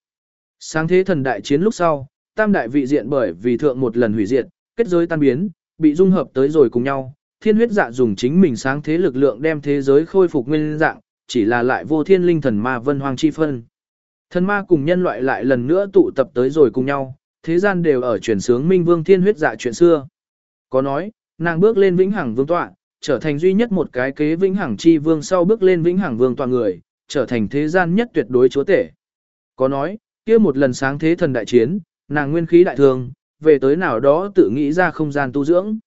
Sáng thế thần đại chiến lúc sau, tam đại vị diện bởi vì thượng một lần hủy diệt, kết giới tan biến, bị dung hợp tới rồi cùng nhau, thiên huyết dạ dùng chính mình sáng thế lực lượng đem thế giới khôi phục nguyên dạng, chỉ là lại vô thiên linh thần ma vân hoang chi phân. Thần ma cùng nhân loại lại lần nữa tụ tập tới rồi cùng nhau, thế gian đều ở chuyển sướng minh vương thiên huyết dạ chuyện xưa. Có nói, nàng bước lên vĩnh hằng vương tọa, trở thành duy nhất một cái kế vĩnh hằng chi vương sau bước lên vĩnh hằng vương tọa người, trở thành thế gian nhất tuyệt đối chúa tể. Có nói, kia một lần sáng thế thần đại chiến, nàng nguyên khí đại thường, về tới nào đó tự nghĩ ra không gian tu dưỡng.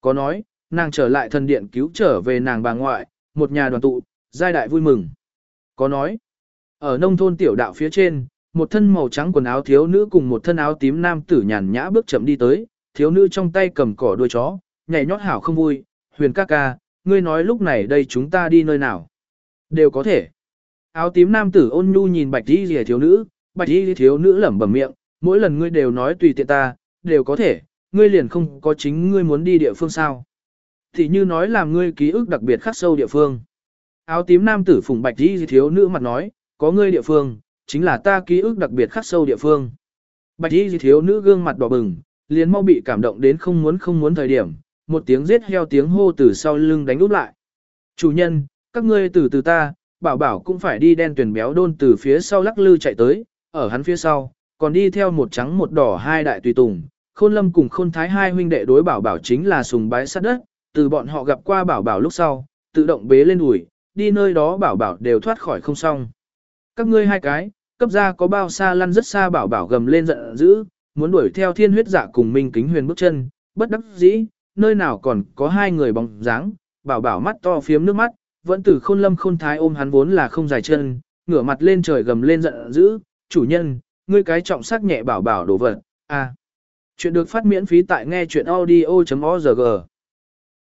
Có nói, nàng trở lại thần điện cứu trở về nàng bà ngoại, một nhà đoàn tụ, giai đại vui mừng. Có nói, ở nông thôn tiểu đạo phía trên, một thân màu trắng quần áo thiếu nữ cùng một thân áo tím nam tử nhàn nhã bước chậm đi tới, thiếu nữ trong tay cầm cỏ đuôi chó, nhảy nhót hảo không vui, huyền ca ca, ngươi nói lúc này đây chúng ta đi nơi nào. Đều có thể. Áo tím nam tử ôn nhu nhìn bạch đi rìa thiếu nữ, bạch đi thiếu nữ lẩm bẩm miệng, mỗi lần ngươi đều nói tùy tiện ta, đều có thể, ngươi liền không có chính ngươi muốn đi địa phương sao. Thì như nói làm ngươi ký ức đặc biệt khắc sâu địa phương. Áo tím nam tử phùng bạch đi thiếu nữ mặt nói, có ngươi địa phương, chính là ta ký ức đặc biệt khắc sâu địa phương. Bạch y thiếu nữ gương mặt đỏ bừng, liền mau bị cảm động đến không muốn không muốn thời điểm, một tiếng giết heo tiếng hô từ sau lưng đánh úp lại. Chủ nhân, các ngươi từ từ ta, bảo bảo cũng phải đi đen tuyển béo đôn từ phía sau lắc lư chạy tới, ở hắn phía sau, còn đi theo một trắng một đỏ hai đại tùy tùng, khôn lâm cùng khôn thái hai huynh đệ đối bảo bảo chính là sùng bái sát đất, từ bọn họ gặp qua bảo bảo lúc sau, tự động bế lên ủi, đi nơi đó bảo bảo đều thoát khỏi không xong. Các ngươi hai cái, cấp ra có bao xa lăn rất xa bảo bảo gầm lên giận dữ, muốn đuổi theo thiên huyết giả cùng minh kính huyền bước chân, bất đắc dĩ, nơi nào còn có hai người bóng dáng, bảo bảo mắt to phiếm nước mắt, vẫn từ khôn lâm khôn thái ôm hắn vốn là không dài chân, ngửa mặt lên trời gầm lên giận dữ, chủ nhân, ngươi cái trọng sắc nhẹ bảo bảo đổ vật, a. Chuyện được phát miễn phí tại nghe chuyện audio.org.